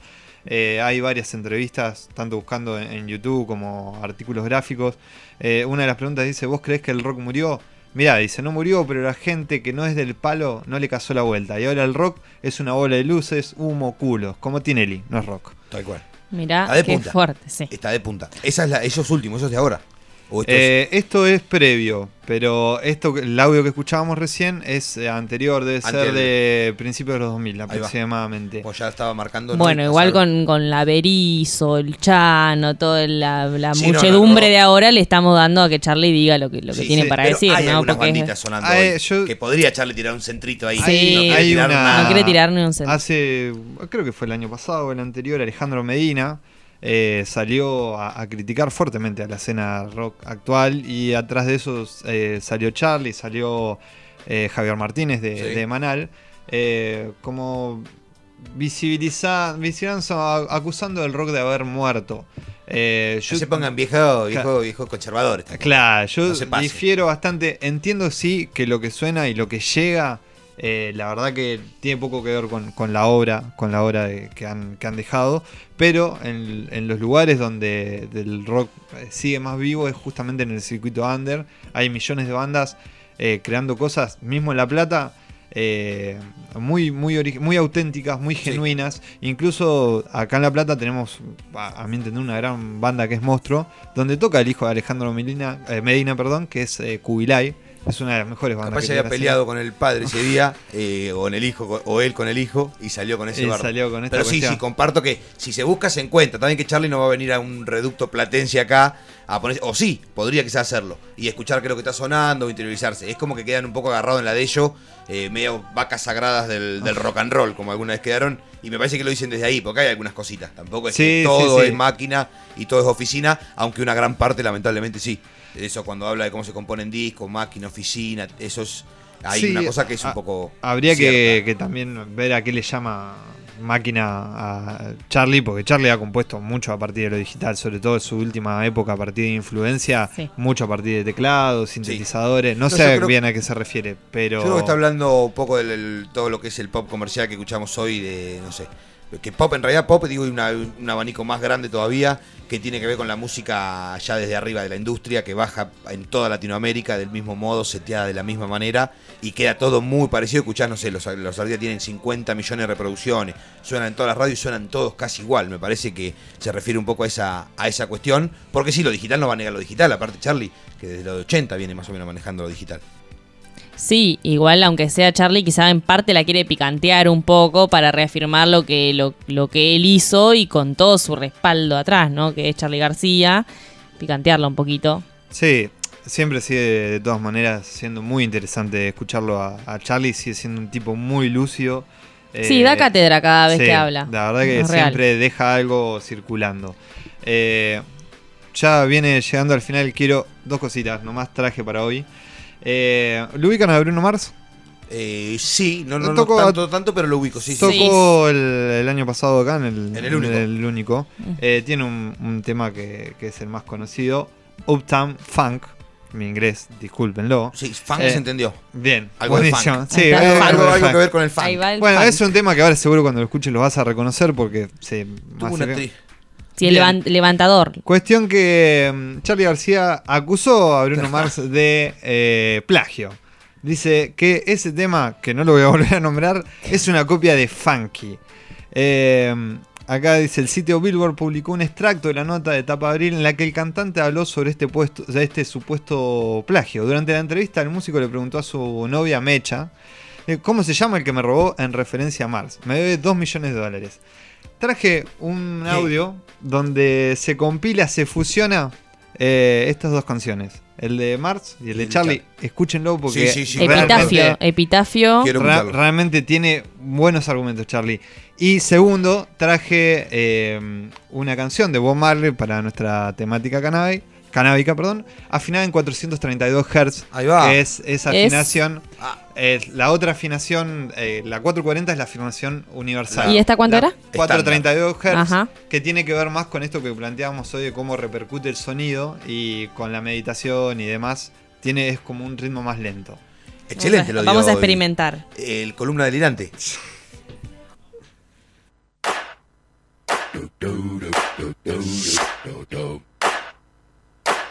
Eh, hay varias entrevistas, tanto buscando en, en YouTube como artículos gráficos. Eh, una de las preguntas dice, ¿vos crees que el rock murió? Mirá, dice, no murió, pero la gente que no es del palo no le casó la vuelta. Y ahora el rock es una bola de luces, humo, culos, como Tinelli, no es rock. Tal cual. Mirá, Está de qué punta. fuerte, sí. Está de punta. Esa es la, eso es último, eso es de ahora. Eh, esto es previo, pero esto que- el audio que escuchábamos recién es eh, anterior, debe Antes ser de principios de los 2000 Ahí va. aproximadamente. Pues ya estaba marcando. ¿no? Bueno, igual con, con la Berizo, el Chano, toda la, la Sí, no, no, muchedumbre no. de ahora le estamos dando a que Charlie diga lo que, lo que Sí, tiene sí, para decir, hay ¿no? algunas Porque banditas sonando hoy, yo- que podría echarle tirar un centrito ahí. Sí. no quiere Hay tirar una- no quiere tirar ni un centro. Hace, creo que fue el año pasado o el anterior, Alejandro Medina eh, salió a, a criticar fuertemente a la escena rock actual y atrás de eso eh, salió Charlie, salió eh, Javier Martínez de, Sí. de Manal, como visibilizando, acusando al rock de haber muerto. Eh, No se pongan viejo, viejo, viejo conservadores. Claro, yo No difiero bastante. Entiendo sí que lo que suena y lo que llega Eh, la verdad que tiene poco que ver con, con la obra, con la obra de- que, han, que han dejado, pero en, en los lugares donde el rock eh, sigue más vivo es justamente en el circuito under. Hay millones de bandas eh, creando cosas, mismo en La Plata, eh, muy, muy, muy auténticas, muy genuinas. Incluso acá en La Plata tenemos, a, a mi entender, una gran banda que es Monstruo, donde toca el hijo de Alejandro Medina, eh, Medina perdón, que es eh, Kubilay. Es una de las mejores bandas. Capaz que se había peleado con el padre ese día, eh, o con el hijo, o él con el hijo, y salió con ese Y bardo. salió con esta Pero sí, cuestión. sí, comparto que si se busca, se encuentra. También que Charlie no va a venir a un reducto platense acá a ponerse. O sí, podría quizás hacerlo. Y escuchar qué es lo que está sonando, o interiorizarse. Es como que quedan un poco agarrados en la de ellos, eh, medio vacas sagradas del, del rock and roll, como alguna vez quedaron. Y me parece que lo dicen desde ahí, porque hay algunas cositas. Tampoco es Sí, que sí, todo sí. es máquina y todo es oficina, aunque una gran parte, lamentablemente, sí. Eso cuando habla de cómo se componen discos, máquina, oficina, eso es. Hay Sí, una cosa que es un a- poco. Habría que, también ver a qué le llama máquina a Charlie, porque Charlie ha compuesto mucho a partir de lo digital, sobre todo en su última época a partir de influencia, Sí. mucho a partir de teclados, sintetizadores. No, No, sé bien a qué se refiere, pero. Yo creo que está hablando un poco de todo lo que es el pop comercial que escuchamos hoy, de, no sé, que pop, en realidad pop, digo, una- un abanico más grande todavía, que tiene que ver con la música ya desde arriba de la industria, que baja en toda Latinoamérica del mismo modo, seteada de la misma manera, y queda todo muy parecido. Escuchás, no sé, los, los Ardilla tienen 50 millones de reproducciones, suenan en todas las radios y suenan todos casi igual. Me parece que se refiere un poco a esa, a esa cuestión, porque sí, lo digital no va a negar lo digital, aparte Charlie, que desde los 80 viene más o menos manejando lo digital. Sí, igual aunque sea Charlie, quizá en parte la quiere picantear un poco para reafirmar lo que, lo, lo que él hizo y con todo su respaldo atrás, ¿no? Que es Charlie García, picantearlo un poquito. Sí, siempre sigue de todas maneras siendo muy interesante escucharlo a, a Charlie, sigue siendo un tipo muy lúcido. Sí, da cátedra cada vez sí, que habla. La verdad que real. siempre deja algo circulando. Eh, ya viene llegando al final, quiero dos cositas, nomás traje para hoy. Eh, ¿Lo ubican a Bruno Mars? Eh, sí, no, no, no Tocó- tanto, tanto, pero lo ubico, sí. sí. Tocó el, el año pasado acá en el, En el único. en el único. Eh, tiene un, un tema que, que es el más conocido, Uptown Funk. Mi inglés, discúlpenlo. Sí, funk Eh, se entendió. Bien, Algo de buenísimo. funk. Sí, Ahí está, algo, algo- de algo funk. que ver con el funk. Bueno, funk. es un tema que ahora seguro cuando lo escuches lo vas a reconocer porque se Tuvo una tri- Sí, el levantador. Cuestión que mm, Charlie García acusó a Bruno Mars de eh, plagio. Dice que ese tema, que no lo voy a [laughs] volver a nombrar, es una copia de Funky. Eh, acá dice, el sitio Billboard publicó un extracto de la nota de tapa abril en la que el cantante habló sobre este, puesto, de este supuesto plagio. Durante la entrevista, el músico le preguntó a su novia Mecha, eh, ¿cómo se llama el que me robó en referencia a Mars? Me debe 2 millones de dólares. Traje un audio donde se compila, se fusiona eh, estas dos canciones. El de Mars y el de Charlie. Escúchenlo porque Sí, sí, sí. Epitafio, epitafio. Ra- realmente tiene buenos argumentos, Charlie. Y segundo, traje eh, una canción de Bob Marley para nuestra temática cannabis, canábica, perdón, afinada en 432 Hz. Ahí va. Que es esa afinación. Ah. Es... La otra afinación, eh, la 440 es la afinación universal. ¿Y esta cuánto la era? 432 Hz, Ajá. que tiene que ver más con esto que planteábamos hoy de cómo repercute el sonido y con la meditación y demás. Tiene, es como un ritmo más lento. Excelente, lo Vamos a experimentar. El, el columna delirante.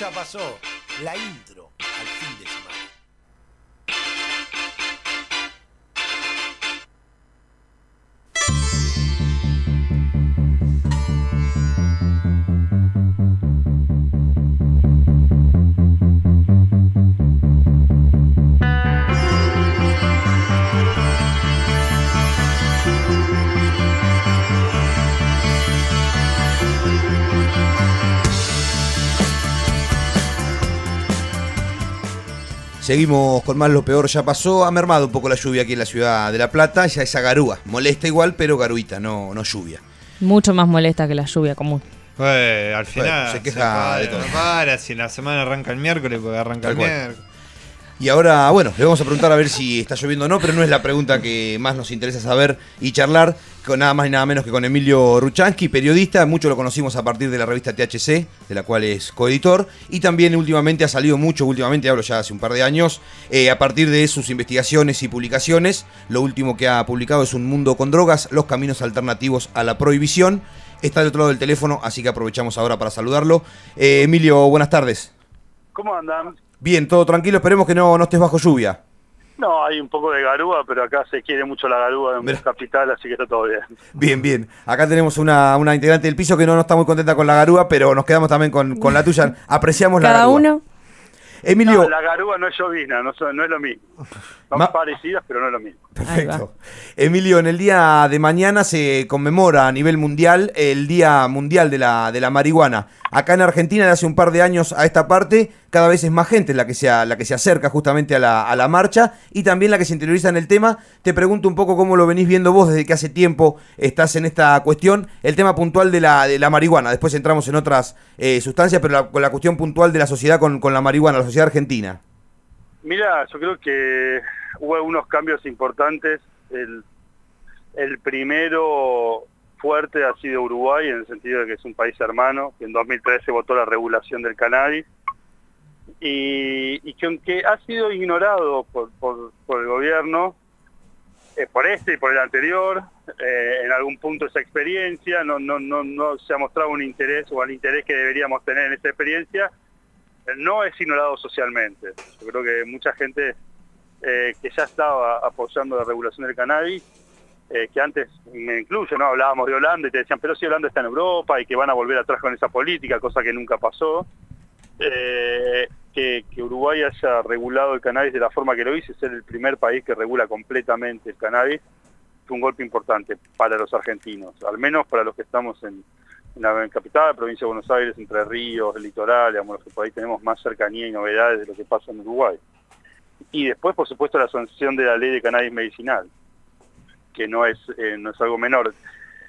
Ya pasó. La Seguimos con más lo peor ya pasó. Ha mermado un poco la lluvia aquí en la ciudad de La Plata. Ya esa garúa. Molesta igual, pero garuita, no, no lluvia. Mucho más molesta que la lluvia común. Eh, al final Bueno, se queja para, de todo. no para, si la semana arranca el miércoles, porque arranca Tal el cual. miércoles. Y ahora, bueno, le vamos a preguntar a ver si está lloviendo o no, pero no es la pregunta que más nos interesa saber y charlar con nada más y nada menos que con Emilio Ruchansky, periodista, mucho lo conocimos a partir de la revista THC, de la cual es coeditor, y también últimamente ha salido mucho, últimamente hablo ya hace un par de años, eh, a partir de sus investigaciones y publicaciones, lo último que ha publicado es Un Mundo con Drogas, los caminos alternativos a la prohibición, está del otro lado del teléfono, así que aprovechamos ahora para saludarlo. Eh, Emilio, buenas tardes. ¿Cómo andan? Bien, todo tranquilo, esperemos que no, no estés bajo lluvia. No, hay un poco de garúa, pero acá se quiere mucho la garúa en capital, así que está todo bien. Bien, bien. Acá tenemos una, una integrante del piso que no, no está muy contenta con la garúa, pero nos quedamos también con, con la tuya. [laughs] Apreciamos la Cada garúa. uno. Emilio, No, la garúa no es llovina, no, no es lo mismo. Son Ma- parecidas, pero no es lo mismo. perfecto. Emilio, en el día de mañana se conmemora a nivel mundial el Día Mundial de la, de la Marihuana. Acá en Argentina, de hace un par de años a esta parte, cada vez es más gente la que se, la que se acerca justamente a la, a la marcha y también la que se interioriza en el tema. Te pregunto un poco cómo lo venís viendo vos desde que hace tiempo estás en esta cuestión, el tema puntual de la, de la marihuana. Después entramos en otras eh, sustancias, pero con la cuestión puntual de la sociedad con, con la marihuana, la sociedad argentina. Mira, yo creo que hubo unos cambios importantes. El, el primero fuerte ha sido Uruguay, en el sentido de que es un país hermano, que en 2013 votó la regulación del cannabis, y, que aunque ha sido ignorado por, el gobierno, eh, por este y por el anterior, eh, en algún punto esa experiencia, no, se ha mostrado un interés o el interés que deberíamos tener en esta experiencia, no es ignorado socialmente. Yo creo que mucha gente eh, que ya estaba apoyando la regulación del cannabis, que antes me incluyo, ¿no? Hablábamos de Holanda y te decían, pero si Holanda está en Europa y que van a volver atrás con esa política, cosa que nunca pasó. Que, Uruguay haya regulado el cannabis de la forma que lo hizo, ser el primer país que regula completamente el cannabis, fue un golpe importante para los argentinos, al menos para los que estamos en, en la capital, provincia de Buenos Aires, Entre Ríos, el litoral, digamos, los que por ahí tenemos más cercanía y novedades de lo que pasa en Uruguay. Y después, por supuesto, la sanción de la ley de cannabis medicinal, que no es, eh, no es algo menor,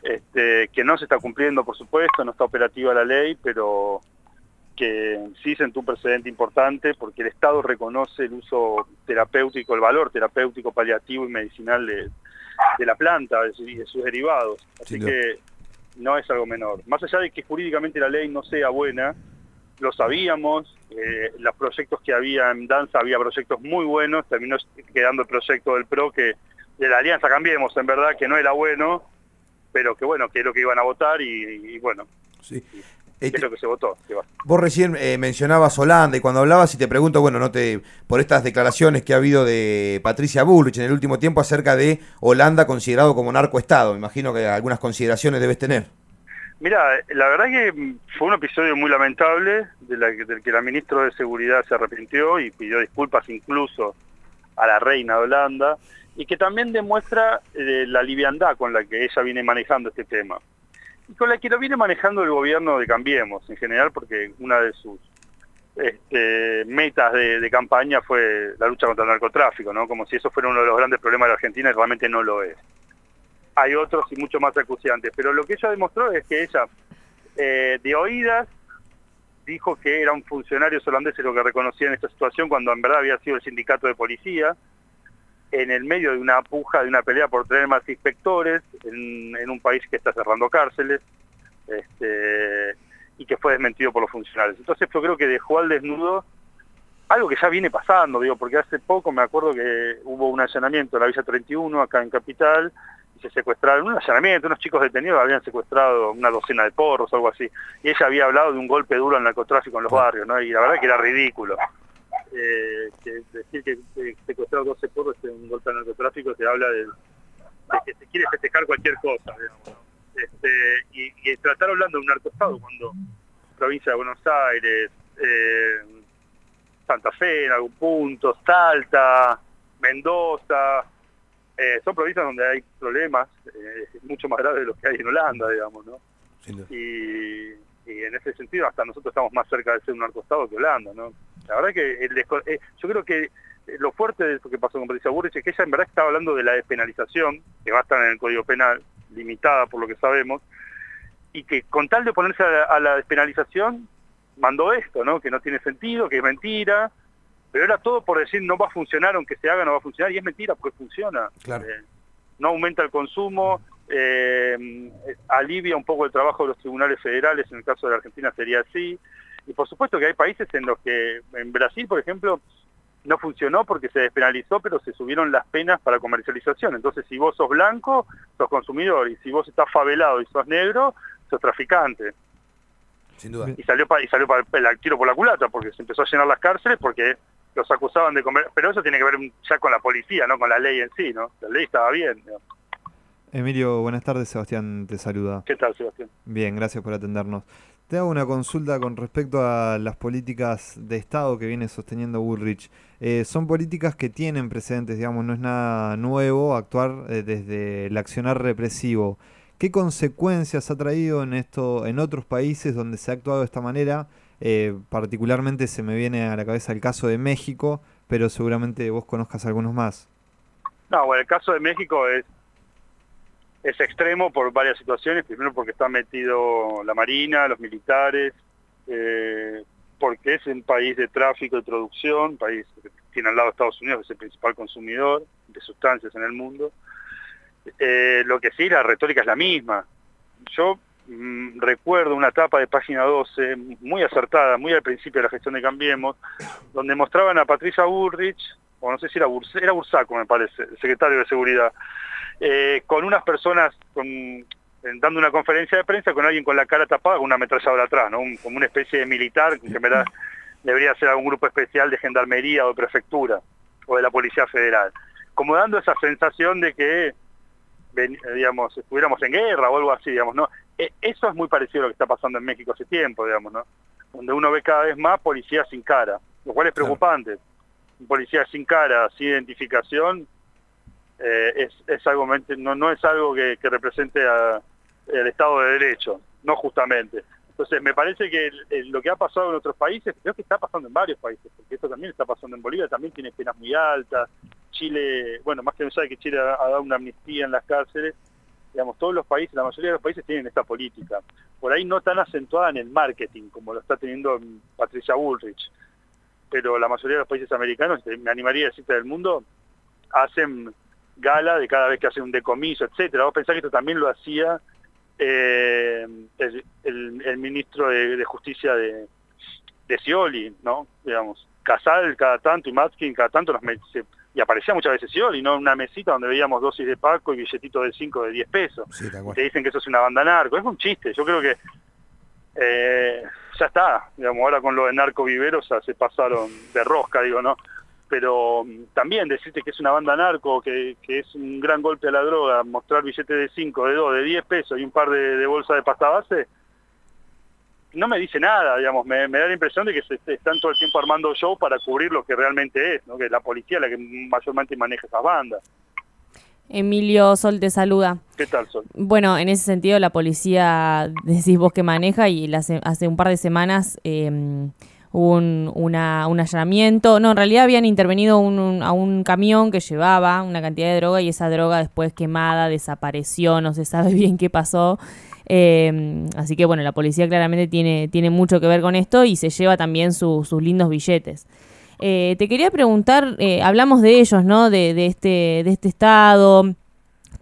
este, que no se está cumpliendo, por supuesto, no está operativa la ley, pero que sí sentó un precedente importante porque el Estado reconoce el uso terapéutico, el valor terapéutico, paliativo y medicinal de, de la planta y de sus derivados. Así que no es algo menor. Más allá de que jurídicamente la ley no sea buena, lo sabíamos, eh, los proyectos que había en danza, había proyectos muy buenos, terminó quedando el proyecto del PRO que de la Alianza Cambiemos, en verdad, que no era bueno, pero que bueno, que es lo que iban a votar y, y bueno, Sí. Es lo que se votó. Vos recién eh, mencionabas Holanda y cuando hablabas y te pregunto, bueno, no te por estas declaraciones que ha habido de Patricia Bullrich en el último tiempo acerca de Holanda considerado como narcoestado. Me imagino que algunas consideraciones debes tener. Mira, la verdad que fue un episodio muy lamentable de la- del que la ministra de Seguridad se arrepintió y pidió disculpas incluso a la reina de Holanda y que también demuestra eh, la liviandad con la que ella viene manejando este tema. Y con la que lo viene manejando el gobierno de Cambiemos en general porque una de sus este, metas de, campaña fue la lucha contra el narcotráfico, ¿no? Como si eso fuera uno de los grandes problemas de la Argentina y realmente no lo es hay otros y mucho más acuciantes. Pero lo que ella demostró es que ella, eh, de oídas, dijo que eran funcionarios holandeses lo que reconocía en esta situación cuando en verdad había sido el sindicato de policía, en el medio de una puja, de una pelea por tener más inspectores, en, en un país que está cerrando cárceles, este, y que fue desmentido por los funcionarios. Entonces yo creo que dejó al desnudo algo que ya viene pasando, digo, porque hace poco me acuerdo que hubo un allanamiento en la Villa 31, acá en Capital, y se secuestraron, un allanamiento, unos chicos detenidos habían secuestrado una docena de porros algo así, y ella había hablado de un golpe duro al narcotráfico en los barrios, ¿no? Y la verdad que era ridículo. Eh, que decir que, que secuestraron 12 porros es un golpe al narcotráfico te habla de, de que se quiere festejar cualquier cosa. Este, y, y tratar hablando de un narcotráfico cuando provincia de Buenos Aires, eh, Santa Fe en algún punto, Salta, Mendoza, eh, son provincias donde hay problemas eh, mucho más graves de los que hay en Holanda, digamos, ¿no? Y, y en ese sentido hasta nosotros estamos más cerca de ser un narcostado que Holanda, ¿no? La verdad que el eh, yo creo que eh, lo fuerte de eso que pasó con Patricia Burrich es que ella en verdad estaba hablando de la despenalización, que va a estar en el Código Penal, limitada por lo que sabemos, y que con tal de oponerse a la, a la despenalización, mandó esto, ¿no? Que no tiene sentido, que es mentira, pero era todo por decir no va a funcionar, aunque se haga no va a funcionar, y es mentira porque funciona. Claro. Eh, no aumenta el consumo, eh, alivia un poco el trabajo de los tribunales federales, en el caso de la Argentina sería así, y por supuesto que hay países en los que, en Brasil, por ejemplo, no funcionó porque se despenalizó, pero se subieron las penas para comercialización. Entonces, si vos sos blanco, sos consumidor, y si vos estás favelado y sos negro, sos traficante. Sin duda. Y salió pa- y salió para el tiro por la culata, porque se empezó a llenar las cárceles porque los acusaban de comer. Pero eso tiene que ver ya con la policía, no con la ley en sí, ¿no? La ley estaba bien. Emilio, buenas tardes. Sebastián te saluda. ¿Qué tal, Sebastián? Bien, gracias por atendernos. Te hago una consulta con respecto a las políticas de Estado que viene sosteniendo Bullrich. Eh, son políticas que tienen precedentes, digamos, no es nada nuevo actuar eh, desde el accionar represivo. ¿Qué consecuencias ha traído en esto en otros países donde se ha actuado de esta manera? Eh, particularmente se me viene a la cabeza el caso de México, pero seguramente vos conozcas algunos más. No, bueno, el caso de México es es extremo por varias situaciones. Primero porque está metido la Marina, los militares, eh, porque es un país de tráfico y producción, país que tiene al lado Estados Unidos, que es el principal consumidor de sustancias en el mundo. Eh, lo que sí, la retórica es la misma. Yo mm, recuerdo una etapa de página 12, muy acertada, muy al principio de la gestión de Cambiemos, donde mostraban a Patricia Bullrich, o no sé si era, Burs era Bursaco, me parece, el secretario de Seguridad, eh, con unas personas con, dando una conferencia de prensa con alguien con la cara tapada con una ametralladora atrás, ¿no? Un- como una especie de militar que en verdad debería ser algún grupo especial de gendarmería o de prefectura o de la Policía Federal. Como dando esa sensación de que eh, digamos, estuviéramos en guerra o algo así, digamos, ¿no? E- eso es muy parecido a lo que está pasando en México hace tiempo, digamos, ¿no? Donde uno ve cada vez más policías sin cara, lo cual es preocupante. Un policía sin cara, sin identificación, eh, es, es algo, no, no es algo que, que represente a- el Estado de Derecho, no justamente. Entonces, me parece que lo que ha pasado en otros países, creo que está pasando en varios países, porque esto también está pasando en Bolivia, también tiene penas muy altas. Chile, bueno, más que no sabe que Chile ha, ha dado una amnistía en las cárceles, digamos, todos los países, la mayoría de los países tienen esta política. Por ahí no tan acentuada en el marketing, como lo está teniendo Patricia Bullrich, pero la mayoría de los países americanos, eh, me animaría a decirte del mundo, hacen gala de cada vez que hacen un decomiso, etcétera. Vos pensás que esto también lo hacía eh, el, el- el ministro de, de Justicia de, de Scioli, ¿no? Digamos, Casal cada tanto y Matskin cada tanto nos se- y aparecía muchas veces Scioli, ¿no? Una mesita donde veíamos dosis de Paco y billetitos de 5 de 10 pesos. Sí, te dicen que eso es una banda narco. Es un chiste. Yo creo que eh, ya está. Digamos, ahora con lo de narco viveros ya se pasaron de rosca, digo, ¿no? Pero mm, también decirte que es una banda narco, que, que es un gran golpe a la droga, mostrar billetes de 5, de 2, de 10 pesos y un par de, de bolsas de pasta base, no me dice nada, digamos, me, da la impresión de que se, se están todo el tiempo armando show para cubrir lo que realmente es, ¿no? que es la policía la que mayormente maneja esas bandas. Emilio Sol te saluda. ¿Qué tal, Sol? Bueno, en ese sentido la policía, [laughs] decís vos que maneja y la se- hace un par de semanas eh, hubo un, una- un allanamiento. No, en realidad habían intervenido un- un- a un camión que llevaba una cantidad de droga y esa droga después quemada desapareció, no se sabe [laughs] bien qué pasó. Eh, así que bueno, la policía claramente tiene, tiene mucho que ver con esto y se lleva también su- sus lindos billetes. Eh, te quería preguntar, eh, hablamos de ellos, ¿no? De, de este, de este estado, de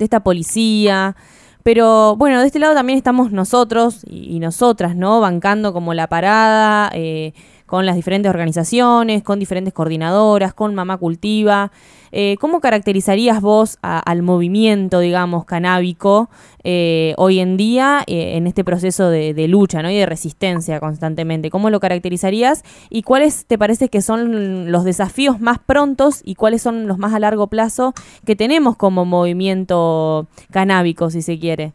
esta policía. Pero bueno, de este lado también estamos nosotros y, y nosotras, ¿no? Bancando como la parada, eh, con las diferentes organizaciones, con diferentes coordinadoras, con Mamá Cultiva. Eh, ¿Cómo caracterizarías vos a- al movimiento, digamos, canábico eh, hoy en día eh, en este proceso de, lucha ¿no? y de resistencia constantemente? ¿Cómo lo caracterizarías y cuáles te parece que son los desafíos más prontos y cuáles son los más a largo plazo que tenemos como movimiento canábico, si se quiere?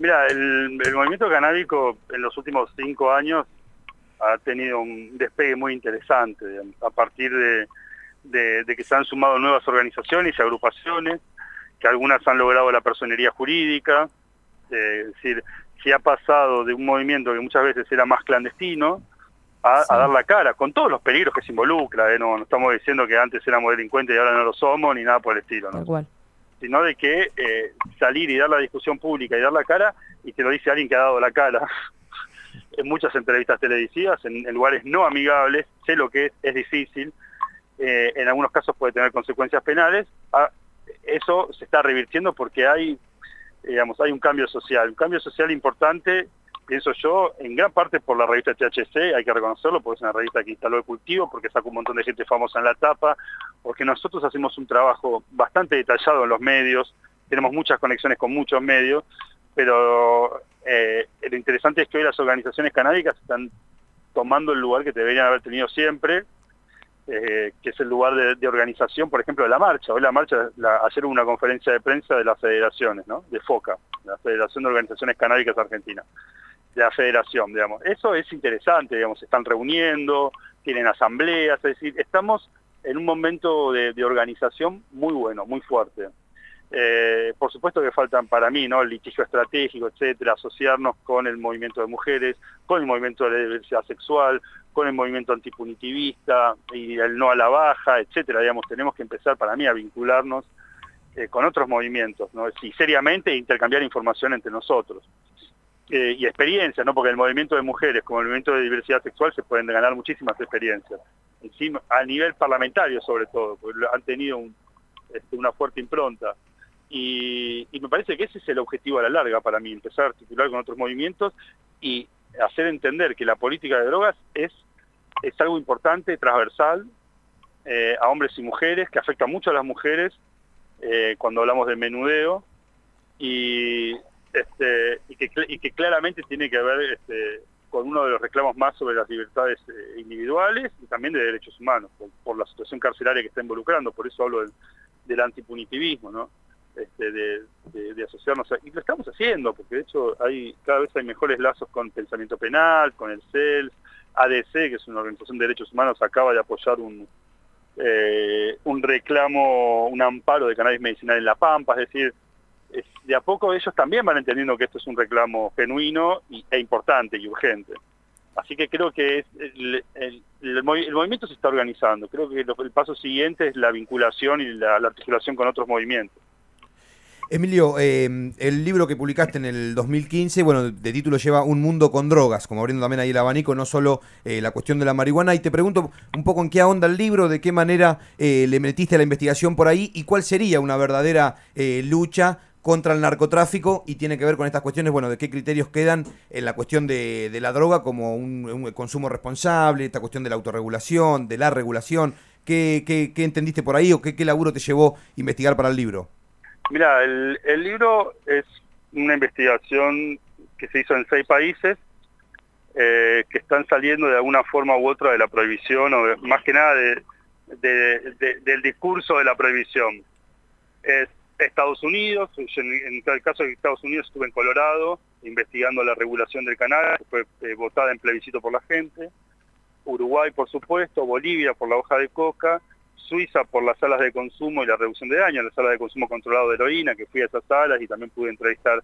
Mira, el, movimiento canábico en los últimos cinco años ha tenido un despegue muy interesante, a partir de, de- de que se han sumado nuevas organizaciones y agrupaciones, que algunas han logrado la personería jurídica, eh, es decir, se ha pasado de un movimiento que muchas veces era más clandestino a, a dar la cara, con todos los peligros que se involucra, ¿eh? no, no estamos diciendo que antes éramos delincuentes y ahora no lo somos, ni nada por el estilo, sino de que eh, salir y dar la discusión pública y dar la cara, y te lo dice alguien que ha dado la cara. [laughs] En muchas entrevistas televisivas, en, en lugares no amigables, sé lo que es, es difícil, eh, en algunos casos puede tener consecuencias penales, ah, eso se está revirtiendo porque hay, digamos, hay un cambio social, un cambio social importante, pienso yo, en gran parte por la revista THC, hay que reconocerlo, porque es una revista que instaló el cultivo, porque sacó un montón de gente famosa en la tapa, porque nosotros hacemos un trabajo bastante detallado en los medios, tenemos muchas conexiones con muchos medios, pero eh, lo interesante es que hoy las organizaciones canábicas están tomando el lugar que deberían haber tenido siempre, eh, que es el lugar de, organización, por ejemplo, de la marcha. Hoy la marcha, la- ayer una conferencia de prensa de las federaciones, ¿no? De FOCA, la Federación de Organizaciones Canábicas Argentinas, la federación, digamos. Eso es interesante, digamos, se están reuniendo, tienen asambleas, es decir, estamos en un momento de organización muy bueno, muy fuerte. Eh, por supuesto que faltan para mí, ¿no? El litigio estratégico, etcétera, asociarnos con el movimiento de mujeres, con el movimiento de la diversidad sexual, con el movimiento antipunitivista y el no a la baja, etcétera. Digamos, tenemos que empezar para mí a vincularnos eh, con otros movimientos, ¿no? Y seriamente intercambiar información entre nosotros. Eh, y experiencias, ¿no? Porque el movimiento de mujeres como el movimiento de diversidad sexual se pueden ganar muchísimas experiencias. Encima, a nivel parlamentario sobre todo, porque han tenido este, una fuerte impronta. Y, me parece que ese es el objetivo a la larga para mí, empezar a articular con otros movimientos y hacer entender que la política de drogas es, es algo importante, transversal, eh, a hombres y mujeres, que afecta mucho a las mujeres eh, cuando hablamos de menudeo y, este, y, que, claramente tiene que ver este, con uno de los reclamos más sobre las libertades eh, individuales y también de derechos humanos, por, por la situación carcelaria que está involucrando, por eso hablo del, del antipunitivismo, ¿no? Este, de, asociarnos a- y lo estamos haciendo porque de hecho hay cada vez hay mejores lazos con pensamiento penal con el CELS ADC que es una organización de derechos humanos acaba de apoyar un eh, un reclamo un amparo de cannabis medicinal en La Pampa es decir de a poco ellos también van entendiendo que esto es un reclamo genuino y- e importante y urgente. Así que creo que el, el- el movi- el movimiento se está organizando creo que el paso siguiente es la vinculación y la articulación con otros movimientos Emilio, eh, el libro que publicaste en el 2015, bueno, de título lleva Un mundo con drogas, como abriendo también ahí el abanico, no solo eh, la cuestión de la marihuana. Y te pregunto un poco en qué onda el libro, de qué manera eh, le metiste la investigación por ahí y cuál sería una verdadera eh, lucha contra el narcotráfico y tiene que ver con estas cuestiones, bueno, de qué criterios quedan en la cuestión de, la droga como un, consumo responsable, esta cuestión de la autorregulación, de la regulación. ¿Qué, qué, qué entendiste por ahí o qué, qué laburo te llevó a investigar para el libro? Mira, el, libro es una investigación que se hizo en seis países eh, que están saliendo de alguna forma u otra de la prohibición o más que nada de- de- de- del discurso de la prohibición. Es Estados Unidos, en el caso de Estados Unidos estuve en Colorado investigando la regulación del canal, que fue eh, votada en plebiscito por la gente, Uruguay por supuesto, Bolivia por la hoja de coca, Suiza por las salas de consumo y la reducción de daño, la sala de consumo controlado de heroína, que fui a esas salas y también pude entrevistar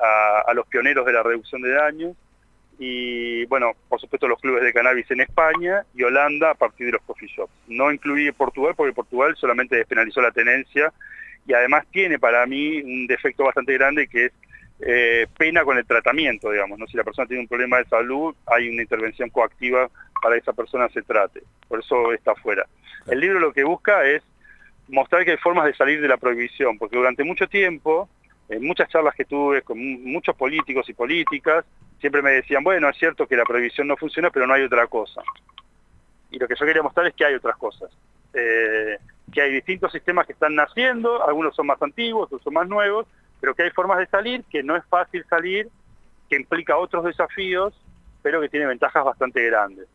a, a los pioneros de la reducción de daño. Y bueno, por supuesto los clubes de cannabis en España y Holanda a partir de los coffee shops. No incluí Portugal porque Portugal solamente despenalizó la tenencia y además tiene para mí un defecto bastante grande que es eh, pena con el tratamiento, digamos. ¿no? Si la persona tiene un problema de salud, hay una intervención coactiva para que esa persona se trate. Por eso está fuera. El libro lo que busca es mostrar que hay formas de salir de la prohibición, porque durante mucho tiempo, en muchas charlas que tuve con mu- muchos políticos y políticas, siempre me decían, bueno, es cierto que la prohibición no funciona, pero no hay otra cosa. Y lo que yo quería mostrar es que hay otras cosas. Eh, que hay distintos sistemas que están naciendo, algunos son más antiguos, otros son más nuevos, pero que hay formas de salir, que no es fácil salir, que implica otros desafíos, pero que tiene ventajas bastante grandes.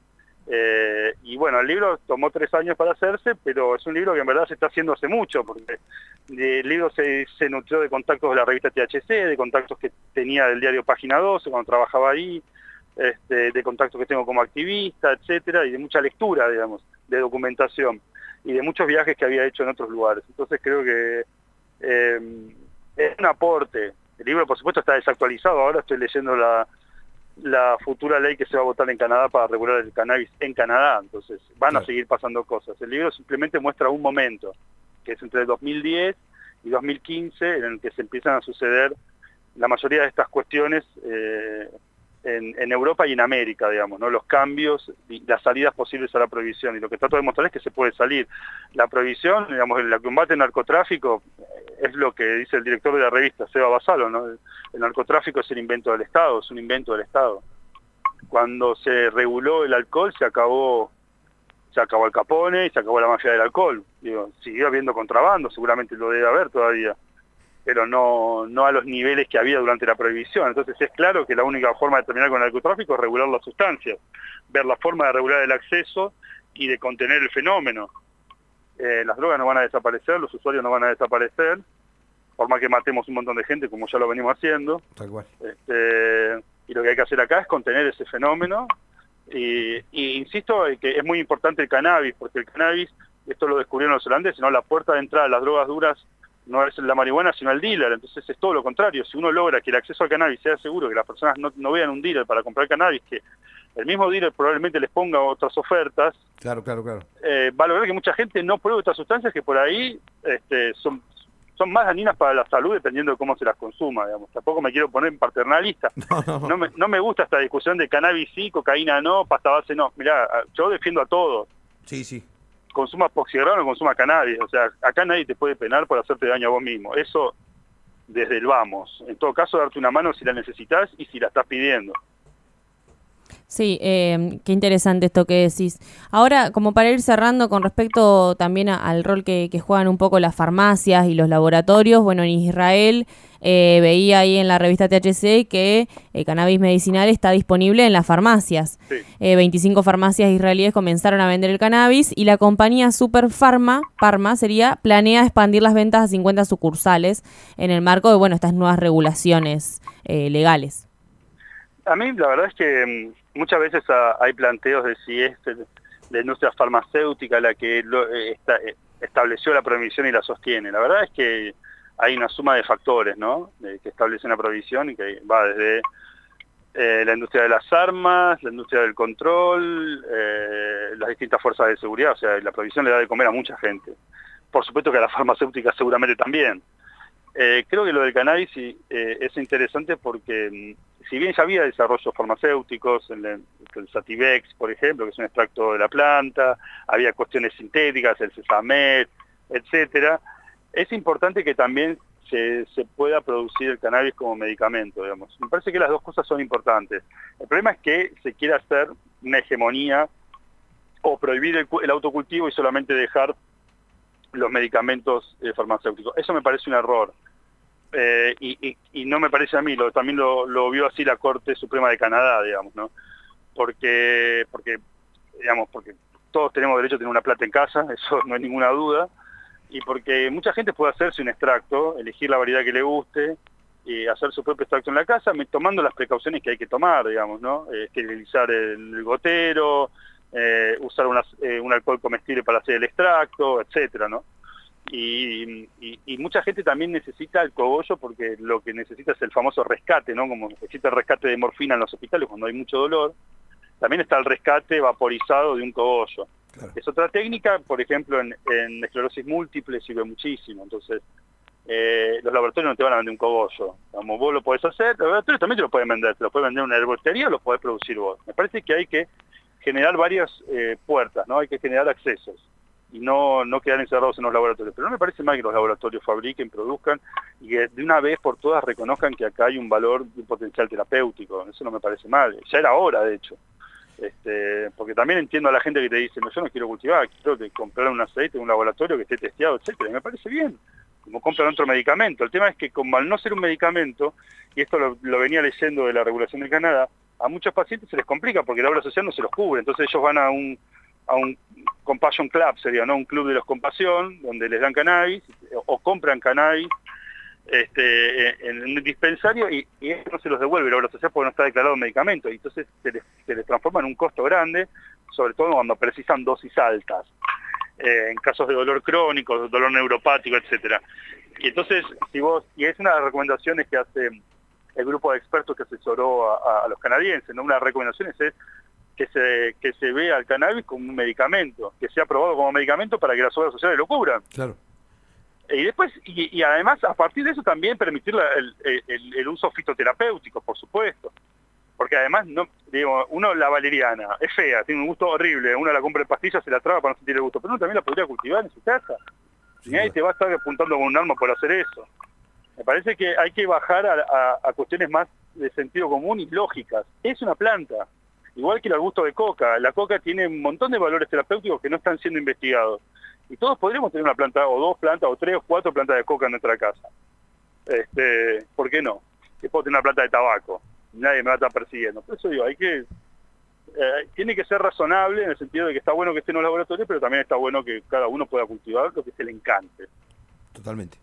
Eh, y bueno, el libro tomó tres años para hacerse, pero es un libro que en verdad se está haciendo hace mucho, porque el libro se, se nutrió de contactos de la revista THC, de contactos que tenía del diario Página 12 cuando trabajaba ahí, este, de contactos que tengo como activista, etcétera, y de mucha lectura, digamos, de documentación, y de muchos viajes que había hecho en otros lugares. Entonces creo que eh, es un aporte. El libro, por supuesto, está desactualizado. Ahora estoy leyendo la, la futura ley que se va a votar en Canadá para regular el cannabis en Canadá. Entonces van a seguir pasando cosas. El libro simplemente muestra un momento, que es entre 2010 y 2015, en el que se empiezan a suceder la mayoría de estas cuestiones eh, en, Europa y en América, digamos, ¿no? Los cambios y las salidas posibles a la prohibición. Y lo que trato de mostrar es que se puede salir. La prohibición, digamos, el combate al narcotráfico es lo que dice el director de la revista, Seba Basalo, ¿no? El, el narcotráfico es el invento del Estado, es un invento del Estado. Cuando se reguló el alcohol se acabó se acabó el capone y se acabó la mafia del alcohol. Digo, siguió habiendo contrabando, seguramente lo debe haber todavía pero no, no a los niveles que había durante la prohibición. Entonces es claro que la única forma de terminar con el narcotráfico es regular las sustancias, ver la forma de regular el acceso y de contener el fenómeno. Eh, las drogas no van a desaparecer, los usuarios no van a desaparecer, por más que matemos un montón de gente como ya lo venimos haciendo. Tal cual. Este, y lo que hay que hacer acá es contener ese fenómeno. Y, y insisto en que es muy importante el cannabis, porque el cannabis, esto lo descubrieron los holandeses, ¿no? la puerta de entrada a las drogas duras no es la marihuana sino el dealer, entonces es todo lo contrario, si uno logra que el acceso al cannabis sea seguro, que las personas no, no vean un dealer para comprar cannabis, que el mismo dealer probablemente les ponga otras ofertas, Claro, claro, claro. eh, va a lograr que mucha gente no pruebe estas sustancias que por ahí este, son, son más dañinas para la salud dependiendo de cómo se las consuma, digamos. Tampoco me quiero poner paternalista. [laughs] No, me, no me gusta esta discusión de cannabis sí, cocaína no, pasta base no. Mirá, yo defiendo a todos. Sí, sí. Consuma poxigrano o consuma cannabis. O sea, acá nadie te puede penar por hacerte daño a vos mismo. Eso desde el vamos. En todo caso, darte una mano si la necesitas y si la estás pidiendo. Sí, eh, qué interesante esto que decís. Ahora, como para ir cerrando con respecto también a- al rol que juegan un poco las farmacias y los laboratorios, bueno, en Israel eh, veía ahí en la revista THC que el cannabis medicinal está disponible en las farmacias. Eh, 25 farmacias israelíes comenzaron a vender el cannabis y la compañía Super Pharma, Pharma sería, planea expandir las ventas a 50 sucursales en el marco de, bueno, estas nuevas regulaciones eh, legales. A mí la verdad es que mm, muchas veces hay planteos de si es la industria farmacéutica la que lo- eh, esta- eh, estableció la prohibición y la sostiene. La verdad es que hay una suma de factores ¿no? Que establecen la prohibición y que va desde eh, la industria de las armas, la industria del control, eh, las distintas fuerzas de seguridad. O sea, la prohibición le da de comer a mucha gente. Por supuesto que a las [laughs] farmacéuticas seguramente también. Eh, creo que lo del cannabis es interesante porque mm, si bien ya había desarrollos farmacéuticos, el, el Sativex, por ejemplo, que es un extracto de la planta, había cuestiones sintéticas, el sesamet, etcétera, es importante que también se, pueda producir el cannabis como medicamento, digamos. Me parece que las dos cosas son importantes. El problema es que se quiere hacer una hegemonía o prohibir el, cu- el autocultivo y solamente dejar los medicamentos eh, farmacéuticos. Eso me parece un error. Eh, y, no me parece a mí, también lo, lo vio así la Corte Suprema de Canadá, digamos, ¿no? Porque, porque, digamos, porque todos tenemos derecho a tener una plata en casa, [laughs] eso no hay ninguna duda, y porque mucha gente puede hacerse un extracto, elegir la variedad que le guste, y hacer su propio extracto en la casa, tomando las precauciones que hay que tomar, digamos, ¿no? Eh, esterilizar el, gotero, eh, usar eh, un alcohol comestible para hacer el extracto, etcétera, ¿no? Y, y- mucha gente también necesita el cogollo porque lo que necesita es el famoso rescate, ¿no? Como necesita el rescate de morfina en los hospitales cuando hay mucho dolor. También está el rescate vaporizado de un cogollo. Es otra técnica, por ejemplo, en, esclerosis múltiple sirve muchísimo. Entonces, eh, los laboratorios no te van a vender un cogollo. Como vos lo podés hacer, los laboratorios también te lo pueden vender. Te lo puede vender una herboristería o lo podés producir vos. Me parece que hay que generar varias eh, puertas, ¿no? Hay que generar accesos. y no, no quedar encerrados en los laboratorios. Pero no me parece mal que los laboratorios fabriquen, produzcan y que de una vez por todas reconozcan que acá hay un valor un potencial terapéutico. Eso no me parece mal. Ya era hora, de hecho. Este, porque también entiendo a la gente que te dice, no, yo no quiero cultivar, quiero comprar un aceite en un laboratorio que esté testeado, etcétera. Y me parece bien, como compran otro medicamento. El tema es que como al no ser un medicamento, y esto lo, venía leyendo de la regulación de Canadá, a muchos pacientes se les complica porque la obra social no se los cubre. Entonces ellos van a un, a un Compassion Club, sería, ¿no? Un club de los compasión, donde les dan cannabis, o compran cannabis este, en un dispensario y, y no se los devuelve la obra social porque no está declarado medicamento. Y entonces se les, transforma en un costo grande, sobre todo cuando precisan dosis altas. eh, en casos de dolor crónico, dolor neuropático, etcétera. Y entonces, si vos, y es una de las recomendaciones que hace el grupo de expertos que asesoró a, a los canadienses, ¿no? Una de las recomendaciones es que se, que se vea al cannabis como un medicamento, que sea aprobado como medicamento para que las obras sociales lo cubran. Claro. Y después, y, y además, a partir de eso también permitir la- el, el- el uso fitoterapéutico, por supuesto. Porque además, no digo, uno la valeriana es fea, tiene un gusto horrible, uno la compra en pastillas, se la traba para no sentir el gusto, pero uno también la podría cultivar en su casa. Y nadie te va a estar apuntando con un arma por hacer eso. Me parece que hay que bajar a, a- a cuestiones más de sentido común y lógicas. Es una planta, igual que el arbusto de coca. La coca tiene un montón de valores terapéuticos que no están siendo investigados. Y todos podríamos tener una planta, o dos plantas, o tres, o cuatro plantas de coca en nuestra casa. Este, ¿Por qué no? Que puedo tener una planta de tabaco. Nadie me va a estar persiguiendo. Por eso digo, hay que... eh, tiene que ser razonable en el sentido de que está bueno que esté en los laboratorios, pero también está bueno que cada uno pueda cultivar lo que se le encante. Totalmente.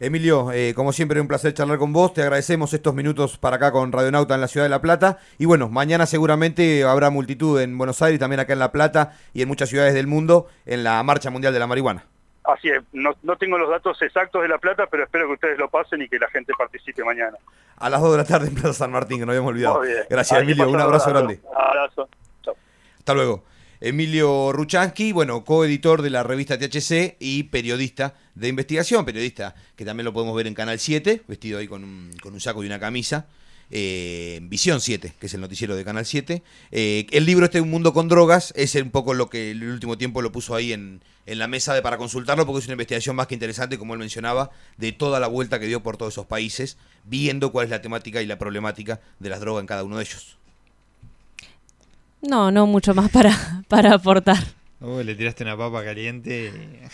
Emilio, eh, como siempre, un placer charlar con vos. Te agradecemos estos minutos para acá con Radionauta en la ciudad de La Plata. Y bueno, mañana seguramente habrá multitud en Buenos Aires, también acá en La Plata y en muchas ciudades del mundo en la Marcha Mundial de la Marihuana. Así es, no, no tengo los datos exactos de La Plata, pero espero que ustedes lo pasen y que la gente participe mañana. A las 2 de la tarde en Plaza San Martín, que no habíamos olvidado. Gracias, Ahí Emilio. Un abrazo grande. Abrazo. Chao. Hasta luego. Emilio Ruchansky, bueno, coeditor de la revista THC y periodista de investigación, periodista que también lo podemos ver en Canal 7, vestido ahí con un, con un saco y una camisa. eh, Visión 7, que es el noticiero de Canal 7. Eh, el libro este Un Mundo con Drogas es un poco lo que el último tiempo lo puso ahí en, en la mesa de, para consultarlo, porque es una investigación más que interesante, como él mencionaba, de toda la vuelta que dio por todos esos países, viendo cuál es la temática y la problemática de las drogas en cada uno de ellos. No, no mucho más para, [laughs] para aportar. Uy, le tiraste una papa caliente.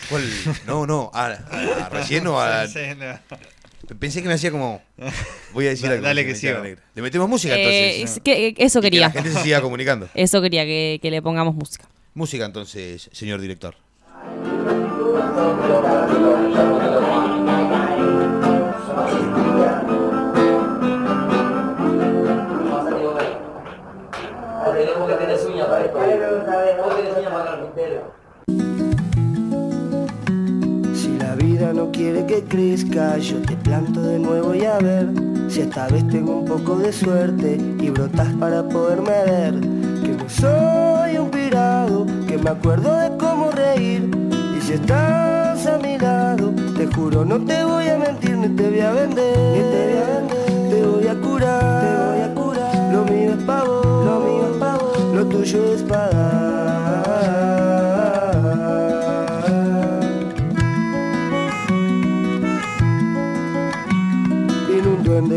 ¿Cuál? No, no, a, a- a relleno, a-. [laughs] Pensé que me hacía como. Voy a decir Da- algo. dale que negra. Le metemos música Eh, entonces. es que- eso Y que quería. la gente se siga comunicando. [laughs] Eso quería que, que le pongamos música. Música entonces, señor director. No quiere que crezca, yo te planto de nuevo y a ver si esta vez tengo un poco de suerte y brotas para poderme ver. Que no soy un pirado, que me acuerdo de cómo reír. Y si estás a mi lado, te juro no te voy a mentir ni te voy a vender. Ni te voy a vender, te voy a curar, te voy a curar. Lo mío es pa' vos, lo mío es pa' vos, lo tuyo es para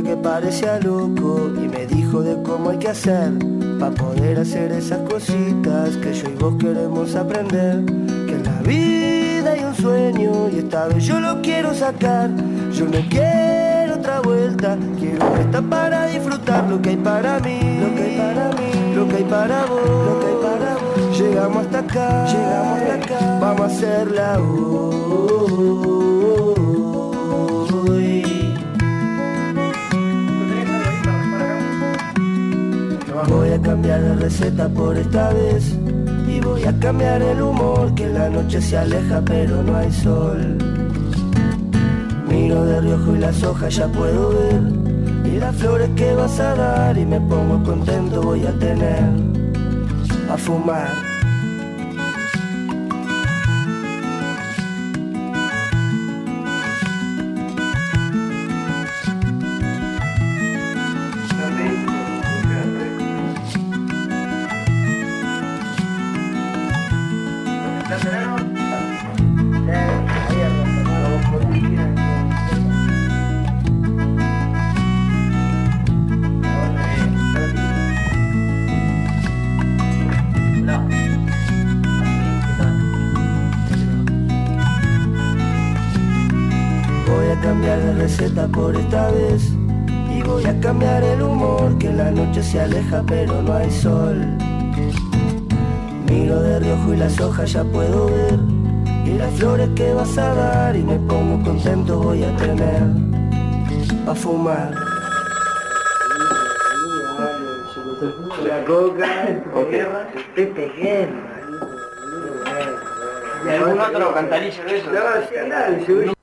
Que parecía loco y me dijo de cómo hay que hacer para poder hacer esas cositas que yo y vos queremos aprender. Que en la vida hay un sueño y esta vez yo lo quiero sacar. Yo no quiero otra vuelta, quiero esta para disfrutar lo que hay para mí, lo que hay para mí, lo que hay para vos, lo que hay para vos. Llegamos hasta acá, llegamos hasta acá, vamos a hacerla. Voy a cambiar la receta por esta vez y voy a cambiar el humor que la noche se aleja pero no hay sol. Miro de riojo y las hojas ya puedo ver y las flores que vas a dar y me pongo contento voy a tener a fumar. Y voy a cambiar el humor, que la noche se aleja pero no hay sol. Miro de reojo y las hojas ya puedo ver. Y las flores que vas a dar y me pongo contento voy a tener. A fumar. La coca, Pepe Guerra. ¿Y algún otro cantarillo de eso? No, sí.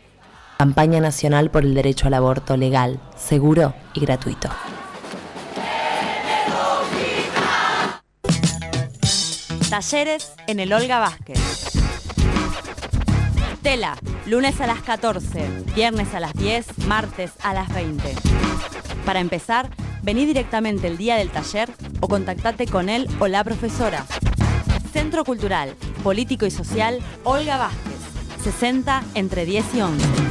Campaña Nacional por el Derecho al Aborto Legal, Seguro y Gratuito. Talleres en el Olga Vázquez. Tela, lunes a las 14, viernes a las 10, martes a las 20. Para empezar, vení directamente el día del taller o contactate con él o la profesora. Centro Cultural, Político y Social, Olga Vázquez, 60 entre 10 y 11.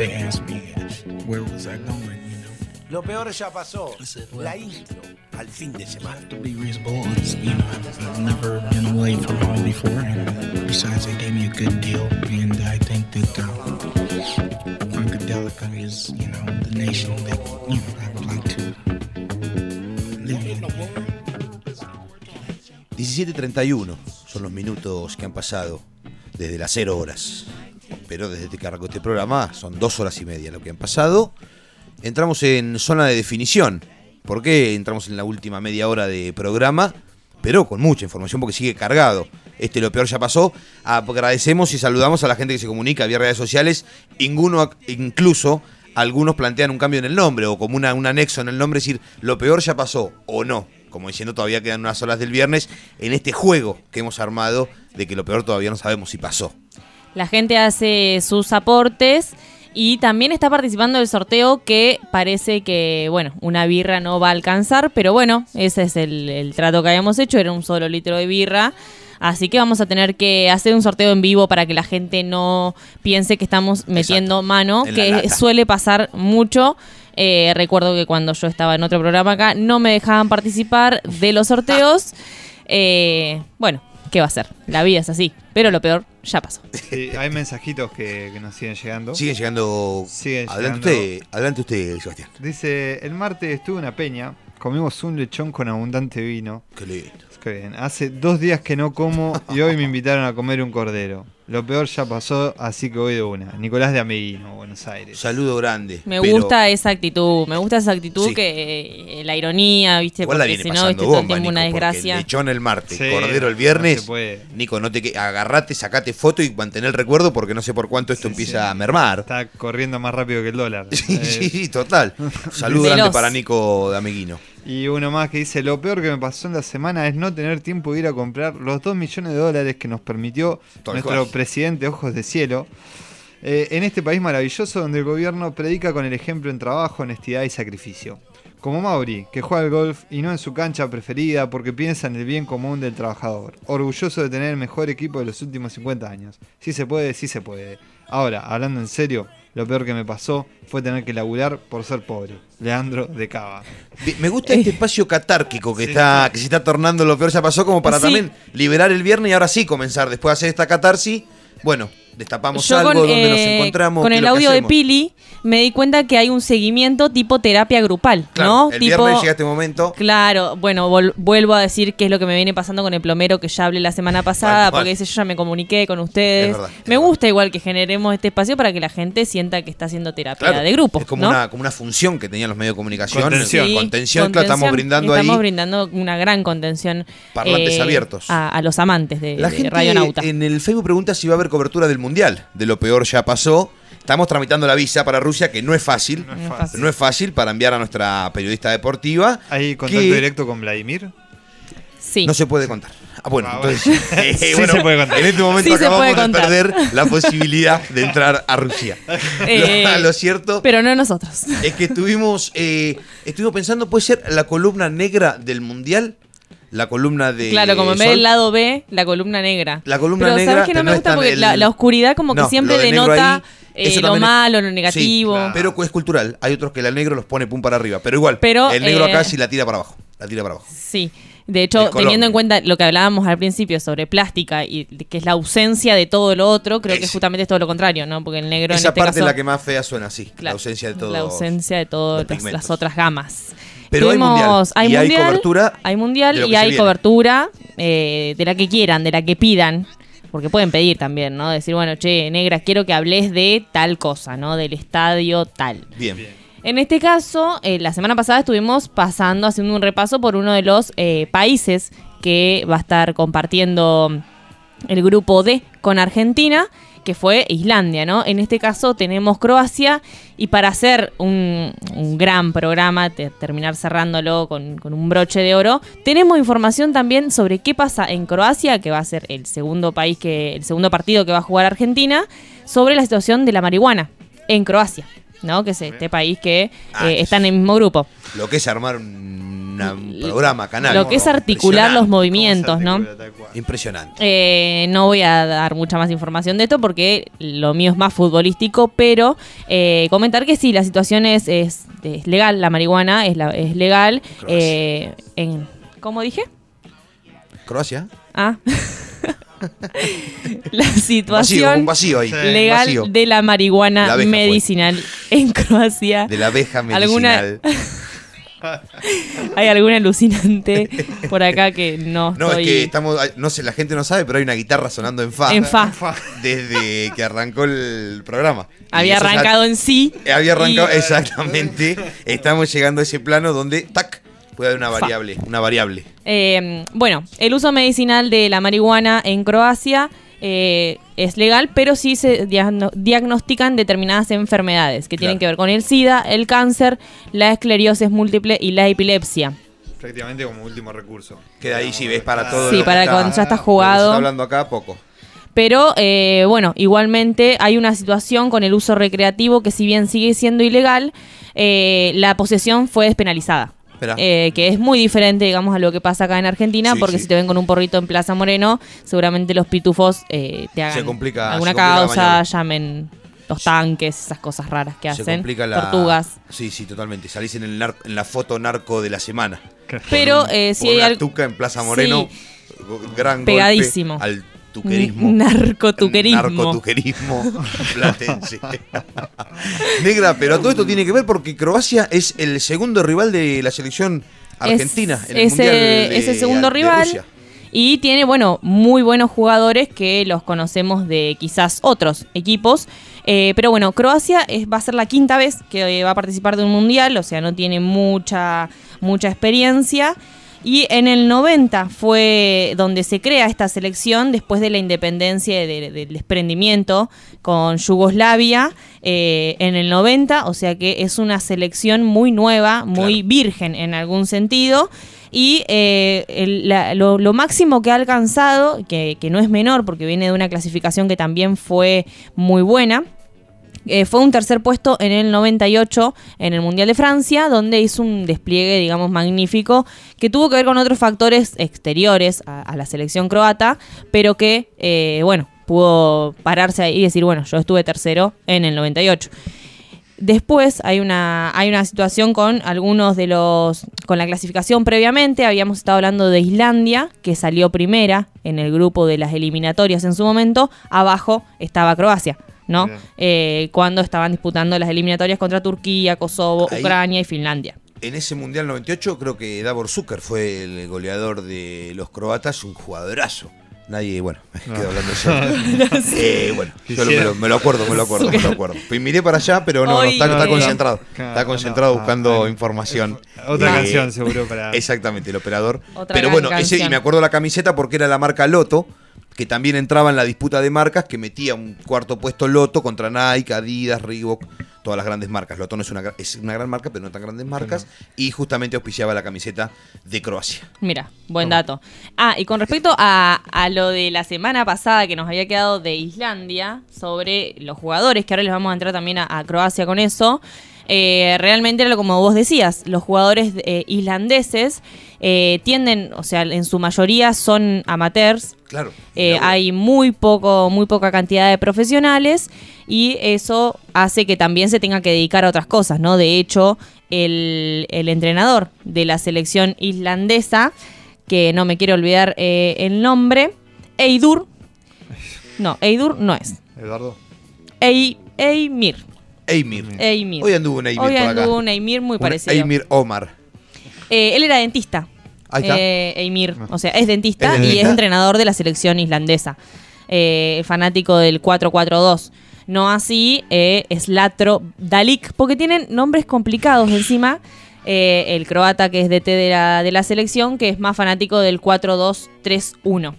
they asked me where was I going, you know. Lo peor ya pasó. La intro al fin de semana. To be reasonable, it's, you know, I've, I've never been away from home before, and besides, they gave me a good deal, and I think that uh, Funkadelica is, you know, the nation that, you know, I would like to live in. 17.31 son los minutos que han pasado desde las 0 horas. Pero desde que arrancó este programa son dos horas y media lo que han pasado. Entramos en zona de definición. ¿Por qué entramos en la última media hora de programa? Pero con mucha información porque sigue cargado. Este lo peor ya pasó. Agradecemos y saludamos a la gente que se comunica vía redes sociales. Ninguno, incluso algunos plantean un cambio en el nombre o como un anexo en el nombre, decir, lo peor ya pasó o no. Como diciendo, todavía quedan unas horas del viernes en este juego que hemos armado de que lo peor todavía no sabemos si pasó. La gente hace sus aportes y también está participando del sorteo que parece que, bueno, una birra no va a alcanzar, pero bueno, ese es el, el trato que habíamos hecho, era un solo litro de birra. Así que vamos a tener que hacer un sorteo en vivo para que la gente no piense que estamos metiendo mano, En que suele pasar mucho. Eh, recuerdo que cuando yo estaba en otro programa acá no me dejaban participar de los sorteos. [laughs] Eh, bueno, ¿qué va a ser? La vida es así, pero lo peor ya pasó. [laughs] Sí, hay mensajitos que, que nos siguen llegando. Siguen llegando. Siguen adelante llegando. usted, adelante usted, Sebastián. Dice, el martes estuve en una peña, comimos un lechón con abundante vino. Qué lindo. Qué bien. Hace dos días que no como y hoy me invitaron a comer un cordero. Lo peor ya pasó, así que voy de una. Nicolás de Ameguino, Buenos Aires. Saludo grande. Me pero gusta esa actitud, me gusta esa actitud Sí. que eh, la ironía, ¿viste? Igual la Porque viene si no, el bomba, tiempo una Nico, porque desgracia. Lechón el martes, Sí, cordero el no viernes. se puede. Nico, no te agarrate, sacate foto y mantén el recuerdo porque no sé por cuánto esto empieza a mermar. Está corriendo más rápido que el dólar. [laughs] Sí, Eh, sí, sí, total. Saludo grande para Nico de Ameguino. Y uno más que dice, lo peor que me pasó en la semana es no tener tiempo de ir a comprar los 2 millones de dólares que nos permitió Tal nuestro cual. presidente Ojos de Cielo. eh, en este país maravilloso donde el gobierno predica con el ejemplo en trabajo, honestidad y sacrificio. Como Mauri, que juega al golf y no en su cancha preferida porque piensa en el bien común del trabajador. Orgulloso de tener el mejor equipo de los últimos 50 años. Si se puede, sí se puede. Ahora, hablando en serio, lo peor que me pasó fue tener que laburar por ser pobre. Leandro de Cava. Me gusta este espacio catárquico que está que se está tornando lo peor ya pasó como para Sí. también liberar el viernes y ahora sí comenzar después de hacer esta catarsis. Bueno, destapamos Yo algo con, donde nos eh, encontramos. con el audio de. Pili me di cuenta que hay un seguimiento tipo terapia grupal, Claro, ¿no? el tipo, viernes llega este momento. Claro, bueno, vol- vuelvo a decir qué es lo que me viene pasando con el plomero que ya hablé la semana pasada, porque dice yo ya me comuniqué con ustedes. Es verdad, me gusta igual que generemos este espacio para que la gente sienta que está haciendo terapia Claro, de grupo, Es como, ¿no? una, como una función que tenían los medios de comunicación. Contención. Sí, Contención, claro, estamos brindando estamos ahí. brindando una gran contención Parlantes eh, abiertos. A, a los amantes de, La de gente Radionauta. en el Facebook pregunta si va a haber cobertura del Mundial. De lo peor ya pasó. Estamos tramitando la visa para Rusia, que no es fácil. No es fácil. No es fácil para enviar a nuestra periodista deportiva. ¿Hay contacto que directo con Vladimir? Sí. No se puede contar. Ah, bueno, Ah, entonces, bueno. [laughs] eh, Sí bueno, se puede contar. en este momento Sí acabamos de perder la posibilidad de entrar a Rusia. [laughs] Eh, [laughs] lo, lo cierto Pero no nosotros. es que estuvimos, eh, estuvimos pensando, ¿puede ser la columna negra del Mundial? La columna de Claro, como en vez del lado B, la columna negra. La columna pero negra, ¿sabes que no pero me gusta? Porque el- la, la oscuridad como que No, siempre lo denota ahí, eh, lo es- malo, lo Sí, negativo. pero es cultural. Hay otros que el negro los pone pum para arriba. Pero igual, Pero, el negro eh, acá sí la tira para abajo. La tira para abajo. Sí. De hecho, teniendo en cuenta lo que hablábamos al principio sobre plástica y que es la ausencia de todo lo otro, creo que justamente es todo lo contrario, ¿no? Porque el negro Esa en este parte caso es la que más fea suena así. La ausencia de todo. la ausencia de todas las otras gamas. Pero hay mundial, y hay cobertura hay mundial y hay viene. cobertura eh, de la que quieran, de la que pidan, porque pueden pedir también, ¿no? Decir, bueno, che, negra, quiero que hables de tal cosa, ¿no? Del estadio tal. Bien. En este caso, eh, la semana pasada estuvimos pasando, haciendo un repaso por uno de los eh, países que va a estar compartiendo el grupo D con Argentina, que fue Islandia, ¿no? En este caso tenemos Croacia y para hacer un, un gran programa, te- terminar cerrándolo con, con un broche de oro, tenemos información también sobre qué pasa en Croacia, que va a ser el segundo país que, el segundo partido que va a jugar Argentina, sobre la situación de la marihuana en Croacia, ¿no? Que es este país que Ah, eh, está en el mismo grupo. Lo que es armar un, una- un programa, canal. Lo que es articular los movimientos, ¿no? Impresionante. Eh, no voy a dar mucha más información de esto porque lo mío es más futbolístico, pero eh, comentar que sí, la situación es, es, es legal, la marihuana es, la, es legal. eh, en, ¿Cómo dije? Croacia. Ah. [laughs] la situación un vacío ahí, legal vacío. de la marihuana La abeja fue. medicinal en Croacia. De la abeja ¿Alguna- medicinal. [laughs] Hay algún alucinante por acá que no, No, estoy... es que estamos, no sé, la gente no sabe, pero hay una guitarra sonando en fa. En fa. Desde que arrancó el programa. Había arrancado en sí. Eh, Había arrancado, y- exactamente. Estamos llegando a ese plano donde, tac, puede haber una Fa. variable. Una variable. Eh, bueno, el uso medicinal de la marihuana en Croacia eh, es legal, pero sí se diagno- diagnostican determinadas enfermedades que tienen Claro. que ver con el SIDA, el cáncer, la esclerosis múltiple y la epilepsia. Prácticamente como último recurso. Queda ahí si ves para todo. Sí, lo que para está- cuando ya está jugado. está hablando acá, poco. Pero eh, bueno, igualmente hay una situación con el uso recreativo que si bien sigue siendo ilegal, eh, la posesión fue despenalizada. Eh, que es muy diferente, digamos, a lo que pasa acá en Argentina, Sí, porque sí. si te ven con un porrito en Plaza Moreno, seguramente los pitufos eh, te hagan complica- alguna se complica causa, llamen los tanques, esas cosas raras que Se hacen, complica la. tortugas. Sí, sí, totalmente. Salís en, el nar- en la foto narco de la semana. Pero Con eh, si con hay una algo... tuca en Plaza Moreno. go- Gran Pegadísimo. golpe al tuquerismo. Narcotuquerismo. Narcotuquerismo [laughs] platense. [laughs] Negra, pero todo esto tiene que ver porque Croacia es el segundo rival de la selección argentina Es- en el ese, Mundial de- ese segundo de rival. Rusia. Y tiene, bueno, muy buenos jugadores que los conocemos de quizás otros equipos. Eh, pero bueno, Croacia es, va a ser la quinta vez que eh, va a participar de un mundial, o sea, no tiene mucha, mucha experiencia. Y en el 90 fue donde se crea esta selección después de la independencia de- del desprendimiento con Yugoslavia eh, en el 90, o sea que es una selección muy nueva, muy virgen en algún sentido. Y eh, el- la- lo, lo máximo que ha alcanzado, que, que no es menor porque viene de una clasificación que también fue muy buena, eh, fue un tercer puesto en el 98 en el Mundial de Francia, donde hizo un despliegue, digamos, magnífico, que tuvo que ver con otros factores exteriores a, la selección croata, pero que, eh, bueno, pudo pararse ahí y decir, bueno, yo estuve tercero en el 98. Después hay una, hay una situación con algunos de los. con la clasificación previamente. Habíamos estado hablando de Islandia, que salió primera en el grupo de las eliminatorias en su momento. Abajo estaba Croacia, ¿no? Eh, cuando estaban disputando las eliminatorias contra Turquía, Kosovo, Ahí. Ucrania y Finlandia. En ese Mundial 98 creo que Davor Zucker fue el goleador de los croatas, un jugadorazo. Nadie, bueno, [laughs] me quedo hablando yo. [laughs] Eh, bueno, yo lo- me, lo, me lo acuerdo, me lo acuerdo, me lo acuerdo. Pues miré para allá, pero no, no, está, No, concentrado. claro, Está concentrado no, buscando información. Otra Eh, canción seguro para- [laughs] Exactamente, el operador. Otra pero bueno, ese, y me acuerdo la camiseta porque era la marca Loto, que también entraba en la disputa de marcas, que metía un cuarto puesto Loto contra Nike, Adidas, Reebok, todas las grandes marcas. Loto no es una, es una gran marca, pero no tan grandes marcas. Y justamente auspiciaba la camiseta de Croacia. Mira, buen dato. Ah, y con respecto a, a lo de la semana pasada que nos había quedado de Islandia, sobre los jugadores, que ahora les vamos a entrar también a, a Croacia con eso, eh, realmente era como vos decías, los jugadores eh, islandeses eh, tienden, o sea, en su mayoría son amateurs, Claro. hay muy poco, muy poca cantidad de profesionales y eso hace que también se tenga que dedicar a otras cosas, ¿no? De hecho, el, el entrenador de la selección islandesa, que no me quiero olvidar el nombre, Eidur. No, Eidur no es. Eduardo. Ei, Eimir. Eimir. Hoy anduvo un Eimir Hoy por acá. anduvo un Eimir muy Un parecido. Eimir Omar. Eh, él era dentista. Ahí está. Eh, Eimir. O sea, es dentista, Es y dentista. es entrenador de la selección islandesa. Eh, fanático del 4-4-2. No así eh, Slatro Dalik, porque tienen nombres complicados encima. Eh, el croata que es DT de la, de la selección, que es más fanático del 4-2-3-1.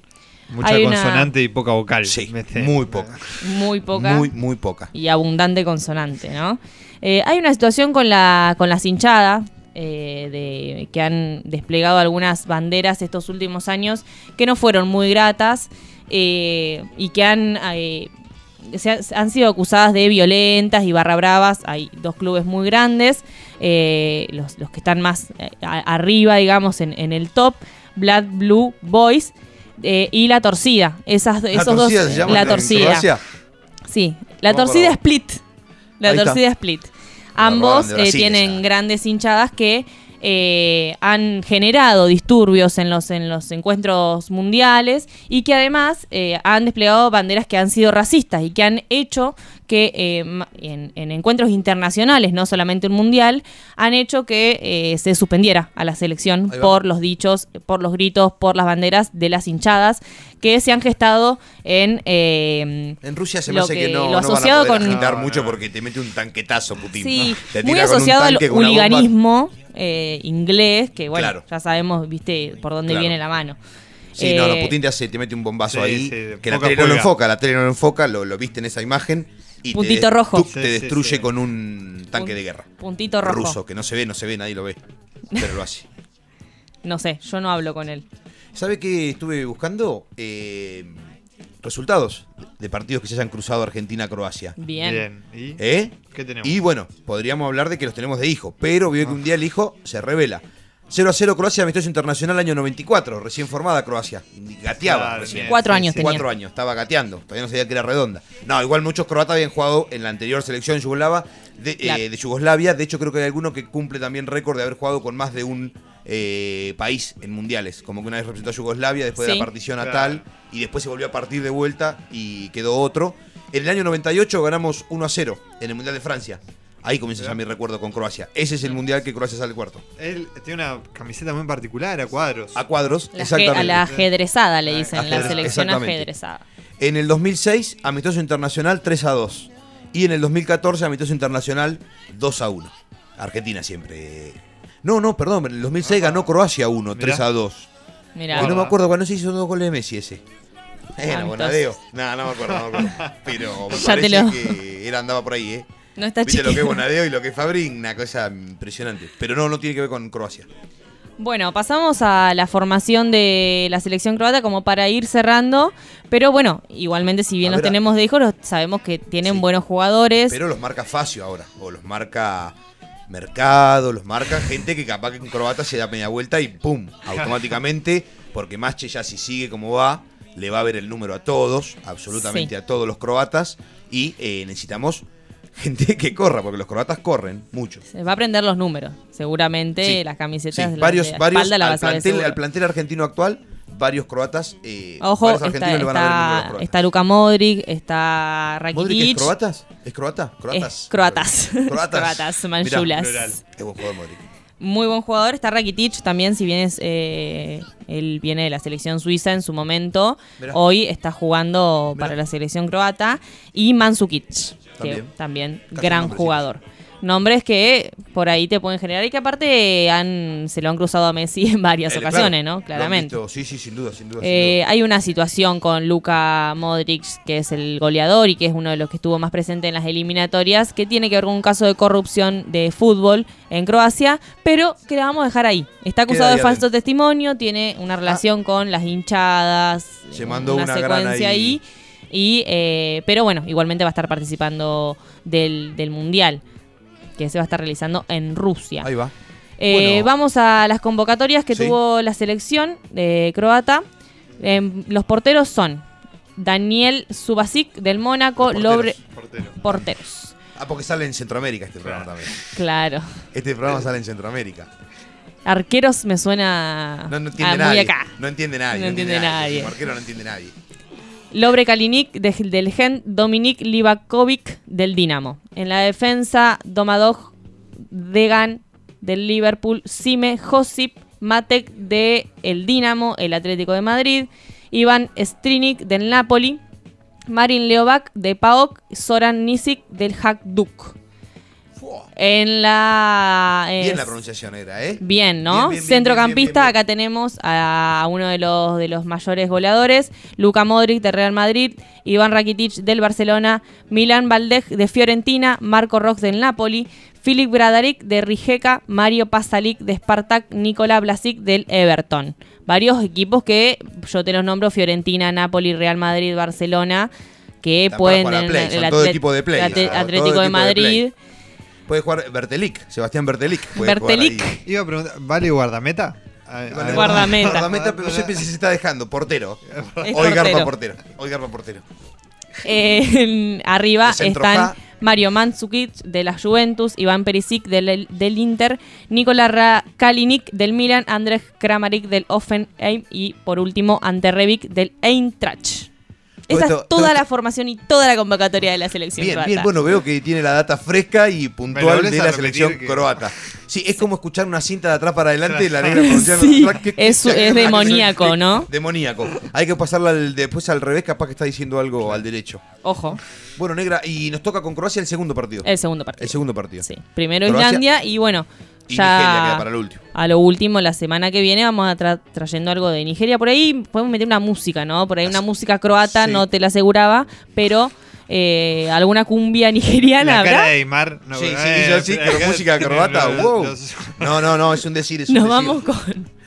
Mucha Hay una- consonante y poca vocal. Sí, muy poca. Muy poca. Muy, muy poca. y abundante consonante, ¿no? Eh, hay una situación con la con las hinchadas eh, de, que han desplegado algunas banderas estos últimos años que no fueron muy gratas eh, y que han eh, se han- han sido acusadas de violentas y barra bravas. Hay dos clubes muy grandes, eh, los, los que están más a- arriba, digamos, en, en el top, Blood Blue Boys eh, y La Torcida. Esas, esos Torcida dos, se llama La Torcida. Sí, La Torcida. Split. La Ahí está. Torcida Split. Ambos eh, Brasil, tienen grandes hinchadas que eh, han generado disturbios en los, en los encuentros mundiales y que además eh, han desplegado banderas que han sido racistas y que han hecho que eh, en, en encuentros internacionales, no solamente un mundial, han hecho que eh, se suspendiera a la selección por los dichos, por los gritos, por las banderas de las hinchadas que se han gestado en... eh, En Rusia se me hace que, no, lo no van a asociado poder con mucho porque te mete un tanquetazo, Putin. Sí, Te muy tira asociado al hooliganismo eh, inglés, que bueno, Claro. ya sabemos, viste, por dónde Claro. viene la mano. Sí, no, no, Eh, Putin te hace, te mete un bombazo Sí, ahí, sí, que la tele no lo enfoca, la tele no lo enfoca, lo, lo viste en esa imagen y Puntito te, rojo. Sí, te sí, destruye sí. con un tanque de guerra. Puntito rojo. Ruso, que no se ve, no se ve, nadie lo ve, pero lo hace. [laughs] No sé, yo no hablo con él. ¿Sabe qué estuve buscando? Eh, resultados de partidos que se hayan cruzado Argentina-Croacia. Bien. Bien. ¿Y ¿Eh? qué tenemos? Y bueno, podríamos hablar de que los tenemos de hijo, pero vio que un día el hijo se revela. 0 a 0 Croacia, amistoso internacional año 94, recién formada Croacia. Gateaba Claro, recién. Cuatro años tenía. Cuatro años, estaba gateando, todavía no sabía que era redonda. No, igual muchos croatas habían jugado en la anterior selección yugoslava de, Claro. eh, de Yugoslavia. De hecho, creo que hay alguno que cumple también récord de haber jugado con más de un eh, país en mundiales. Como que una vez representó a Yugoslavia después de la partición a Claro. tal y después se volvió a partir de vuelta y quedó otro. En el año 98 ganamos 1 a 0 en el Mundial de Francia. Ahí comienza ya mi recuerdo con Croacia. Ese es el mundial que Croacia sale cuarto. Él tiene una camiseta muy particular a cuadros. A cuadros, La exactamente. a la ajedrezada le dicen, la selección ajedrezada. En el 2006, amistoso internacional 3 a 2. Y en el 2014, amistoso internacional 2 a 1. Argentina siempre. No, no, perdón, en el 2006 ganó Croacia 1, 3 a 2. Mirá. Y no me acuerdo cuando se hizo dos goles de Messi ese. Era. Bonadeo. No, no me acuerdo, no me acuerdo. [laughs] Pero me Ya te parece lo- que era, andaba por ahí, ¿eh? No está Viste lo que es. Bonadeo y lo que es Fabri, una cosa impresionante. Pero no, no tiene que ver con Croacia. Bueno, pasamos a la formación de la selección croata como para ir cerrando. Pero bueno, igualmente, si bien A los ver, a- tenemos de hijos, los- sabemos que tienen buenos jugadores. Pero los marca Facio ahora. O los marca Mercado, los marca gente que capaz que en croata se da media vuelta y ¡pum! [laughs] Automáticamente, porque Mache ya si sigue como va, le va a ver el número a todos, absolutamente Sí. a todos los croatas, y eh, necesitamos gente que corra, porque los croatas corren mucho. Se va a aprender los números. Seguramente Sí. las camisetas varios, la varios espalda la al, plantel, al plantel argentino actual, varios croatas, eh, Ojo, varios está, argentinos le van a está, croatas. está Luka Modric, está Rakitic. ¿Modric es croatas? ¿Es croata? ¿Croatas? Es croatas. [laughs] Croatas. Croatas, Mirá, manchulas. plural. Qué buen jugador Modric. Muy buen jugador. Está Rakitic también, si bien es, eh, él viene de la selección suiza en su momento. Mirá. Hoy está jugando para la selección croata. Y Mandzukic, que También. también Casi gran jugador. Nombres que por ahí te pueden generar y que aparte han, se lo han cruzado a Messi en varias Eh, ocasiones, claro, ¿no? Claramente. Sí, sí, sin duda, sin duda. sin Eh, hay una situación con Luka Modric, que es el goleador y que es uno de los que estuvo más presente en las eliminatorias, que tiene que ver con un caso de corrupción de fútbol en Croacia, pero que la vamos a dejar ahí. Está acusado de falso testimonio, tiene una relación con las hinchadas, Se mandó una, secuencia ahí. ahí. y, eh, pero bueno, igualmente va a estar participando del, del Mundial, que se va a estar realizando en Rusia. Ahí va. Eh, Bueno. Vamos a las convocatorias que Sí. tuvo la selección de croata. Em, los porteros son Daniel Subasic del Mónaco, Lobre porteros. porteros. Ah, porque sale en Centroamérica este programa también. Claro. Este programa sale en Centroamérica. Arqueros me suena No, no entiende a muy nadie. acá. No entiende nadie. No entiende nadie. Como arquero no entiende nadie. Lobre Kalinic de- del Gen, Dominik Livakovic del Dinamo. En la defensa, Domadoj Degan del Liverpool, Sime Josip Matek de el Dinamo, el Atlético de Madrid, Iván Strinik del Napoli, Marin Leovac de PAOK, Soran Nisic del Hajduk. En la Bien la pronunciación era, ¿eh? Bien, ¿no? Bien, bien, bien, Centrocampista, bien, acá tenemos a uno de los, de los mayores goleadores, Luka Modric de Real Madrid, Iván Rakitic del Barcelona, Milan Valdez de Fiorentina, Marco Rox del Napoli, Filip Bradaric de Rijeka, Mario Pasalic de Spartak, Nikola Blasic del Everton. Varios equipos que yo te los nombro, Fiorentina, Napoli, Real Madrid, Barcelona, que pueden para todo equipo de play, el claro, todo Atlético de Madrid. play. Puede jugar Bertelic, Sebastián Bertelic. puede jugar Bertelic. ahí. Iba a preguntar, ¿vale guardameta? A- Vale, a- Guardameta. Guardameta, pero siempre se está dejando. Portero. [laughs] Es Hoy garpa portero. Hoy garpa portero. Eh, arriba están. Mario Mandzukic de la Juventus, Iván Perisic del, del Inter, Nikola Ra- Kalinic del Milan, Andrzej Kramaric del Offenheim y por último Ante Rebic del Eintracht. Esa esto- es toda todo la formación y toda la convocatoria de la selección Bien, croata. bien, bueno, veo que tiene la data fresca y puntual de la selección que- croata. Sí, es como escuchar una cinta de atrás para adelante y la negra pronunciando [laughs] Sí, atrás. ¿Qué- qué- es, es [laughs] demoníaco, ¿no? Demoníaco. Hay que pasarla al- después al revés, capaz que está diciendo algo al derecho. Ojo, Bueno, negra, y nos toca con Croacia el segundo partido. el segundo partido. El segundo partido. Sí. Primero Croacia Islandia y bueno, y ya Nigeria queda para lo último. a lo último, la semana que viene vamos a tra- trayendo algo de Nigeria. Por ahí podemos meter una música, ¿no? Por ahí una música croata, Sí. no te la aseguraba, pero eh, alguna cumbia [laughs] nigeriana La cara de Aymar. No, sí, sí, eh, yo sí, pero música croata, los- wow. No, no, no, es un decir, es un Nos decir. vamos con. [laughs]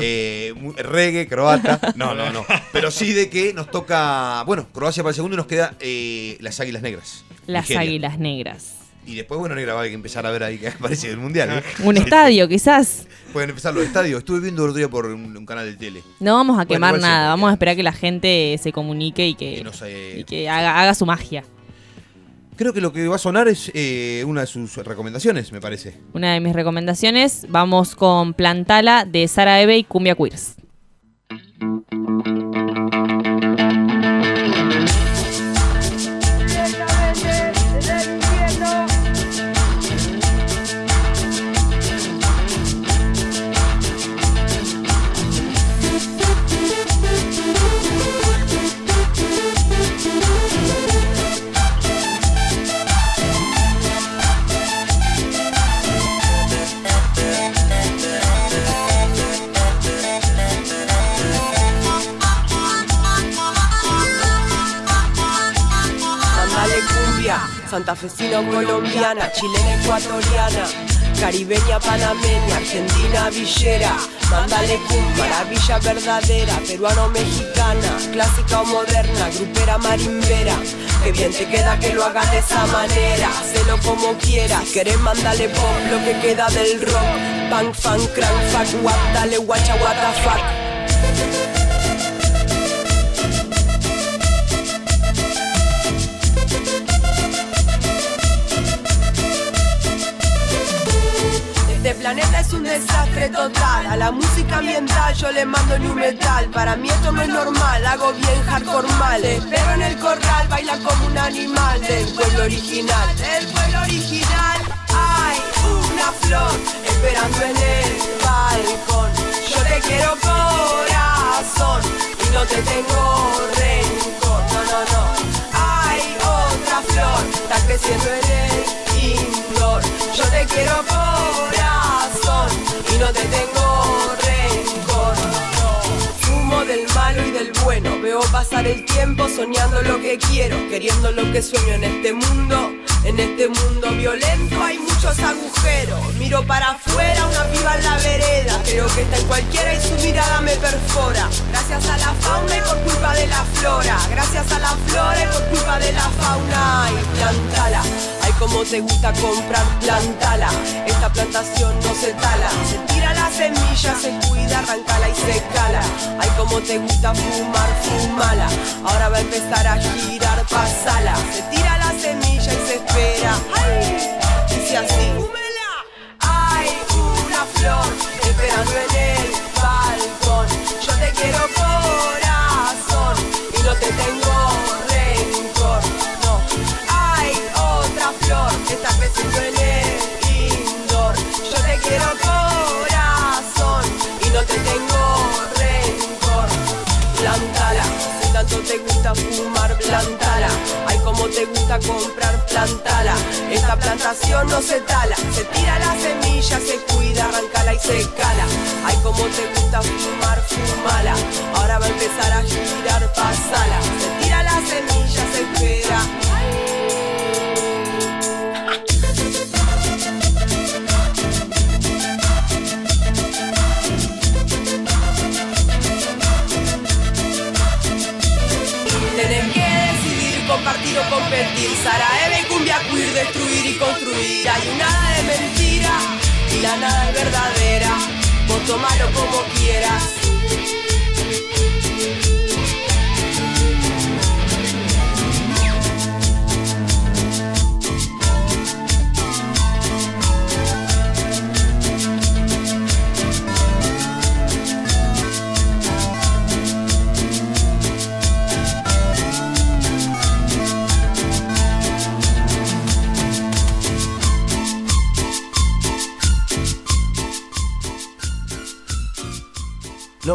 Eh, reggae, croata. No, no, no. [laughs] Pero sí de que nos toca, bueno, Croacia para el segundo y nos queda eh, las Águilas Negras. Las Nigeria. águilas negras. Y después, bueno, negra, va a hay que empezar a ver ahí que [laughs] aparece el mundial. ¿eh? Un estadio, quizás. Pueden empezar los estadios. Estuve viendo el otro día por un, un canal de tele. No vamos a Bueno, quemar nada, vamos a esperar que la gente se comunique y que, Que no se- y que haga, haga su magia. Creo que lo que va a sonar es eh, una de sus recomendaciones, me parece. Una de mis recomendaciones, vamos con Plantala de Sara Eve y Cumbia Queers. Santafesina o colombiana, chilena ecuatoriana, caribeña panameña, argentina villera. Mándale cumbia, maravilla verdadera, peruano o mexicana, clásica o moderna, grupera marimbera. Que bien te queda que lo hagas de esa manera, hacelo como quieras. Querés, mándale pop, lo que queda del rock. Punk, fan, crank, fuck, what, dale guacha, what the fuck. Planeta es un desastre total. A la música ambiental yo le mando new metal. Para mí esto no es normal, hago bien hardcore mal. Te espero en el corral, baila como un animal del pueblo original. Del pueblo original hay una flor esperando en el balcón. Yo te quiero corazón y no te tengo rencor. No, no, no. Hay otra flor, está creciendo en el indoor. Yo te quiero corazón y no te tengo rencor. Fumo del malo y del bueno. Veo pasar el tiempo soñando lo que quiero, queriendo lo que sueño en este mundo. En este mundo violento hay muchos agujeros. Miro para afuera, una piba en la vereda. Creo que está en cualquiera y su mirada me perfora. Gracias a la fauna y por culpa de la flora. Gracias a la flora y por culpa de la fauna. Y plantala. Ay, como te gusta comprar, plantala. Esta plantación no se tala. Se tira la semilla, se cuida, arrancala y se cala. Ay, como te gusta fumar, fumala. Ahora va a empezar a girar, pasala. Se tira la semilla y se espera. Ay, dice así. Hay una flor esperando en el balcón. Yo te quiero corazón y no te tengo gusta comprar, plantala. Esta plantación no se tala, se tira la semilla, se cuida, arrancala y se cala. Ay, como te gusta fumar, fumala. Ahora va a empezar a girar, pasala. Compartir o competir. Saraeve, cumbia, queer, destruir y construir. Hay un nada de mentira y la nada es verdadera. Vos tomalo como quieras.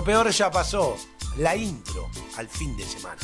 Peor ya pasó. La intro al fin de semana.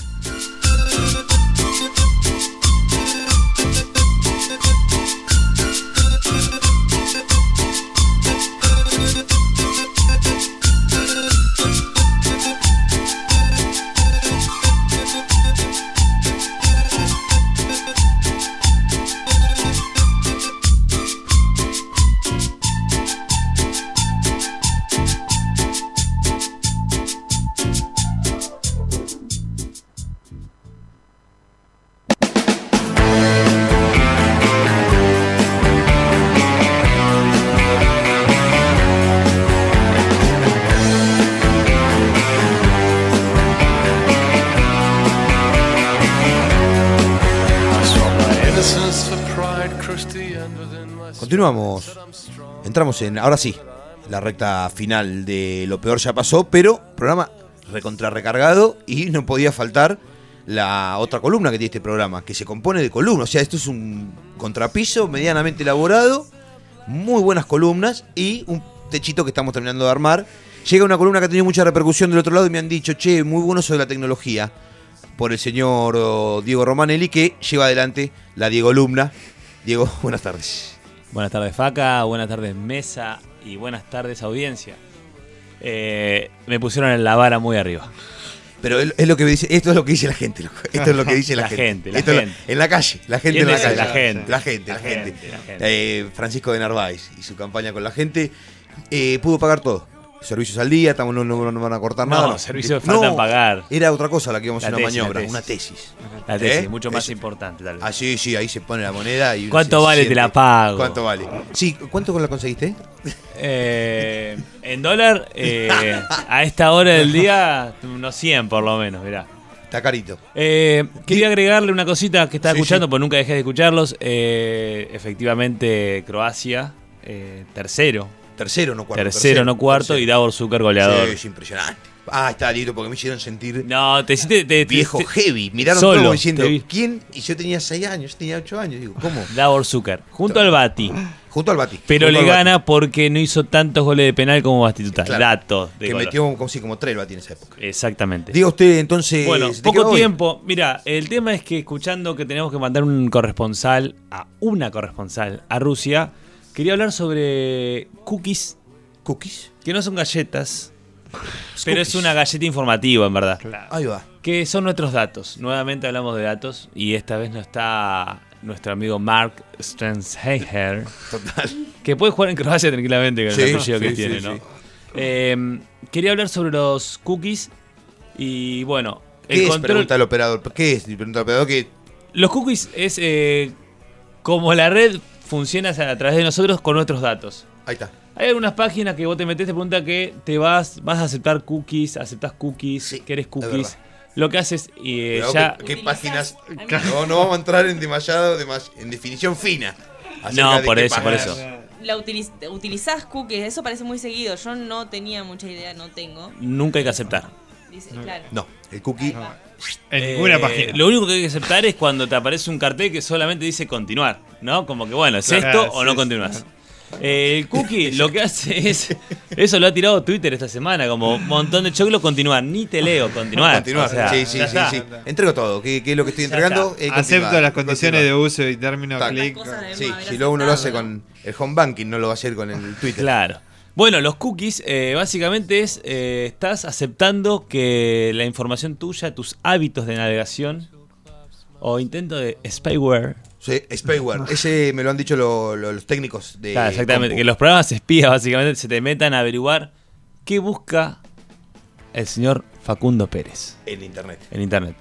Entramos en, ahora sí, la recta final de Lo Peor Ya Pasó, pero programa recontra recargado y no podía faltar la otra columna que tiene este programa, que se compone de columnas. O sea, esto es un contrapiso medianamente elaborado, muy buenas columnas y un techito que estamos terminando de armar. Llega una columna que ha tenido mucha repercusión del otro lado y me han dicho, che, muy bueno sobre la tecnología, por el señor oh, Diego Romanelli, que lleva adelante la Diego Alumna. Diego, [laughs] buenas tardes. Buenas tardes, Faca. Buenas tardes, Mesa. Y buenas tardes, audiencia. Eh, me pusieron en la vara muy arriba. Pero es es lo que me dice, esto es lo que dice la gente, loco. Esto es lo que dice [laughs] la, La gente, la Esto es lo- gente. en la calle, la gente ¿Quién en la calle. la gente? La gente, la gente, la gente. Eh, Francisco de Narváez y su campaña con la gente eh, pudo pagar todo. Servicios al día, estamos, no, no, no van a cortar No, nada. servicios faltan pagar. Era otra cosa la que íbamos a hacer una tesis, maniobra, una tesis. La tesis, ¿Eh? mucho más Eso. importante, tal vez. Ah, sí, sí, ahí se pone la moneda y ¿Cuánto vale? Te la pago. ¿Cuánto vale? Sí, ¿cuánto la conseguiste? Eh, en dólar, eh, a esta hora del día, unos 100 por lo menos, mirá. Está carito. Eh, quería agregarle una cosita que estaba Sí, escuchando, sí. porque nunca dejé de escucharlos. Eh, efectivamente, Croacia, eh, tercero Tercero, no cuarto. tercero, no cuarto, tercero. y Davor Zucker goleador. Sí, es impresionante. Ah, está lindo porque me hicieron sentir No, te hiciste. te- te- viejo te- heavy. Miraron solo, todo diciendo. ¿quién? Y yo tenía 6 años, yo tenía 8 años. Digo, ¿cómo? Davor Zucker, junto al Bati. Junto al Bati. Pero Junto le Bati. gana porque no hizo tantos goles de penal como Bastituta. Claro. Datos de Que color. metió como, sí, como 3 el Bati en esa época. Exactamente. Diga usted entonces. Bueno, ¿de qué va poco tiempo. Mira, el tema es que escuchando que tenemos que mandar un corresponsal a una corresponsal a Rusia, quería hablar sobre cookies. ¿Cookies? Que no son galletas, pero es una galleta informativa, en verdad. Ahí va. Que son nuestros datos. Nuevamente hablamos de datos y esta vez no está nuestro amigo Mark Strensheimer. Total. Que puede jugar en Croacia tranquilamente con Sí, el apellido que sí, tiene, sí, ¿no? sí. Eh, quería hablar sobre los cookies y bueno, ¿Qué es? Pregunta el operador. ¿Qué es? Pregunta el operador que. Los cookies es eh, como la red funciona a través de nosotros con nuestros datos. Ahí está. Hay algunas páginas que vos te metes, te pregunta que te vas, vas a aceptar cookies, aceptas cookies, querés cookies. Lo que haces y eh, ya. que- ¿Qué páginas? No, no vamos a entrar en demasiado, demas- en definición fina. No, por qué eso, por eso. La utiliz- utilizás cookies, eso parece muy seguido. Yo no tenía mucha idea, no tengo. Nunca hay que aceptar. Dice, claro. No, el cookie. En ninguna Eh, página. Lo único que hay que aceptar es cuando te aparece un cartel que solamente dice continuar, ¿no? Como que bueno, ¿es Claro, esto o sí, no sí. continúas? Eh, el cookie lo que hace es. Eso lo ha tirado Twitter esta semana, como un montón de choclos continuar. Ni te leo, continuar. Continuar. O sea, sí, sí, sí, está. sí. Entrego todo. ¿Qué, qué es lo que estoy entregando? Eh, Acepto las condiciones de uso y término clic. Sí, si luego uno lo hace con el home banking, no lo va a hacer con el Twitter. Claro. Bueno, los cookies eh, básicamente es, eh, estás aceptando que la información tuya, tus hábitos de navegación o intento de spyware. Sí, spyware. Ese me lo han dicho lo- lo- los técnicos de. Claro, exactamente. compu. Que los programas espías básicamente se te metan a averiguar qué busca el señor Facundo Pérez En internet. en internet.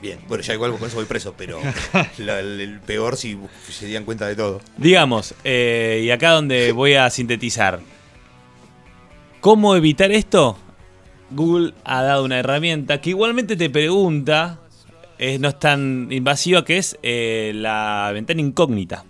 Bien, bueno, ya igual con eso voy preso, pero [laughs] la- el, el peor si se dieran cuenta de todo. Digamos, eh, y acá donde voy a sintetizar. ¿Cómo evitar esto? Google ha dado una herramienta que igualmente te pregunta, es, no es tan invasiva, que es eh, la ventana incógnita.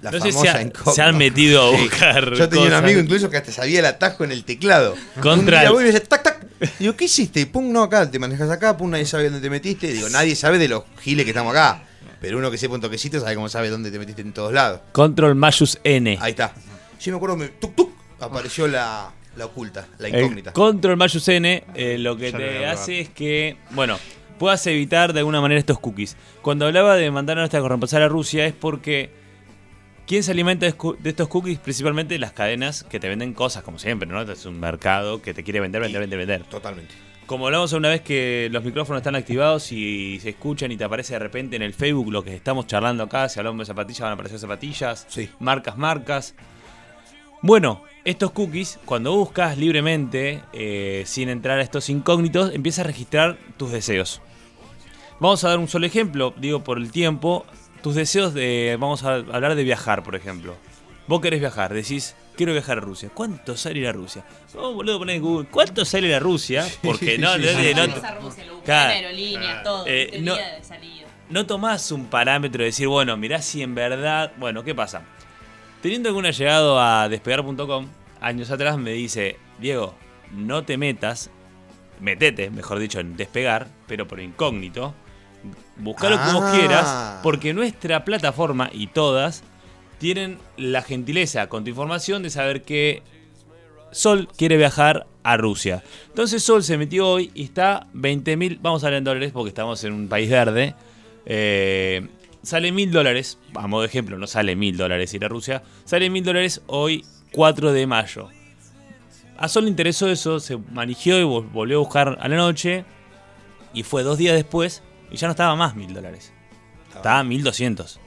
La no sé si ha- se han metido a Sí. buscar. Yo tenía un amigo incluso que hasta sabía el atajo en el teclado. Contra el- voy y me dice, tac, tac. Digo, ¿qué hiciste? Pum, no, acá, te manejas acá, pum, nadie sabe dónde te metiste. Digo, nadie sabe de los giles que estamos acá. Pero uno que sepa un toquecito sabe cómo sabe dónde te metiste en todos lados. Control Mayus N. Ahí está. Sí, me acuerdo, me, tuc, tuc, apareció la, la oculta, la El incógnita. Control Mayus N eh, lo que Ya te hace es que, bueno, puedas evitar de alguna manera estos cookies. Cuando hablaba de mandar a nuestra corresponsal a Rusia es porque ¿quién se alimenta de estos cookies? Principalmente las cadenas que te venden cosas, como siempre, ¿no? Es un mercado que te quiere vender, vender, vender, vender. Totalmente. Como hablamos una vez que los micrófonos están activados y se escuchan y te aparece de repente en el Facebook lo que estamos charlando acá, si hablamos de zapatillas van a aparecer zapatillas, marcas, marcas. Bueno, estos cookies, cuando buscas libremente, eh, sin entrar a estos incógnitos, empieza a registrar tus deseos. Vamos a dar un solo ejemplo, digo por el tiempo, tus deseos de, vamos a hablar de viajar, por ejemplo. Vos querés viajar, decís, quiero viajar a Rusia. ¿Cuánto sale ir a Rusia? Oh, boludo, en Google, ¿cuánto sale ir a Rusia? Porque no, no, no- no- no tomás un parámetro de decir, bueno, mirá si en verdad. Bueno, ¿qué pasa? Teniendo alguna llegado a despegar.com, años atrás me dice, Diego, no te metas, metete, mejor dicho, en despegar, pero por incógnito. Busca lo que vos Ah. quieras, porque nuestra plataforma y todas tienen la gentileza con tu información de saber que Sol quiere viajar a Rusia. Entonces Sol se metió hoy y está 20 mil, vamos a hablar en dólares porque estamos en un país verde. Eh, sale mil dólares, a modo de ejemplo, no sale mil dólares ir a Rusia, sale mil dólares hoy 4 de mayo. A Sol le interesó eso, se manigió y vol- volvió a buscar a la noche y fue dos días después y ya no estaba más mil dólares. Estaba 1200.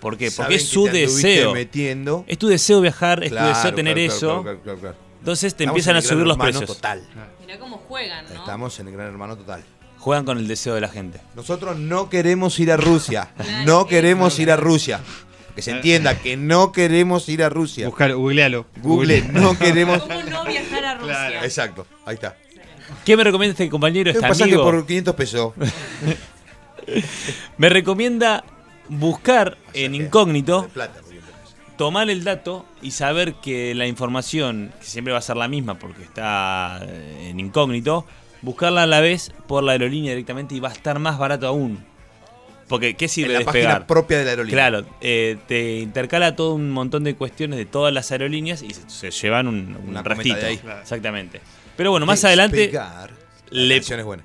¿Por qué? Porque es su deseo. metiendo. Es tu deseo viajar, es Claro, tu deseo tener claro, eso. claro, claro, claro, claro. Entonces te Estamos empiezan en a el subir los precios. Total. Mirá cómo juegan, ¿no? Estamos en el gran hermano total. Juegan con el deseo de la gente. Nosotros no queremos ir a Rusia. [laughs] no queremos ir a Rusia. Que se entienda que no queremos ir a Rusia. Buscar, googlealo. Google, no queremos. ¿Cómo no viajar a Rusia? Exacto, ahí está. ¿Qué me recomienda este compañero, Un este pasaje amigo? por 500 pesos. [laughs] Me recomienda buscar en incógnito Plata, tomar el dato y saber que la información, que siempre va a ser la misma porque está eh, en incógnito, buscarla a la vez por la aerolínea directamente y va a estar más barato aún. Porque, ¿qué sirve En la despegar? página propia de la aerolínea. Claro, eh, te intercala todo un montón de cuestiones de todas las aerolíneas y se, se llevan un, un Una cometa restito. de ahí. Exactamente. Pero bueno, más adelante. Despegar. La Le... es buena.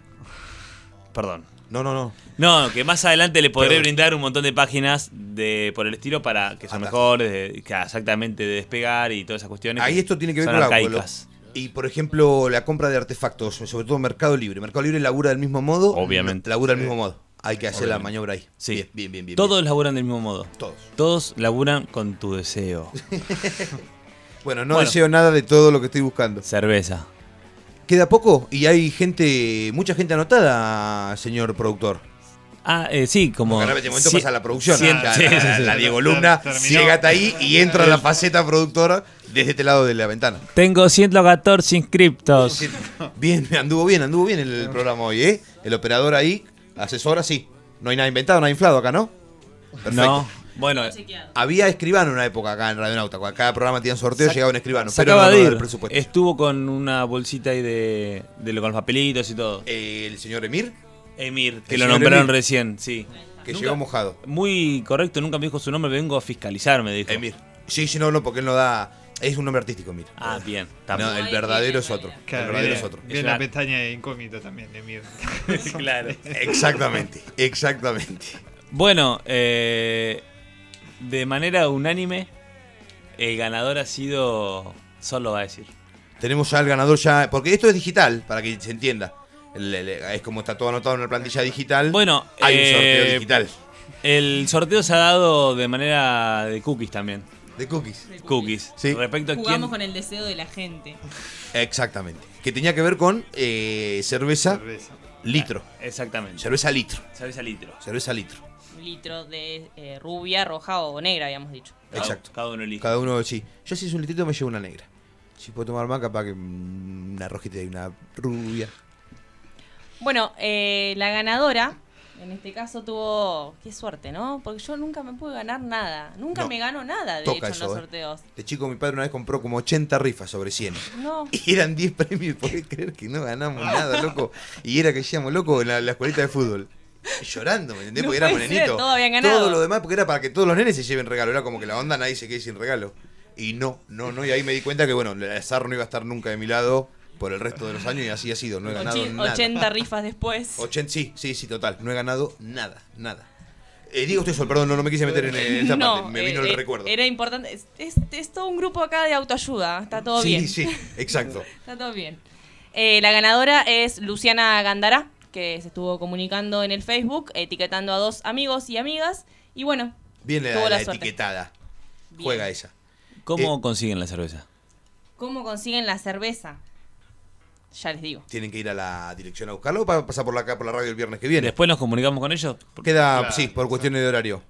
Perdón. No, no, no. No, que más adelante le podré Perdón. brindar un montón de páginas de por el estilo para que son mejores, de- que exactamente de despegar y todas esas cuestiones. Ahí esto tiene que ver con la. Y por ejemplo, la compra de artefactos, sobre todo Mercado Libre. Mercado Libre labura del mismo modo. Obviamente. Labura del mismo modo. Hay que hacer la maniobra ahí. Sí. Bien, bien, bien. bien, Todos laburan del mismo modo. Todos. Todos laburan con tu deseo. [laughs] Bueno, no Bueno. deseo nada de todo lo que estoy buscando. Cerveza. Queda poco y hay gente, mucha gente anotada, señor productor. Ah, eh, sí, como. Porque ahora en este momento pasa la producción. la, sí, la- sí, sí. la Diego Luna Terminó. llega hasta ahí y entra la faceta productora desde este lado de la ventana. Tengo 114 inscriptos. Bien, anduvo bien, anduvo bien el programa hoy, ¿eh? El operador ahí, asesora, sí. No hay nada inventado, nada inflado acá, ¿no? Perfecto. No. Bueno, Había escribano en una época acá en Radio Nauta. Cuando cada programa tenía sorteo, Sac- llegaba un escribano. Pero no, ir. presupuesto. Estuvo con una bolsita ahí de, de lo- con los papelitos y todo. el señor Emir. Emir, que El lo nombraron Emir. recién, sí. Que Nunca- llegó mojado. Muy correcto, nunca me dijo su nombre, vengo a fiscalizar, me dijo. Emir. Sí, sí, no, no, porque él no da. Es un nombre artístico, Emir. Ah, bien. No, el verdadero es otro. Claro, el verdadero es otro. viene la pestaña de incógnito también, de Mir. [laughs] claro. Exactamente, exactamente. Bueno, eh, de manera unánime, el ganador ha sido. Solo va a decir. Tenemos ya el ganador ya. Porque esto es digital, para que se entienda. Es como está todo anotado en una plantilla digital. Bueno, hay un sorteo eh, digital. El sorteo se ha dado de manera de cookies también. De cookies. Cookies. Sí. Respecto a quién. Jugamos con el deseo de la gente. Exactamente. Que tenía que ver con eh, cerveza, litro. Exactamente. Cerveza litro. Cerveza litro. Cerveza litro. Un litro de eh, rubia, roja o negra, habíamos dicho. Exacto. Cada uno elige. Cada uno, sí. Yo si es un litrito me llevo una negra. Si puedo tomar más, capaz que mm, una rojita y una rubia. Bueno, eh, la ganadora, en este caso tuvo. Qué suerte, ¿no? Porque yo nunca me pude ganar nada. Nunca No. me gano nada, de Toca hecho, en los eh. sorteos. De chico mi padre una vez compró como 80 rifas sobre 100. No. [laughs] Y eran 10 premios, podés creer que no ganamos nada, loco. Y era que decíamos, loco, en la, la escuelita de fútbol. Llorando, ¿me entendés? No porque éramos nenitos. ganado. Todo lo demás, porque era para que todos los nenes se lleven regalo. Era como que la onda nadie se quede sin regalo. Y no, no, no. Y ahí me di cuenta que, bueno, el azar no iba a estar nunca de mi lado por el resto de los años y así ha sido. No he ganado Ochi- nada. 80 rifas después. [laughs] 80, sí, sí, sí, total. No he ganado nada, nada. Eh, digo usted eso, perdón, no, no me quise meter en, esa no, parte. Me vino eh, el eh, recuerdo. Era importante. Es, es- es todo un grupo acá de autoayuda. Está todo sí, bien. sí, exacto. [laughs] Está todo bien. Eh, la ganadora es Luciana Gandara, que se estuvo comunicando en el Facebook, etiquetando a dos amigos y amigas. Y bueno, Bien la, tuvo la la suerte. etiquetada. Juega esa. ¿Cómo Eh, consiguen la cerveza? ¿Cómo consiguen la cerveza? Ya les digo. ¿Tienen que ir a la dirección a buscarlo o para pasar por la, acá por la radio el viernes que viene? Después nos comunicamos con ellos. Queda, Claro. sí, por cuestiones de horario.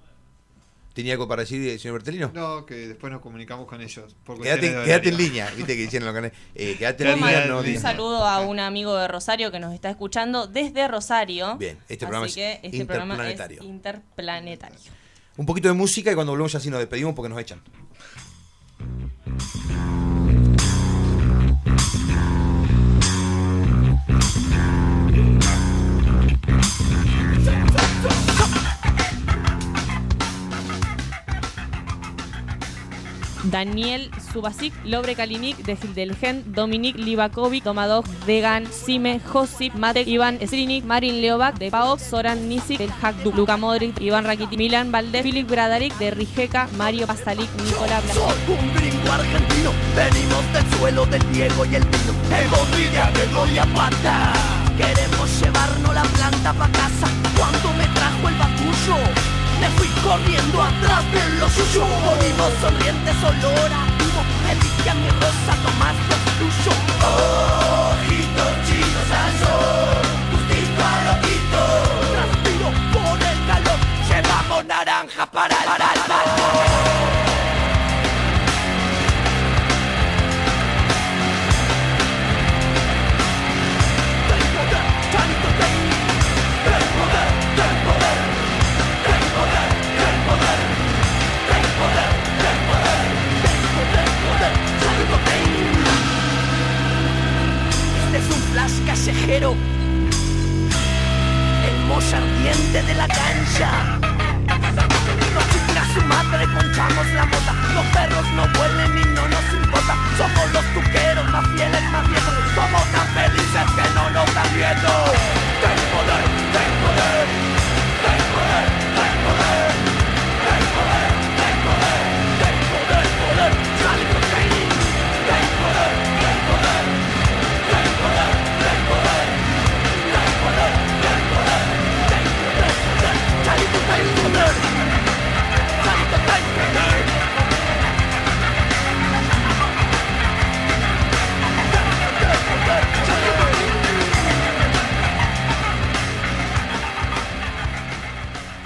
¿Tenía algo para decir, señor Bertelino? No, que después nos comunicamos con ellos. Quédate, en línea, viste que dicen en los canales. Eh, quédate en línea, no Un saludo a un amigo de Rosario que nos está escuchando desde Rosario. Bien, este Así programa es que este programa es interplanetario. interplanetario. Un poquito de música y cuando volvemos ya sí nos despedimos porque nos echan. Daniel Subasic, Lobre Kalinic, de Hildelgen, Dominik Livakovic, Tomadov, Degan, Sime, Josip, Matek, Iván Srinik, Marin Leovac, de Paok, Soran Nisik, del Hakdu, Luka Modric, Iván Rakiti, Milan Valdez, Filip Bradaric, de Rijeka, Mario Pasalic, Nicolás Blas. Un gringo argentino, venimos del suelo del Diego y el vino. Hemos de gloria pata. Suyo. Volvimos sonrientes, olor a humo. Me mi rosa, Tomás, lo tuyo. Callejero, el mozo ardiente de la cancha. Nos chinga su madre, ponchamos la mota. Los perros no vuelen y no nos importa. Somos los tuqueros más fieles, más viejos. Somos tan felices que no nos están viendo. Ten poder, ten poder,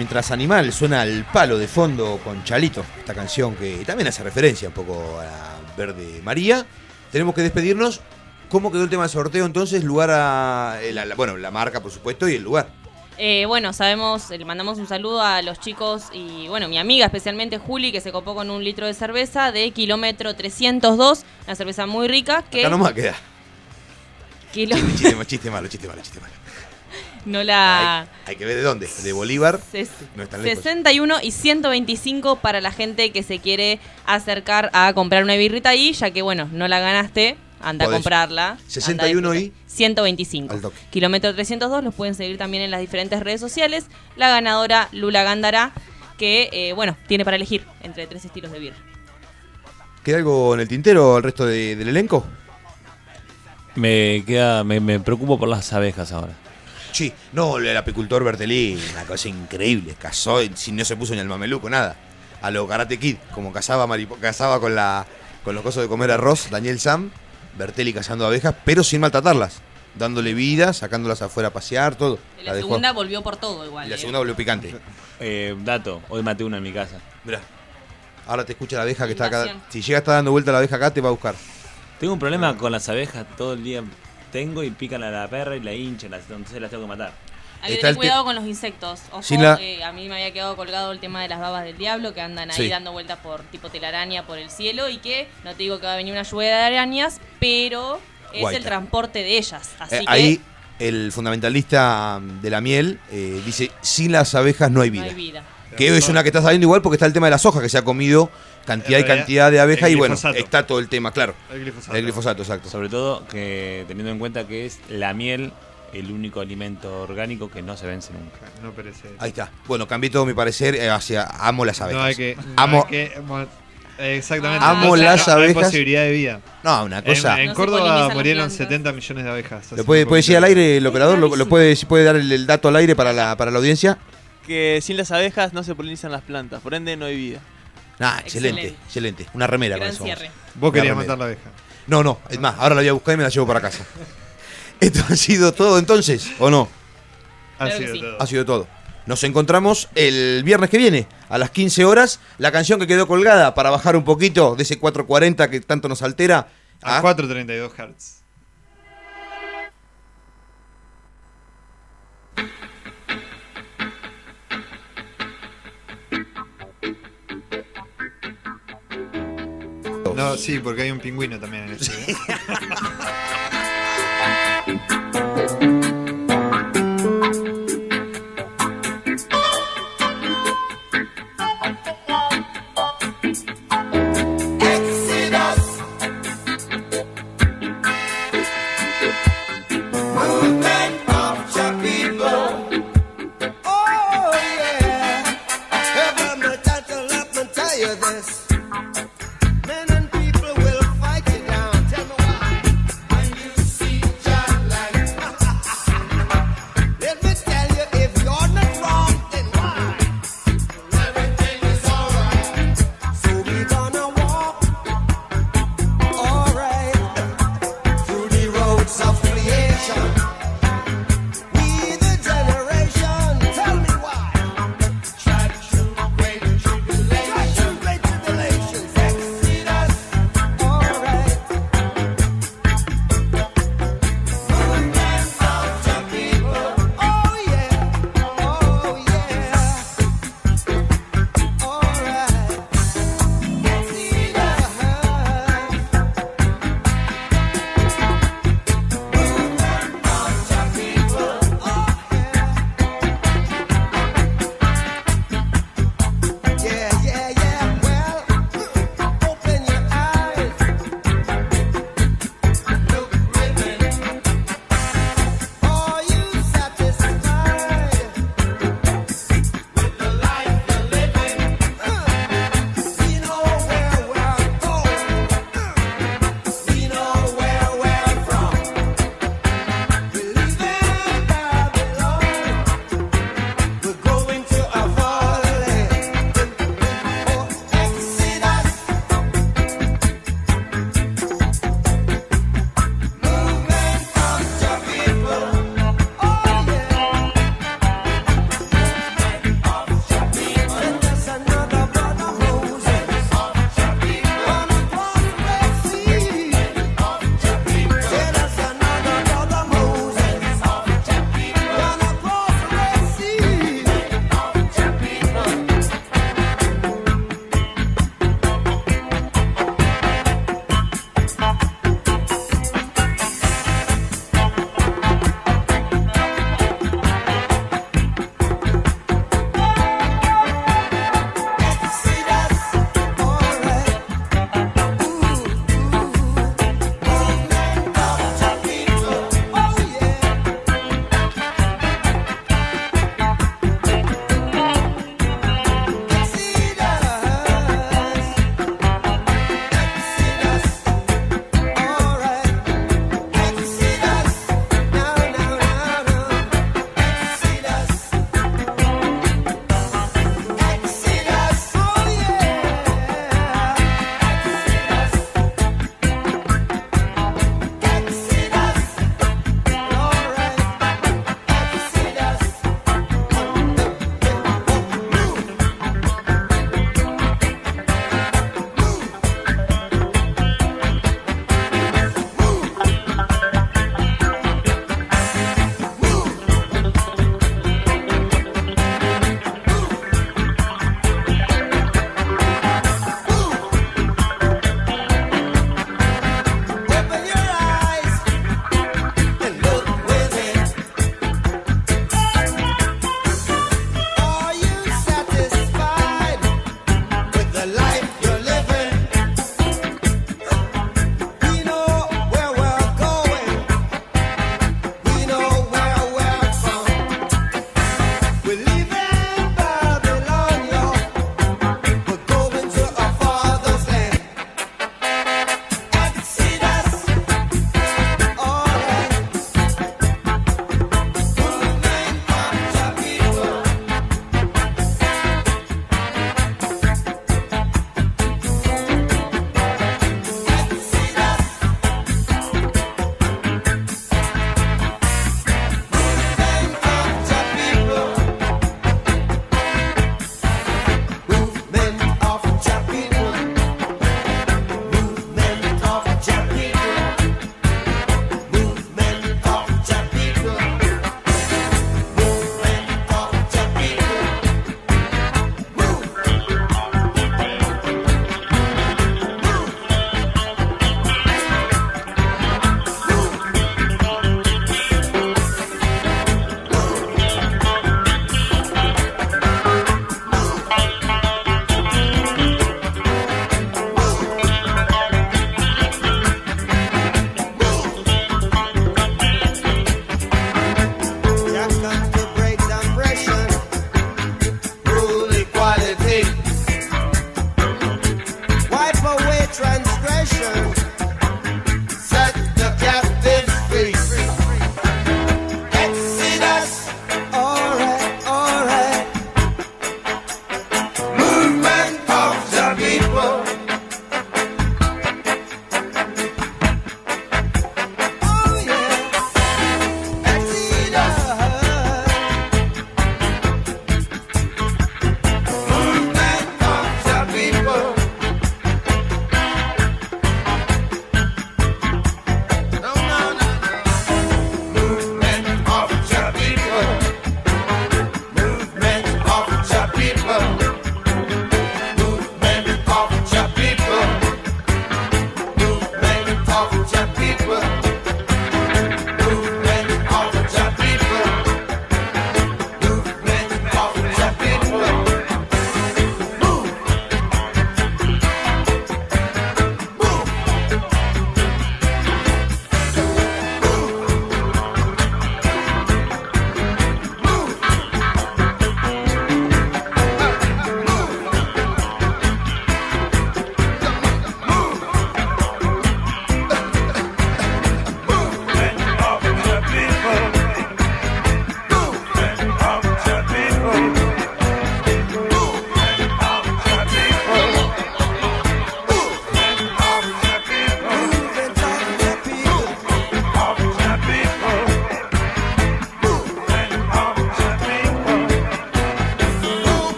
Mientras Animal suena al palo de fondo con Chalito, esta canción que también hace referencia un poco a Verde María, tenemos que despedirnos. ¿Cómo quedó el tema del sorteo entonces? Lugar a. eh, la- la- bueno, la marca, por supuesto, y el lugar. Eh, bueno, sabemos, le mandamos un saludo a los chicos y, bueno, mi amiga especialmente Juli, que se copó con un litro de cerveza de kilómetro 302, una cerveza muy rica que Acá nomás queda. kilo- Chiste, ma- chiste malo, chiste malo, chiste malo. No la... Hay que ver de dónde. De Bolívar. Ses- No es tan lejos. 61 y 125 para la gente que se quiere acercar a comprar una birrita ahí, ya que, bueno, no la ganaste, anda a comprarla. anda a 61 y. 125. Al toque. Kilómetro 302, los pueden seguir también en las diferentes redes sociales. La ganadora Lula Gándara, que, eh, bueno, tiene para elegir entre tres estilos de birra. ¿Queda algo en el tintero al resto de- del elenco? Me queda, me, me preocupo por las abejas ahora. Sí, no, el apicultor Bertelí, una cosa increíble. Cazó, si no se puso ni al mameluco, nada. A lo Karate Kid, como cazaba, maripo- cazaba con, la, con los cosos de comer arroz, Daniel Sam, Bertelli cazando abejas, pero sin maltratarlas. Dándole vida, sacándolas afuera a pasear, todo. En la segunda volvió por todo igual. Y la eh. segunda volvió picante. [laughs] Eh, dato, hoy maté una en mi casa. Mirá. Ahora te escucha la abeja que está acá. Si llega a estar dando vuelta la abeja acá, te va a buscar. Tengo un problema con las abejas todo el día. Tengo y pican a la perra y la hinchan, las- entonces las tengo que matar. Hay que tener cuidado con los insectos. Ojo, Sin la- eh, a mí me había quedado colgado el tema de las babas del diablo que andan ahí Sí. dando vueltas por tipo telaraña por el cielo y que no te digo que va a venir una lluvia de arañas, pero es Guaita. el transporte de ellas. Así Eh, que ahí el fundamentalista de la miel eh, dice, sin las abejas no hay no vida. hay vida. Que es una que está saliendo igual porque está el tema de la soja, que se ha comido cantidad y cantidad de abejas y bueno, está todo el tema, claro. El glifosato. El glifosato, exacto. Sobre todo que teniendo en cuenta que es la miel el único alimento orgánico que no se vence nunca. No perece. Ahí está. Bueno, cambié todo mi parecer eh, hacia amo las abejas. No hay que. no amo, hay que- mo- exactamente. Amo O sea, las no- no hay abejas. posibilidad de vida. No, una cosa- En, en No se Córdoba murieron las plantas. 70 millones de abejas. ¿Lo puede, puede decir al aire el operador? ¿Lo, lo puede, si puede dar el, el dato al aire para la, para la audiencia? Que sin las abejas no se polinizan las plantas, por ende no hay vida. Ah, excelente, Excelente. excelente. Una remera Gran con eso. cierre. Vos querías matar la abeja. No, no, es más, ahora la voy a buscar y me la llevo para casa. [laughs] ¿Esto ha sido todo entonces? ¿O no? Ha Claro sido sí. todo. Ha sido todo. Nos encontramos el viernes que viene a las 15 horas. La canción que quedó colgada para bajar un poquito de ese 440 que tanto nos altera. A 432 Hz. No, sí, porque hay un pingüino también en este. [laughs]